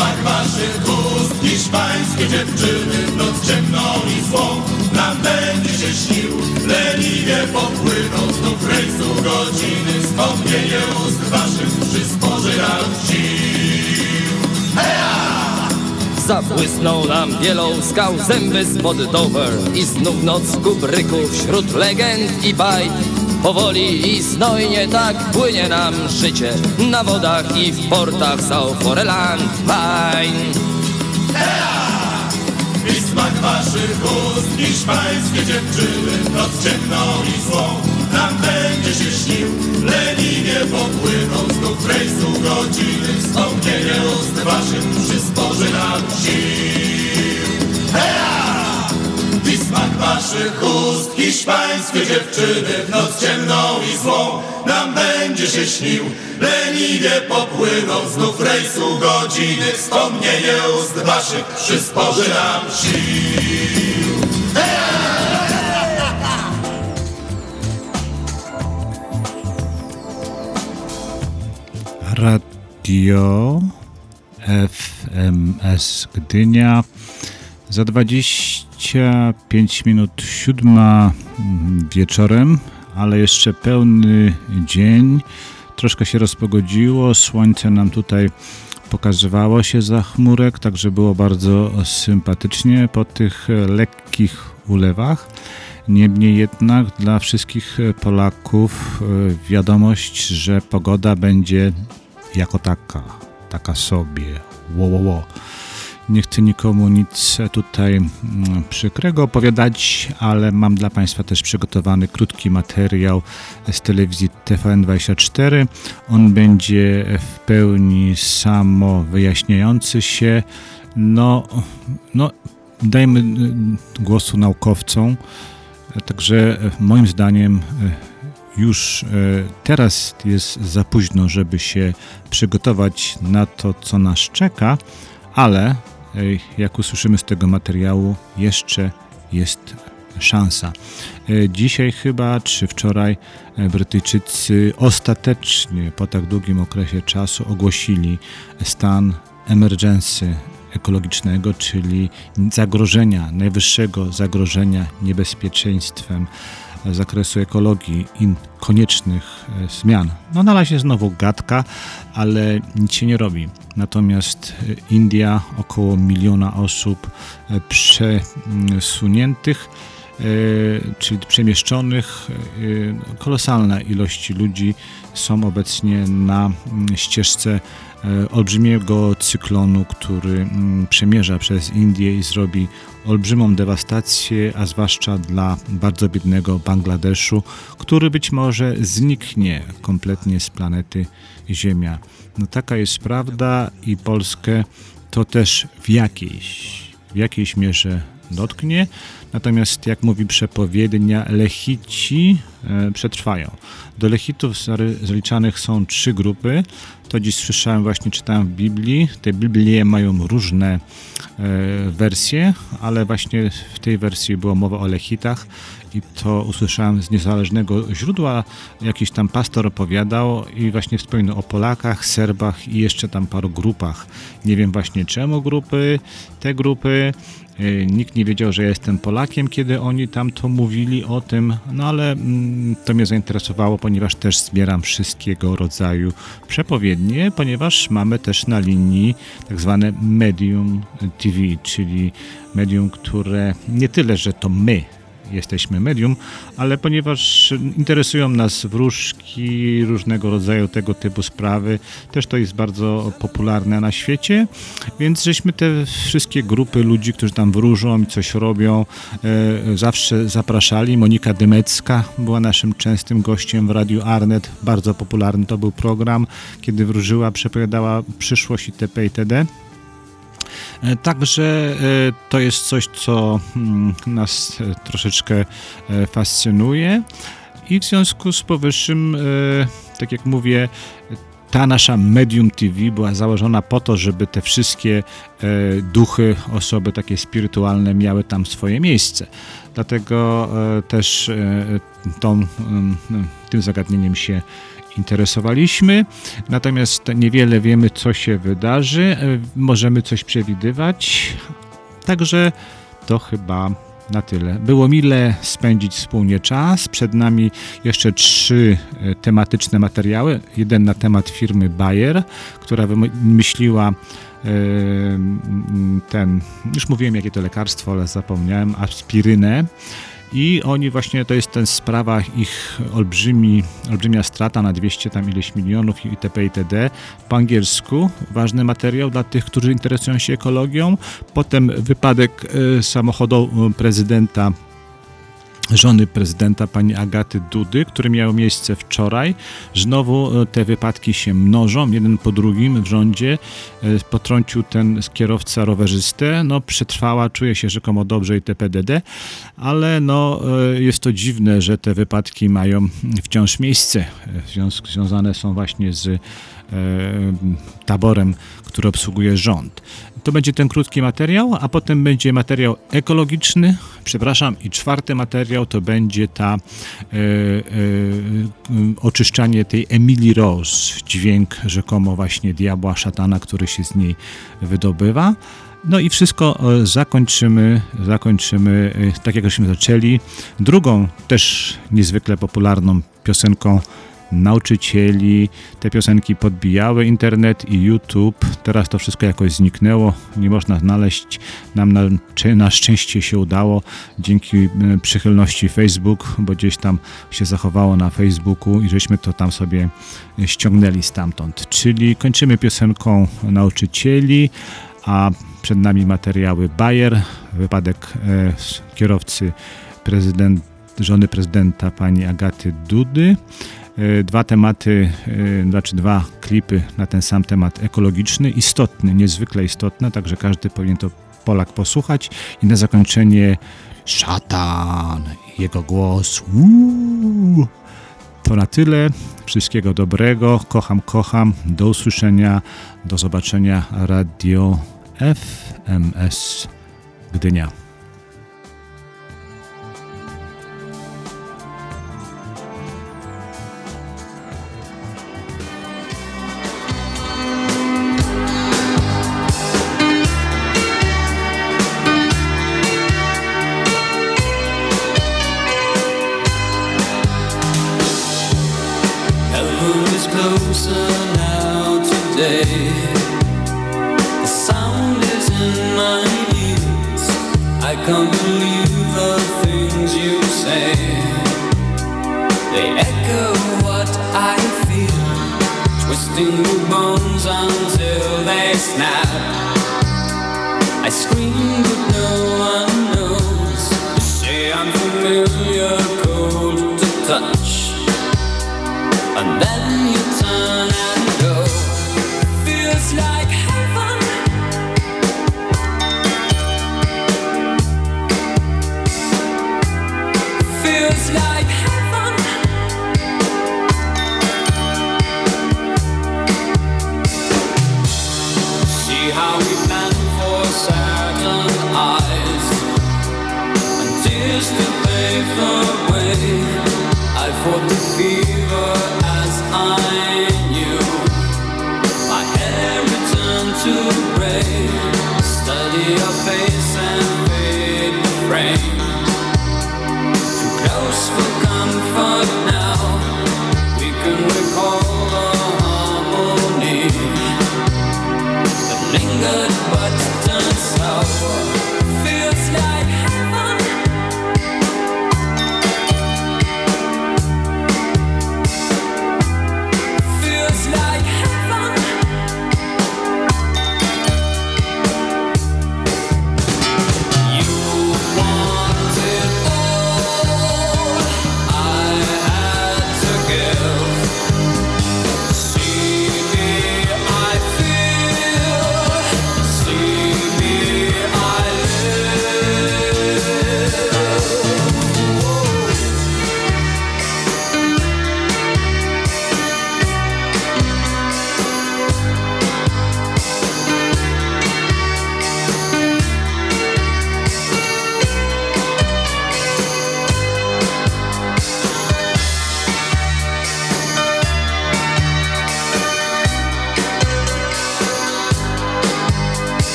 smak waszych ust, hiszpańskie dziewczyny noc ciemną i złą nam będzie się śnił. Leniwie popłyną znów rejsu godziny, wspomnienie ust waszych przysporzy nam sił. Heja! Zabłysnął nam bielą skał zęby spod Dover I znów noc kubryków wśród legend i bajk Powoli i znojnie tak płynie nam życie Na wodach i w portach Sauforeland Line I smak waszych ust, hiszpańskie dziewczyny w noc ciemną i złą nam będzie się śnił. Leniwie popłyną znów rejsu godziny, wspomnienie ust waszych przysporzy nam sił. I smak waszych ust, hiszpańskie dziewczyny w noc ciemną i złą nam będzie się śnił. Leniwie popłyną znów rejsu godziny, wspomnienie ust waszych przysporzy nam sił. Radio FMS Gdynia. Za 25 minut siódma wieczorem, ale jeszcze pełny dzień. Troszkę się rozpogodziło, słońce nam tutaj pokazywało się za chmurek, także było bardzo sympatycznie po tych lekkich ulewach. Niemniej jednak dla wszystkich Polaków e, wiadomość, że pogoda będzie jako taka, taka sobie. Wo, wo, wo. Nie chcę nikomu nic tutaj mm, przykrego opowiadać, ale mam dla Państwa też przygotowany krótki materiał z telewizji TVN24. On będzie w pełni samo wyjaśniający się. No, no dajmy y, głosu naukowcom. Także e, moim zdaniem e, już teraz jest za późno, żeby się przygotować na to, co nas czeka, ale jak usłyszymy z tego materiału, jeszcze jest szansa. Dzisiaj chyba, czy wczoraj, Brytyjczycy ostatecznie po tak długim okresie czasu ogłosili stan emergency ekologicznego, czyli zagrożenia, najwyższego zagrożenia niebezpieczeństwem zakresu ekologii i koniecznych e, zmian. No na razie znowu gadka, ale nic się nie robi. Natomiast e, India, około miliona osób e, przesuniętych, czyli przemieszczonych, kolosalna ilość ludzi są obecnie na ścieżce olbrzymiego cyklonu, który przemierza przez Indię i zrobi olbrzymą dewastację, a zwłaszcza dla bardzo biednego Bangladeszu, który być może zniknie kompletnie z planety Ziemia. No taka jest prawda i Polskę to też w jakiejś, w jakiejś mierze dotknie. Natomiast, jak mówi przepowiednia, lechici e, przetrwają. Do lechitów zaliczanych są trzy grupy. To dziś słyszałem, właśnie czytałem w Biblii. Te Biblie mają różne e, wersje, ale właśnie w tej wersji była mowa o lechitach i to usłyszałem z niezależnego źródła. Jakiś tam pastor opowiadał i właśnie wspominał o Polakach, Serbach i jeszcze tam paru grupach. Nie wiem właśnie czemu grupy, te grupy. E, nikt nie wiedział, że ja jestem Polakiem kiedy oni tam to mówili o tym, no ale mm, to mnie zainteresowało, ponieważ też zbieram wszystkiego rodzaju przepowiednie, ponieważ mamy też na linii tak zwane medium TV, czyli medium, które nie tyle, że to my jesteśmy medium, ale ponieważ interesują nas wróżki, różnego rodzaju tego typu sprawy, też to jest bardzo popularne na świecie, więc żeśmy te wszystkie grupy ludzi, którzy tam wróżą i coś robią, e, zawsze zapraszali. Monika Dymecka była naszym częstym gościem w Radiu Arnet, bardzo popularny to był program, kiedy wróżyła, przepowiadała przyszłość itp. itd. E, Także e, to jest coś, co mm, nas e, troszeczkę fascynuje i w związku z powyższym, tak jak mówię, ta nasza Medium TV była założona po to, żeby te wszystkie duchy, osoby takie spirytualne miały tam swoje miejsce. Dlatego też tą, mm, tym zagadnieniem się interesowaliśmy. Natomiast niewiele wiemy, co się wydarzy. E, Możemy coś przewidywać. Także to chyba na tyle. Było mile spędzić wspólnie czas. Przed nami jeszcze trzy e, tematyczne materiały. Jeden na temat firmy Bayer, która wymyśliła e, ten, już mówiłem jakie to lekarstwo, ale zapomniałem, aspirynę. I oni właśnie, to jest ten sprawa ich olbrzymi, olbrzymia strata na 200 tam ileś milionów itp. itd. Po angielsku, ważny materiał dla tych, którzy interesują się ekologią. Potem wypadek e, samochodu prezydenta żony prezydenta pani Agaty Dudy, które miało miejsce wczoraj. Znowu e, te wypadki się mnożą, jeden po drugim w rządzie. E, Potrącił ten kierowca rowerzystę. No, przetrwała, czuje się rzekomo dobrze i TPDD, ale no, e, jest to dziwne, że te wypadki mają wciąż miejsce. Związ związane są właśnie z taborem, który obsługuje rząd. To będzie ten krótki materiał, a potem będzie materiał ekologiczny, przepraszam, i czwarty materiał to będzie ta e, e, oczyszczanie tej Emily Rose, dźwięk rzekomo właśnie diabła, szatana, który się z niej wydobywa. No i wszystko e, zakończymy, zakończymy e, tak jak żeśmy zaczęli, drugą też niezwykle popularną piosenką nauczycieli. Te piosenki podbijały internet i YouTube. Teraz to wszystko jakoś zniknęło. Nie można znaleźć. Nam na, na szczęście się udało dzięki e, przychylności Facebook, bo gdzieś tam się zachowało na Facebooku i żeśmy to tam sobie e, ściągnęli stamtąd. Czyli kończymy piosenką nauczycieli, a przed nami materiały Bayer, wypadek e, kierowcy prezydent, żony prezydenta pani Agaty Dudy. E, Dwa tematy, e, znaczy dwa klipy na ten sam temat ekologiczny, istotny, niezwykle istotny, także każdy powinien to Polak posłuchać. I na zakończenie szatan, jego głos. Uuu. To na tyle. Wszystkiego dobrego. Kocham, kocham. Do usłyszenia. Do zobaczenia. Radio FMS Gdynia.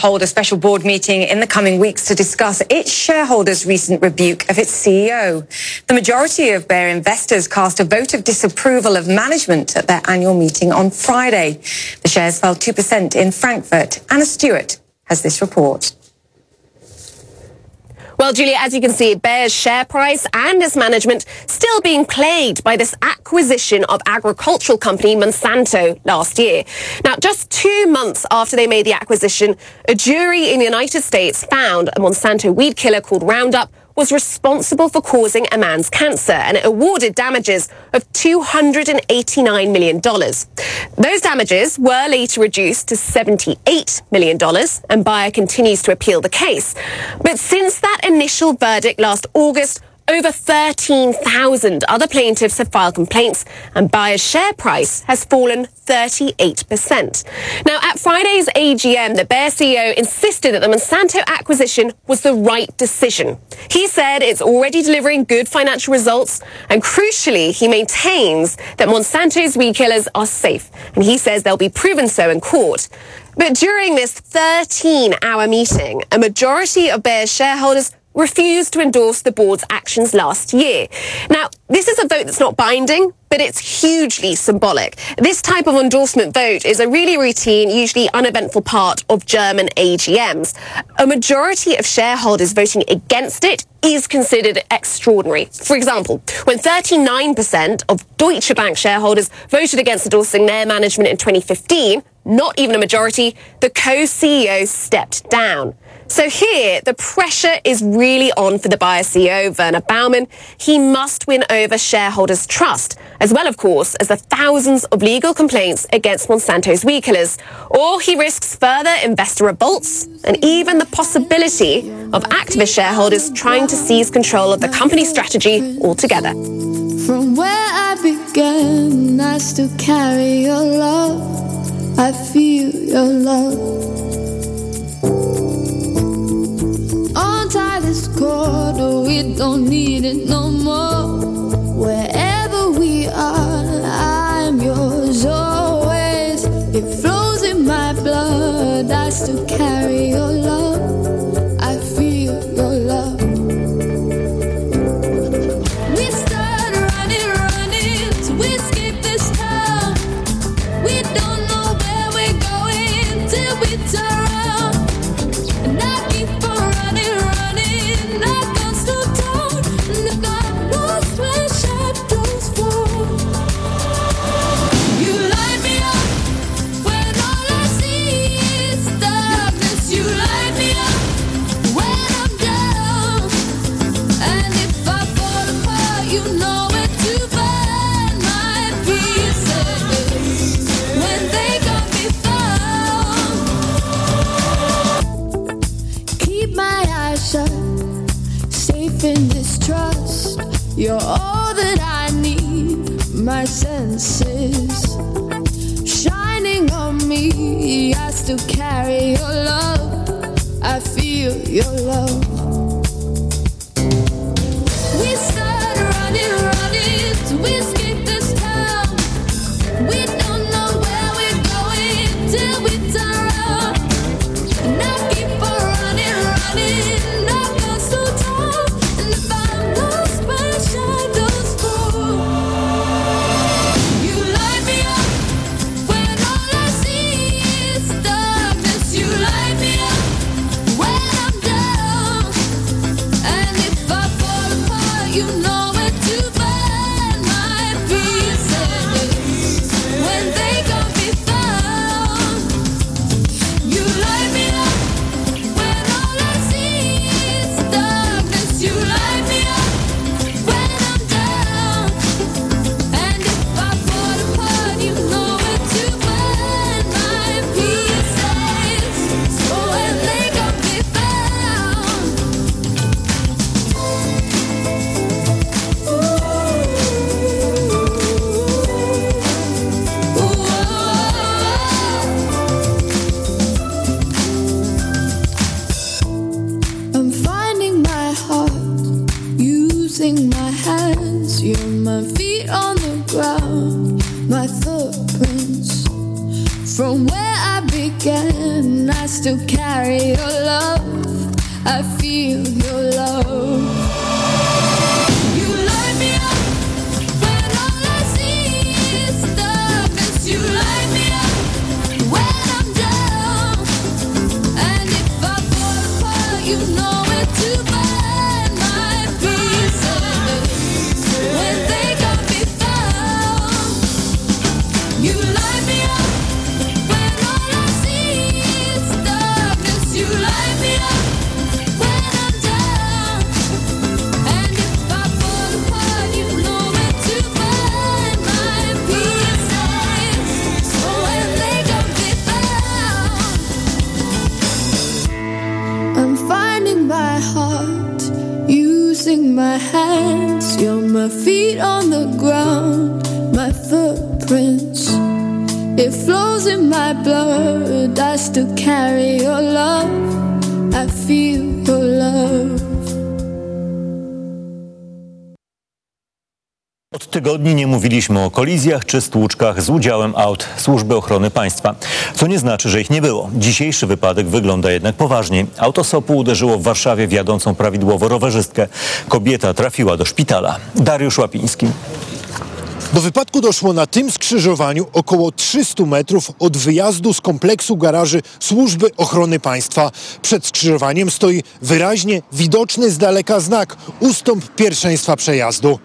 Hold a special board meeting in the coming weeks to discuss its shareholders' recent rebuke of its CEO. The majority of Bayer investors cast a vote of disapproval of management at their annual meeting on Friday. The shares fell 2% in Frankfurt. Anna Stewart has this report. Well, Julia, as you can see, Bayer's share price and its management still being plagued by this acquisition of agricultural company Monsanto last year. Now, just two months after they made the acquisition, a jury in the United States found a Monsanto weed killer called Roundup was responsible for causing a man's cancer and it awarded damages of $289 million. Those damages were later reduced to $78 million and Bayer continues to appeal the case. But since that initial verdict last August, over 13,000 other plaintiffs have filed complaints and Bayer's share price has fallen 38%. Now, at Friday's AGM, the Bayer CEO insisted that the Monsanto acquisition was the right decision. He said it's already delivering good financial results and crucially, he maintains that Monsanto's weed killers are safe and he says they'll be proven so in court. But during this 13 hour meeting, a majority of Bayer's shareholders refused to endorse the board's actions last year. Now, this is a vote that's not binding, but it's hugely symbolic. This type of endorsement vote is a really routine, usually uneventful part of German AGMs. A majority of shareholders voting against it is considered extraordinary. For example, when 39% of Deutsche Bank shareholders voted against endorsing their management in 2015, not even a majority, the co-CEO stepped down. So here, the pressure is really on for the Bayer CEO, Werner Baumann. He must win over shareholders' trust, as well, of course, as the thousands of legal complaints against Monsanto's weed killers. Or he risks further investor revolts and even the possibility of activist shareholders trying to seize control of the company's strategy altogether. From where I began, I still carry your love. I feel your love. Untie this cord, oh, we don't need it no more. Wherever we are, I'm yours always. It flows in my blood, I still carry your my senses shining on me. I still carry your love, I feel your love. From where I began, I still carry your love. I feel your love. My feet on the ground, my footprints. It flows in my blood. I still carry your love. I feel your love. Od tygodni nie mówiliśmy o kolizjach czy stłuczkach z udziałem aut Służby Ochrony Państwa. Co nie znaczy, że ich nie było. Dzisiejszy wypadek wygląda jednak poważniej. Auto SOP-u uderzyło w Warszawie w jadącą prawidłowo rowerzystkę. Kobieta trafiła do szpitala. Dariusz Łapiński. Do wypadku doszło na tym skrzyżowaniu około 300 metrów od wyjazdu z kompleksu garaży Służby Ochrony Państwa. Przed skrzyżowaniem stoi wyraźnie widoczny z daleka znak ustąp pierwszeństwa przejazdu.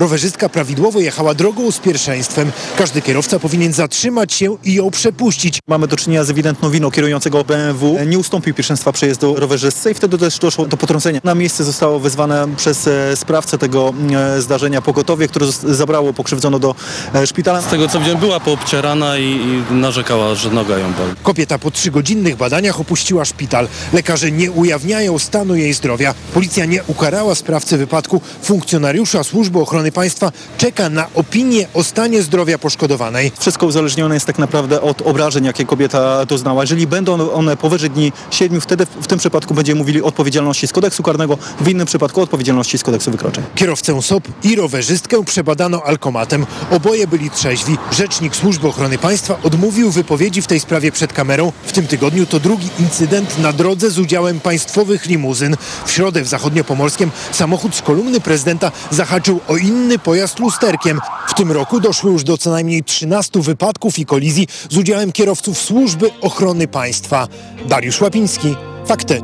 Rowerzystka prawidłowo jechała drogą z pierwszeństwem. Każdy kierowca powinien zatrzymać się i ją przepuścić. Mamy do czynienia z ewidentną winą kierującego BMW. Nie ustąpił pierwszeństwa przejazdu rowerzystce i wtedy też doszło do potrącenia. Na miejsce zostało wezwane przez e, sprawcę tego e, zdarzenia pogotowie, które zabrało pokrzywdzoną do e, szpitala. Z tego co wiem, była poobcierana i, i narzekała, że noga ją boli. Kobieta po trzygodzinnych badaniach opuściła szpital. Lekarze nie ujawniają stanu jej zdrowia. Policja nie ukarała sprawcy wypadku. Funkcjonariusza Służby Ochrony Państwa czeka na opinię o stanie zdrowia poszkodowanej. Wszystko uzależnione jest tak naprawdę od obrażeń, jakie kobieta doznała. Jeżeli będą one powyżej dni 7, wtedy w tym przypadku będziemy mówili o odpowiedzialności z kodeksu karnego, w innym przypadku odpowiedzialności z kodeksu wykroczeń. Kierowcę SOP i rowerzystkę przebadano alkomatem. Oboje byli trzeźwi. Rzecznik Służby Ochrony Państwa odmówił wypowiedzi w tej sprawie przed kamerą. W tym tygodniu to drugi incydent na drodze z udziałem państwowych limuzyn. W środę w Zachodniopomorskiem samochód z kolumny prezydenta zahaczył o inny pojazd lusterkiem. W tym roku doszło już do co najmniej 13 wypadków i kolizji z udziałem kierowców Służby Ochrony Państwa. Dariusz Łapiński, Fakty.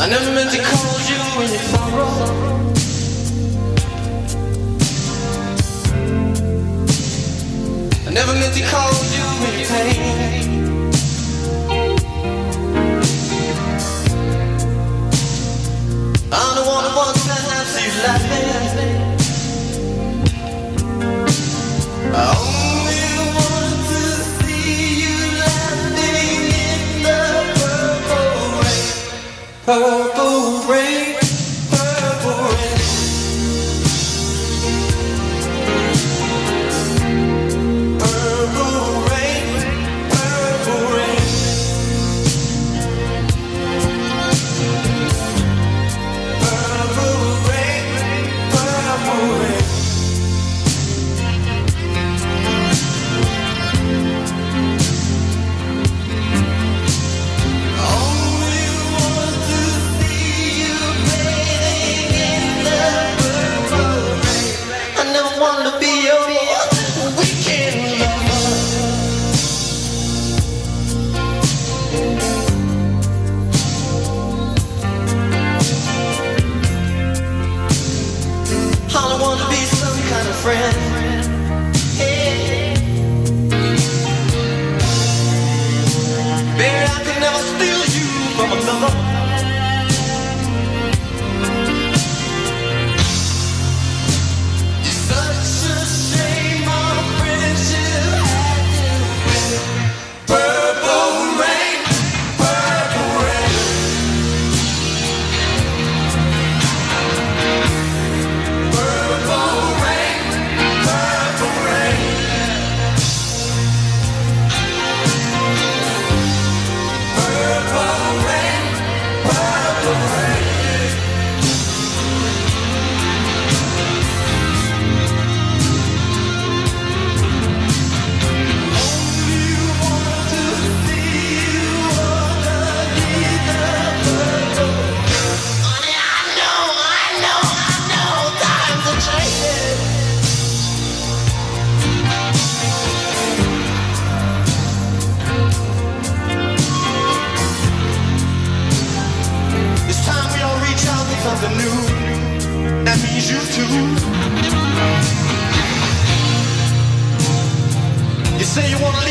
I never meant to call never meant to call you you pain. I'm the one who wants to have you laughing. I only want to see you laughing in the purple rain. Purple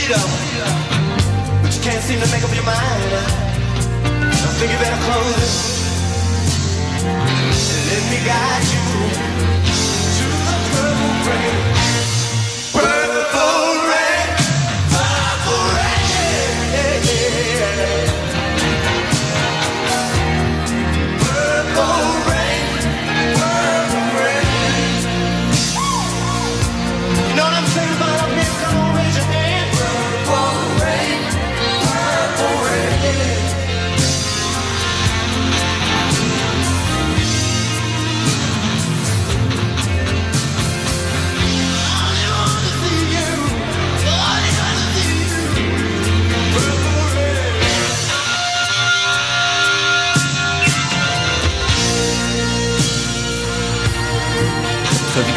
freedom, but you can't seem to make up your mind. I think you better close it. Let me guide you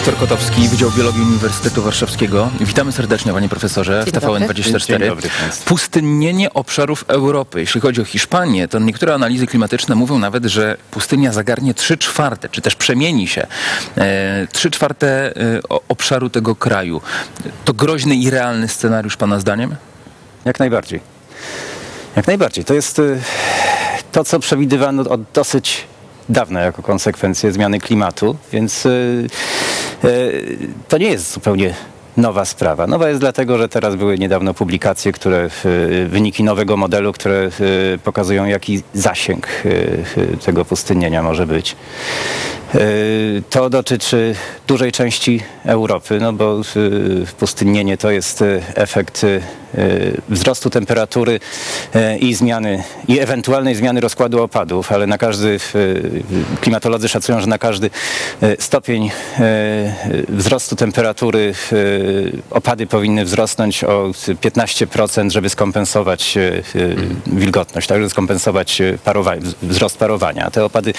Wiktor Kotowski, Wydział Biologii Uniwersytetu Warszawskiego. Witamy serdecznie, panie profesorze, w Dzień dobry. TVN24. Dzień dobry państwu. Pustynnienie obszarów Europy. Jeśli chodzi o Hiszpanię, to niektóre analizy klimatyczne mówią nawet, że pustynia zagarnie 3 czwarte, czy też przemieni się. E, 3 czwarte e, obszaru tego kraju. To groźny i realny scenariusz, pana zdaniem? Jak najbardziej. Jak najbardziej. To jest y, to, co przewidywano od dosyć dawna jako konsekwencję zmiany klimatu, więc y, y, to nie jest zupełnie nowa sprawa. Nowa jest dlatego, że teraz były niedawno publikacje, które y, wyniki nowego modelu, które pokazują jaki zasięg tego pustynnienia może być. Y, To dotyczy dużej części Europy, no bo y, pustynnienie to jest y, efekt wzrostu temperatury i zmiany, i ewentualnej zmiany rozkładu opadów, ale na każdy, klimatolodzy szacują, że na każdy stopień wzrostu temperatury opady powinny wzrosnąć o 15%, żeby skompensować wilgotność, tak, żeby skompensować wzrost parowania. Te opady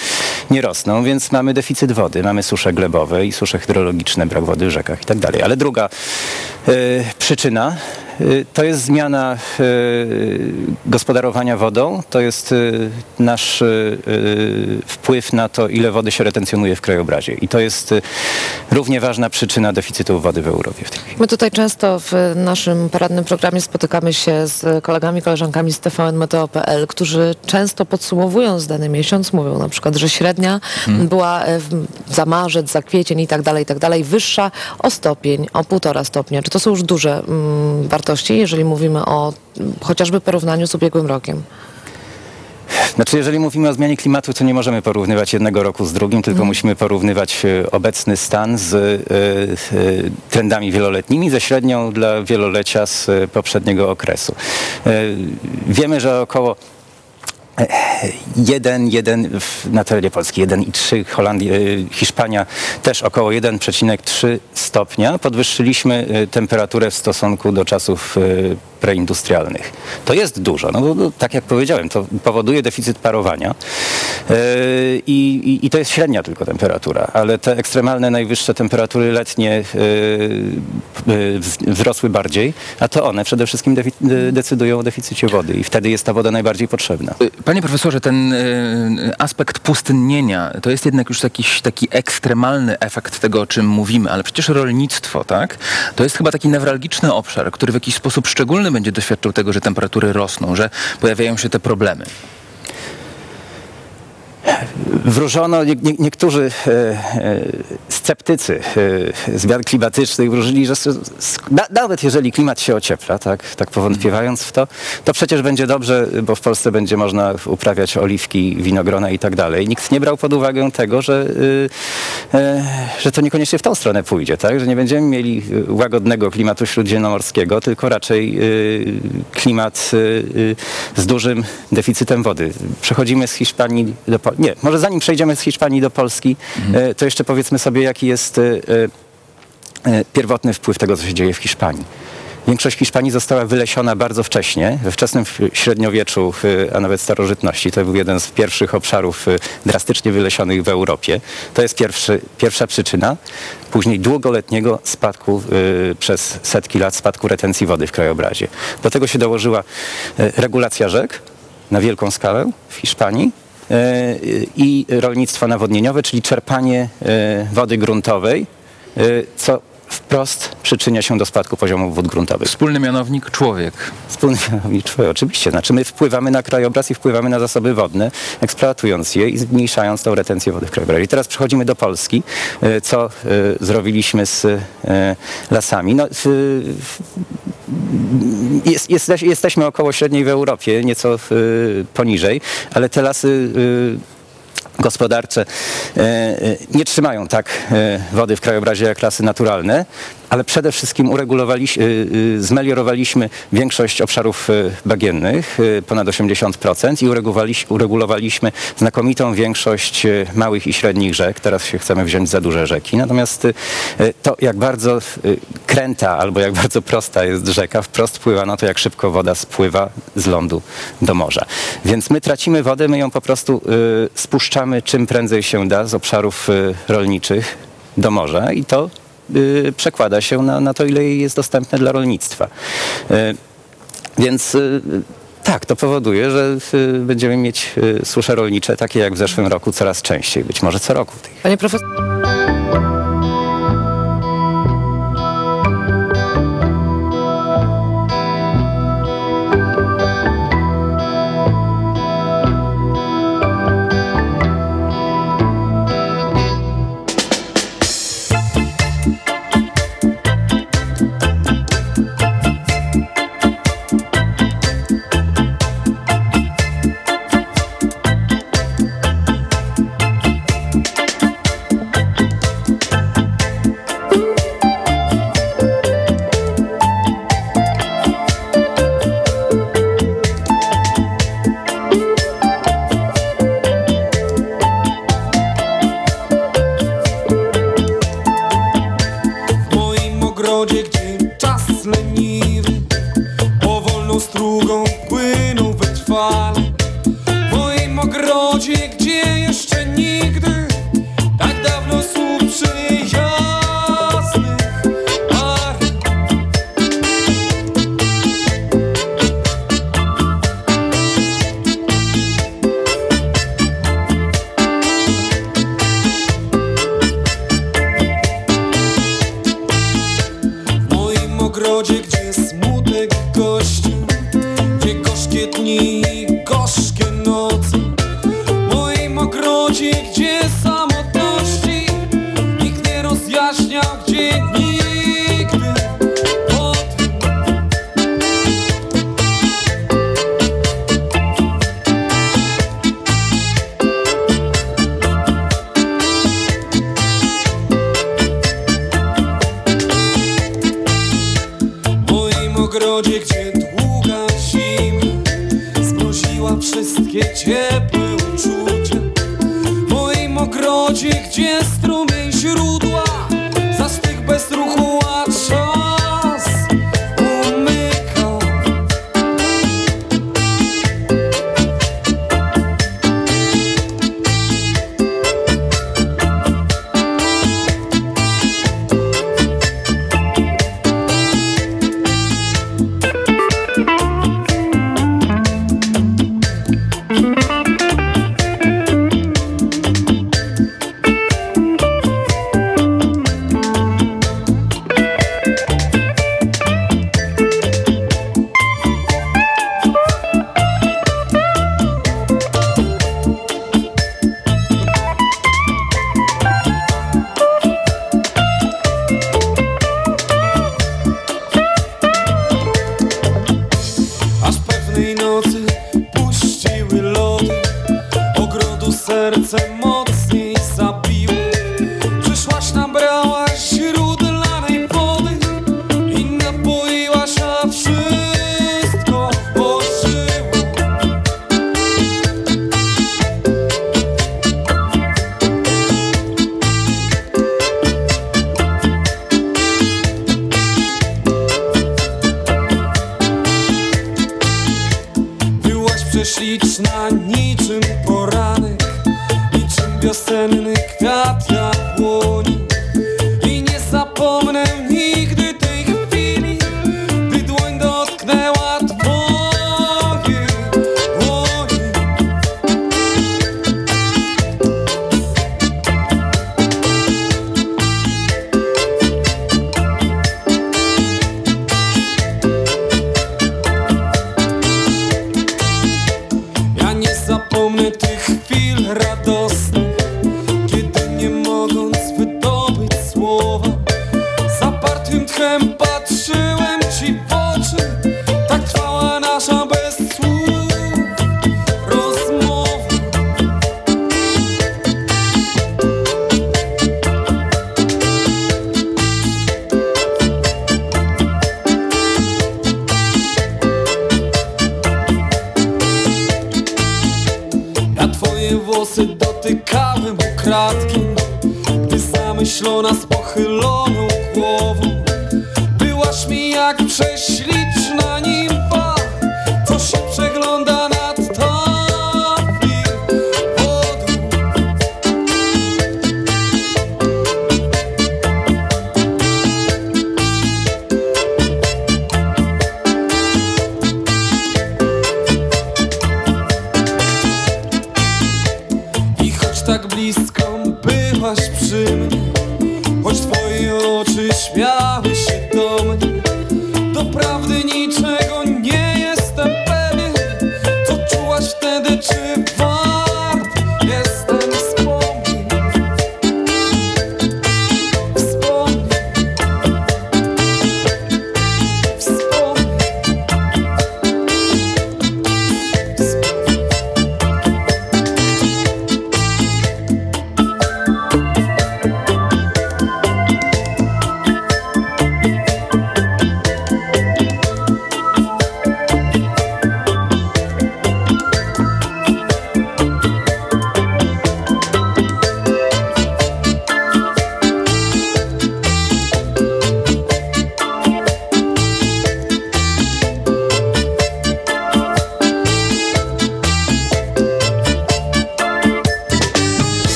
nie rosną, więc mamy deficyt wody, mamy susze glebowe i susze hydrologiczne, brak wody w rzekach i tak dalej. Ale druga przyczyna y, to jest zmiana y, gospodarowania wodą, to jest nasz wpływ na to, ile wody się retencjonuje w krajobrazie. I to jest równie ważna przyczyna deficytu wody w Europie. My tutaj często w naszym poradnym programie spotykamy się z kolegami, koleżankami z tvnmeteo.pl, którzy często podsumowując dany miesiąc mówią na przykład, że średnia Hmm. była e, za marzec, za kwiecień i tak dalej, i tak dalej, wyższa o stopień, o półtora stopnia. Czy to są już duże mm, wartości, jeżeli mówimy o mm, chociażby porównaniu z ubiegłym rokiem? Znaczy, jeżeli mówimy o zmianie klimatu, to nie możemy porównywać jednego roku z drugim, tylko musimy porównywać e, obecny stan z e, e, trendami wieloletnimi, ze średnią dla wielolecia z poprzedniego okresu. Wiemy, że około 1, 1 w, na terenie Polski, 1,3, Holandia, y, Hiszpania też około 1,3 stopnia. Podwyższyliśmy y, temperaturę w stosunku do czasów y, preindustrialnych. To jest dużo, no bo tak jak powiedziałem, to powoduje deficyt parowania y, i, i, to jest średnia tylko temperatura, ale te ekstremalne najwyższe temperatury letnie y, y, wz- wzrosły bardziej, a to one przede wszystkim decydują o deficycie wody i wtedy jest ta woda najbardziej potrzebna. Panie profesorze, ten aspekt pustynnienia to jest jednak już jakiś taki ekstremalny efekt tego, o czym mówimy, ale przecież rolnictwo, tak? To jest chyba taki newralgiczny obszar, który w jakiś sposób szczególny będzie doświadczał tego, że temperatury rosną, że pojawiają się te problemy. Wróżono, nie, nie, niektórzy e, e, sceptycy e, zmian klimatycznych wróżyli, że na, nawet jeżeli klimat się ociepla, tak, tak powątpiewając w to, to przecież będzie dobrze, bo w Polsce będzie można uprawiać oliwki, winogrona i tak dalej. Nikt nie brał pod uwagę tego, że, y, e, że to niekoniecznie w tą stronę pójdzie, tak, że nie będziemy mieli y, łagodnego klimatu śródziemnomorskiego, tylko raczej klimat z dużym deficytem wody. Przechodzimy z Hiszpanii do. Nie, może zanim przejdziemy z Hiszpanii do Polski, e, to jeszcze powiedzmy sobie, jaki jest e, e, pierwotny wpływ tego, co się dzieje w Hiszpanii. Większość Hiszpanii została wylesiona bardzo wcześnie, we wczesnym średniowieczu, a nawet starożytności. To był jeden z pierwszych obszarów drastycznie wylesionych w Europie. To jest pierwszy, pierwsza przyczyna. Później długoletniego spadku przez setki lat, spadku retencji wody w krajobrazie. Do tego się dołożyła regulacja rzek na wielką skalę w Hiszpanii i rolnictwo nawodnieniowe, czyli czerpanie e, wody gruntowej, e, co wprost przyczynia się do spadku poziomu wód gruntowych. Wspólny mianownik człowiek. Wspólny mianownik człowiek, oczywiście. Znaczy my wpływamy na krajobraz i wpływamy na zasoby wodne, eksploatując je i zmniejszając tą retencję wody w krajobrazie. I teraz przechodzimy do Polski. E, Co e, zrobiliśmy z e, lasami? No, jest, jesteś, jesteśmy około średniej w Europie, nieco poniżej, ale te lasy gospodarcze e, e, nie trzymają tak e, wody w krajobrazie jak lasy naturalne, ale przede wszystkim uregulowaliśmy, zmeliorowaliśmy większość obszarów e, bagiennych, e, ponad 80% i uregulowaliś- uregulowaliśmy znakomitą większość małych i średnich rzek. Teraz się chcemy wziąć za duże rzeki. Natomiast to, jak bardzo kręta albo jak bardzo prosta jest rzeka, wprost wpływa na to, jak szybko woda spływa z lądu do morza. Więc my tracimy wodę, my ją po prostu y, spuszczamy czym prędzej się da z obszarów y, rolniczych do morza i to y, przekłada się na, na to, ile jest dostępne dla rolnictwa. Y, więc y, tak, to powoduje, że y, będziemy mieć y, susze rolnicze takie jak w zeszłym roku coraz częściej, być może co roku. Panie profesor...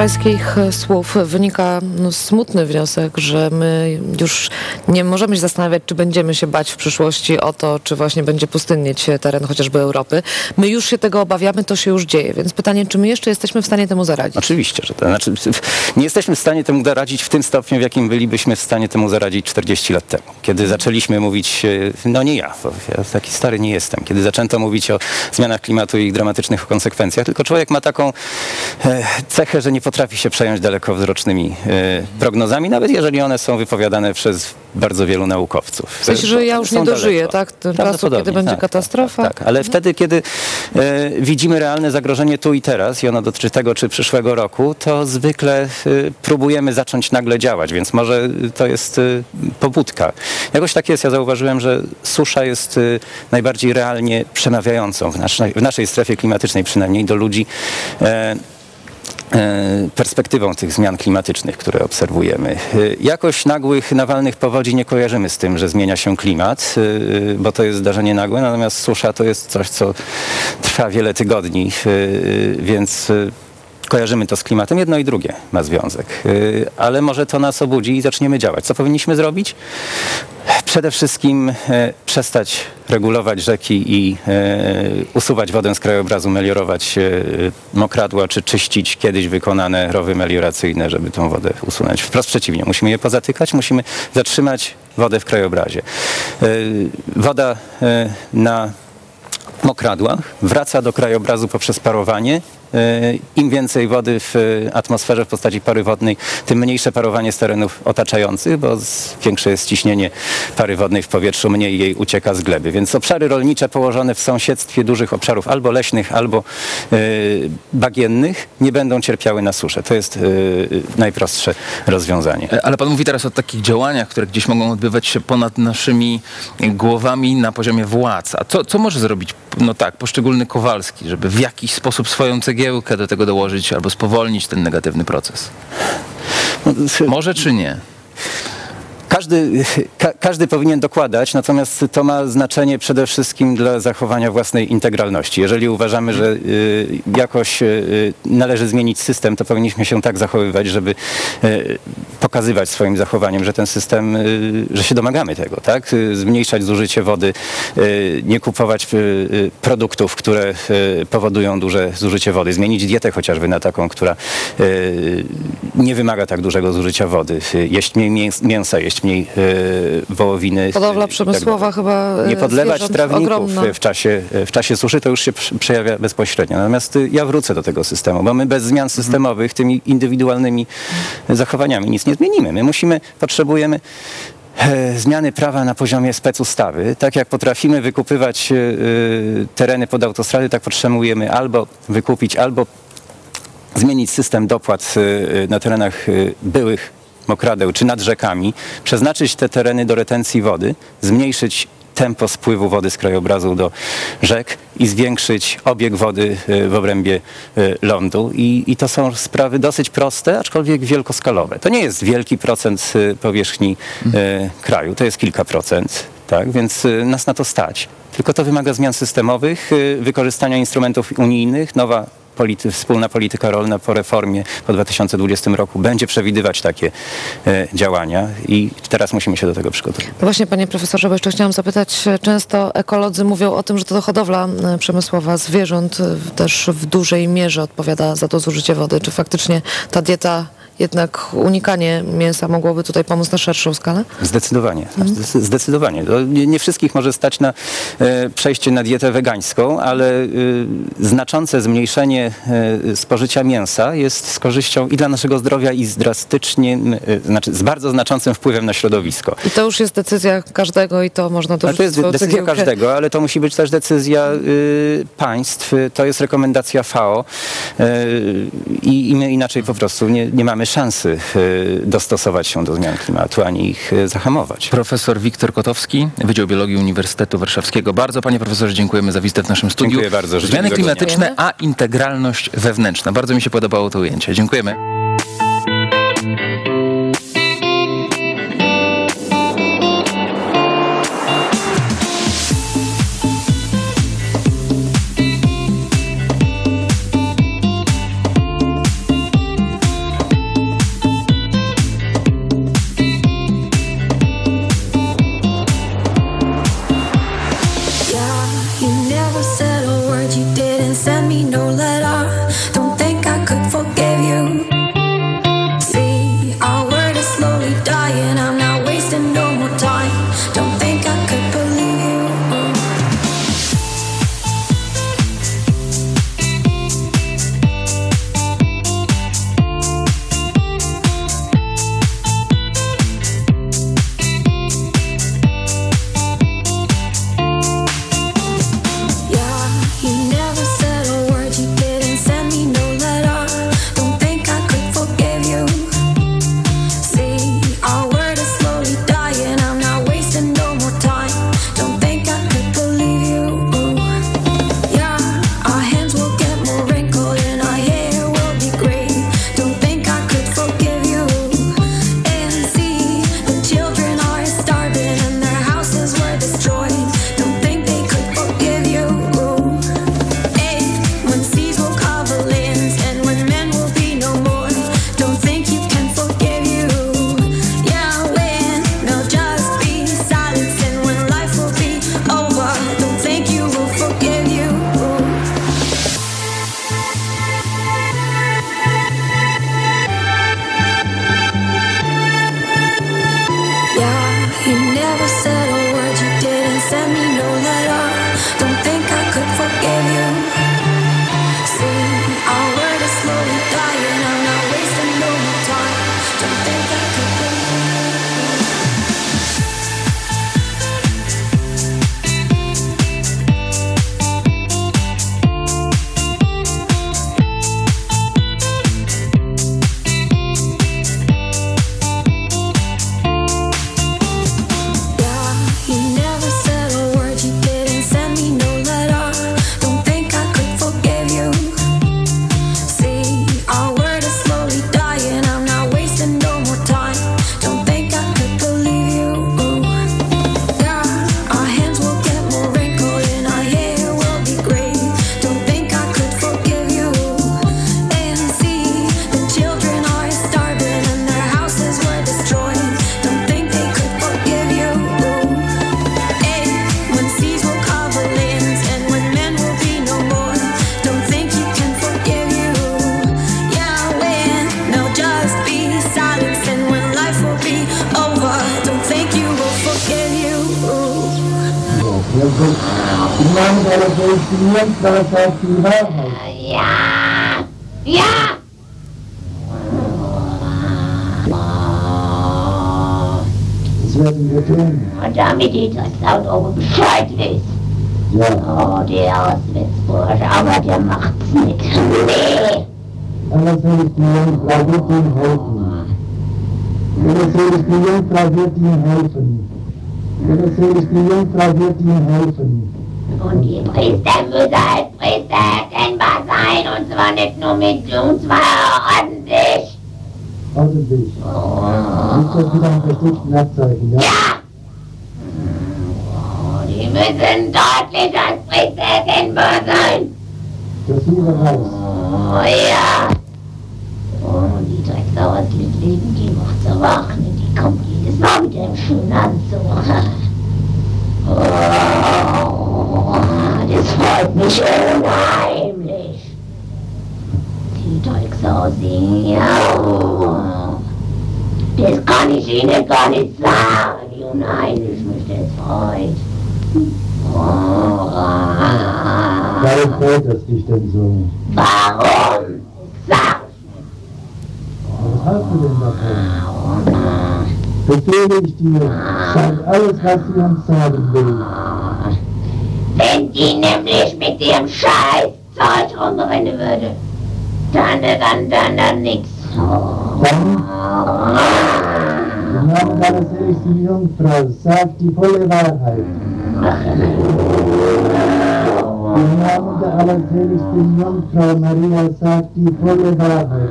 pańskich e, słów wynika no, smutny wniosek, że my już nie możemy się zastanawiać, czy będziemy się bać w przyszłości o to, czy właśnie będzie pustynnieć teren chociażby Europy. My już się tego obawiamy, to się już dzieje, więc pytanie, czy my jeszcze jesteśmy w stanie temu zaradzić? Oczywiście, że to znaczy, nie jesteśmy w stanie temu zaradzić w tym stopniu, w jakim bylibyśmy w stanie temu zaradzić 40 lat temu. Kiedy zaczęliśmy mówić, e, no nie ja, bo ja taki stary nie jestem, kiedy zaczęto mówić o zmianach klimatu i ich dramatycznych konsekwencjach, tylko człowiek ma taką cechę, że nie potrafi się przejąć dalekowzrocznymi e, prognozami, nawet jeżeli one są wypowiadane przez bardzo wielu naukowców. W sensie, że ja już nie dożyję, tak? Ten czasu, kiedy będzie tak, katastrofa. Tak, ale wtedy, kiedy e, widzimy realne zagrożenie tu i teraz i ono dotyczy tego, czy przyszłego roku, to zwykle e, próbujemy zacząć nagle działać, więc może to jest e, pobudka. Jakoś tak jest, ja zauważyłem, że susza jest e, najbardziej realnie przemawiającą w naszej, w naszej strefie klimatycznej przynajmniej do ludzi. E, perspektywą tych zmian klimatycznych, które obserwujemy. E, Jakoś nagłych, nawalnych powodzi nie kojarzymy z tym, że zmienia się klimat, e, bo to jest zdarzenie nagłe, natomiast susza to jest coś, co trwa wiele tygodni, więc kojarzymy to z klimatem. Jedno i drugie ma związek. E, Ale może to nas obudzi i zaczniemy działać. Co powinniśmy zrobić? Przede wszystkim e, przestać regulować rzeki i e, usuwać wodę z krajobrazu, meliorować mokradła, czy czyścić kiedyś wykonane rowy melioracyjne, żeby tą wodę usunąć. Wprost przeciwnie, musimy je pozatykać, musimy zatrzymać wodę w krajobrazie. Woda na mokradłach wraca do krajobrazu poprzez parowanie. E, Im więcej wody w e, atmosferze w postaci pary wodnej, tym mniejsze parowanie z terenów otaczających, bo większe jest ciśnienie pary wodnej w powietrzu, mniej jej ucieka z gleby. Więc obszary rolnicze położone w sąsiedztwie dużych obszarów albo leśnych, albo e, bagiennych nie będą cierpiały na suszę. To jest najprostsze rozwiązanie. Ale pan mówi teraz o takich działaniach, które gdzieś mogą odbywać się ponad naszymi głowami na poziomie władz. A co, co może zrobić, no tak, poszczególny Kowalski, żeby w jakiś sposób swoją cegiełkę do tego dołożyć albo spowolnić ten negatywny proces? Może czy nie? Każdy, ka, każdy powinien dokładać, natomiast to ma znaczenie przede wszystkim dla zachowania własnej integralności. Jeżeli uważamy, że y, jakoś y, należy zmienić system, to powinniśmy się tak zachowywać, żeby y, pokazywać swoim zachowaniem, że ten system, y, że się domagamy tego, tak? Y, Zmniejszać zużycie wody, y, nie kupować y, y, produktów, które y, powodują duże zużycie wody, zmienić dietę chociażby na taką, która y, nie wymaga tak dużego zużycia wody, Y, jeść mniej mięs- mięsa, jeść mniej e, wołowiny. Hodowla przemysłowa chyba e, nie podlewać trawników ogromna. w czasie, w czasie suszy, to już się przejawia bezpośrednio. Natomiast y, ja wrócę do tego systemu, bo my bez zmian systemowych, tymi indywidualnymi zachowaniami nic nie zmienimy. My musimy, potrzebujemy e, zmiany prawa na poziomie specustawy. Tak jak potrafimy wykupywać e, e, tereny pod autostrady, tak potrzebujemy albo wykupić, albo zmienić system dopłat na terenach byłych mokradeł czy nad rzekami, przeznaczyć te tereny do retencji wody, zmniejszyć tempo spływu wody z krajobrazu do rzek i zwiększyć obieg wody y, w obrębie y, lądu. I, I to są sprawy dosyć proste, aczkolwiek wielkoskalowe. To nie jest wielki procent y, powierzchni kraju, to jest kilka procent, tak? więc nas na to stać. Tylko to wymaga zmian systemowych, wykorzystania instrumentów unijnych, nowa polity, wspólna polityka rolna po reformie po 2020 roku będzie przewidywać takie e, działania i teraz musimy się do tego przygotować. No właśnie, panie profesorze, bo jeszcze chciałam zapytać, e, często ekolodzy mówią o tym, że to hodowla przemysłowa zwierząt e, też w dużej mierze odpowiada za to zużycie wody. Czy faktycznie ta dieta, jednak unikanie mięsa mogłoby tutaj pomóc na szerszą skalę? Zdecydowanie, zdecy- zdecydowanie. Nie, nie wszystkich może stać na e, przejście na dietę wegańską, ale e, znaczące zmniejszenie e, spożycia mięsa jest z korzyścią i dla naszego zdrowia i z drastycznie, e, znaczy z bardzo znaczącym wpływem na środowisko. I to już jest decyzja każdego i to można Ale dorzucić to jest decyzja cegiełkę. każdego, ale to musi być też decyzja y, państw. To jest rekomendacja FAO y, i, i my inaczej po prostu nie, nie mamy szansy y, dostosować się do zmian klimatu, ani ich y, zahamować. Profesor Wiktor Kotowski, Wydział Biologii Uniwersytetu Warszawskiego. Bardzo panie profesorze dziękujemy za wizytę w naszym studiu. Dziękuję bardzo, Zmiany klimatyczne, a integralność wewnętrzna. Bardzo mi się podobało to ujęcie. Dziękujemy. set me was sie uns sagen will. Wenn die nämlich mit ihrem Scheiß Zeug rumrennen würde, dann, dann, dann, dann nix. Dann? Im Namen Gottes ich die Jungfrau, sagt die volle Wahrheit. Im Namen der allerseligsten Jungfrau Maria, sagt die volle Wahrheit.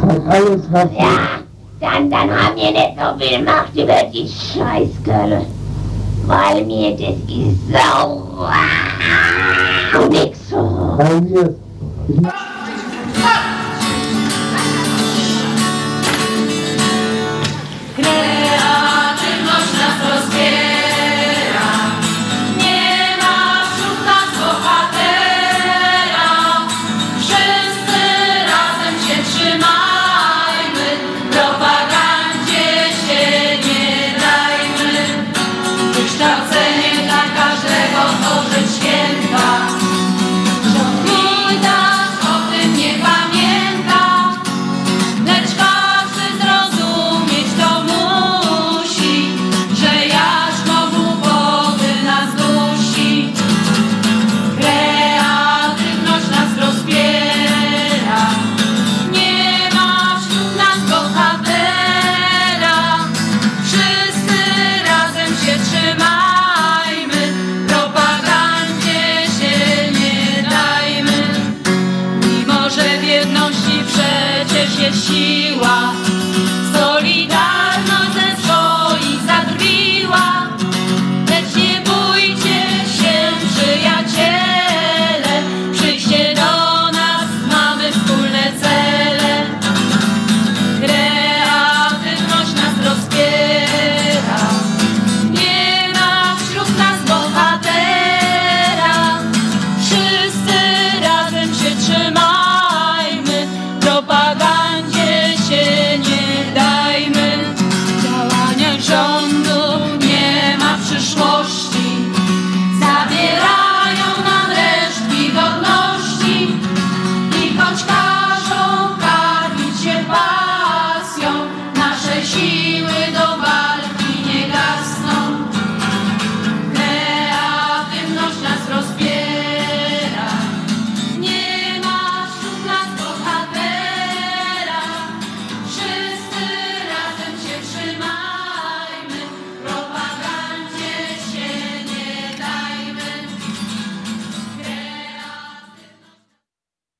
Sagt alles, was sie... Ja. Und dann haben wir nicht noch viel Macht über die Scheißkörle, weil mir das ist sauer. Ah, nix so.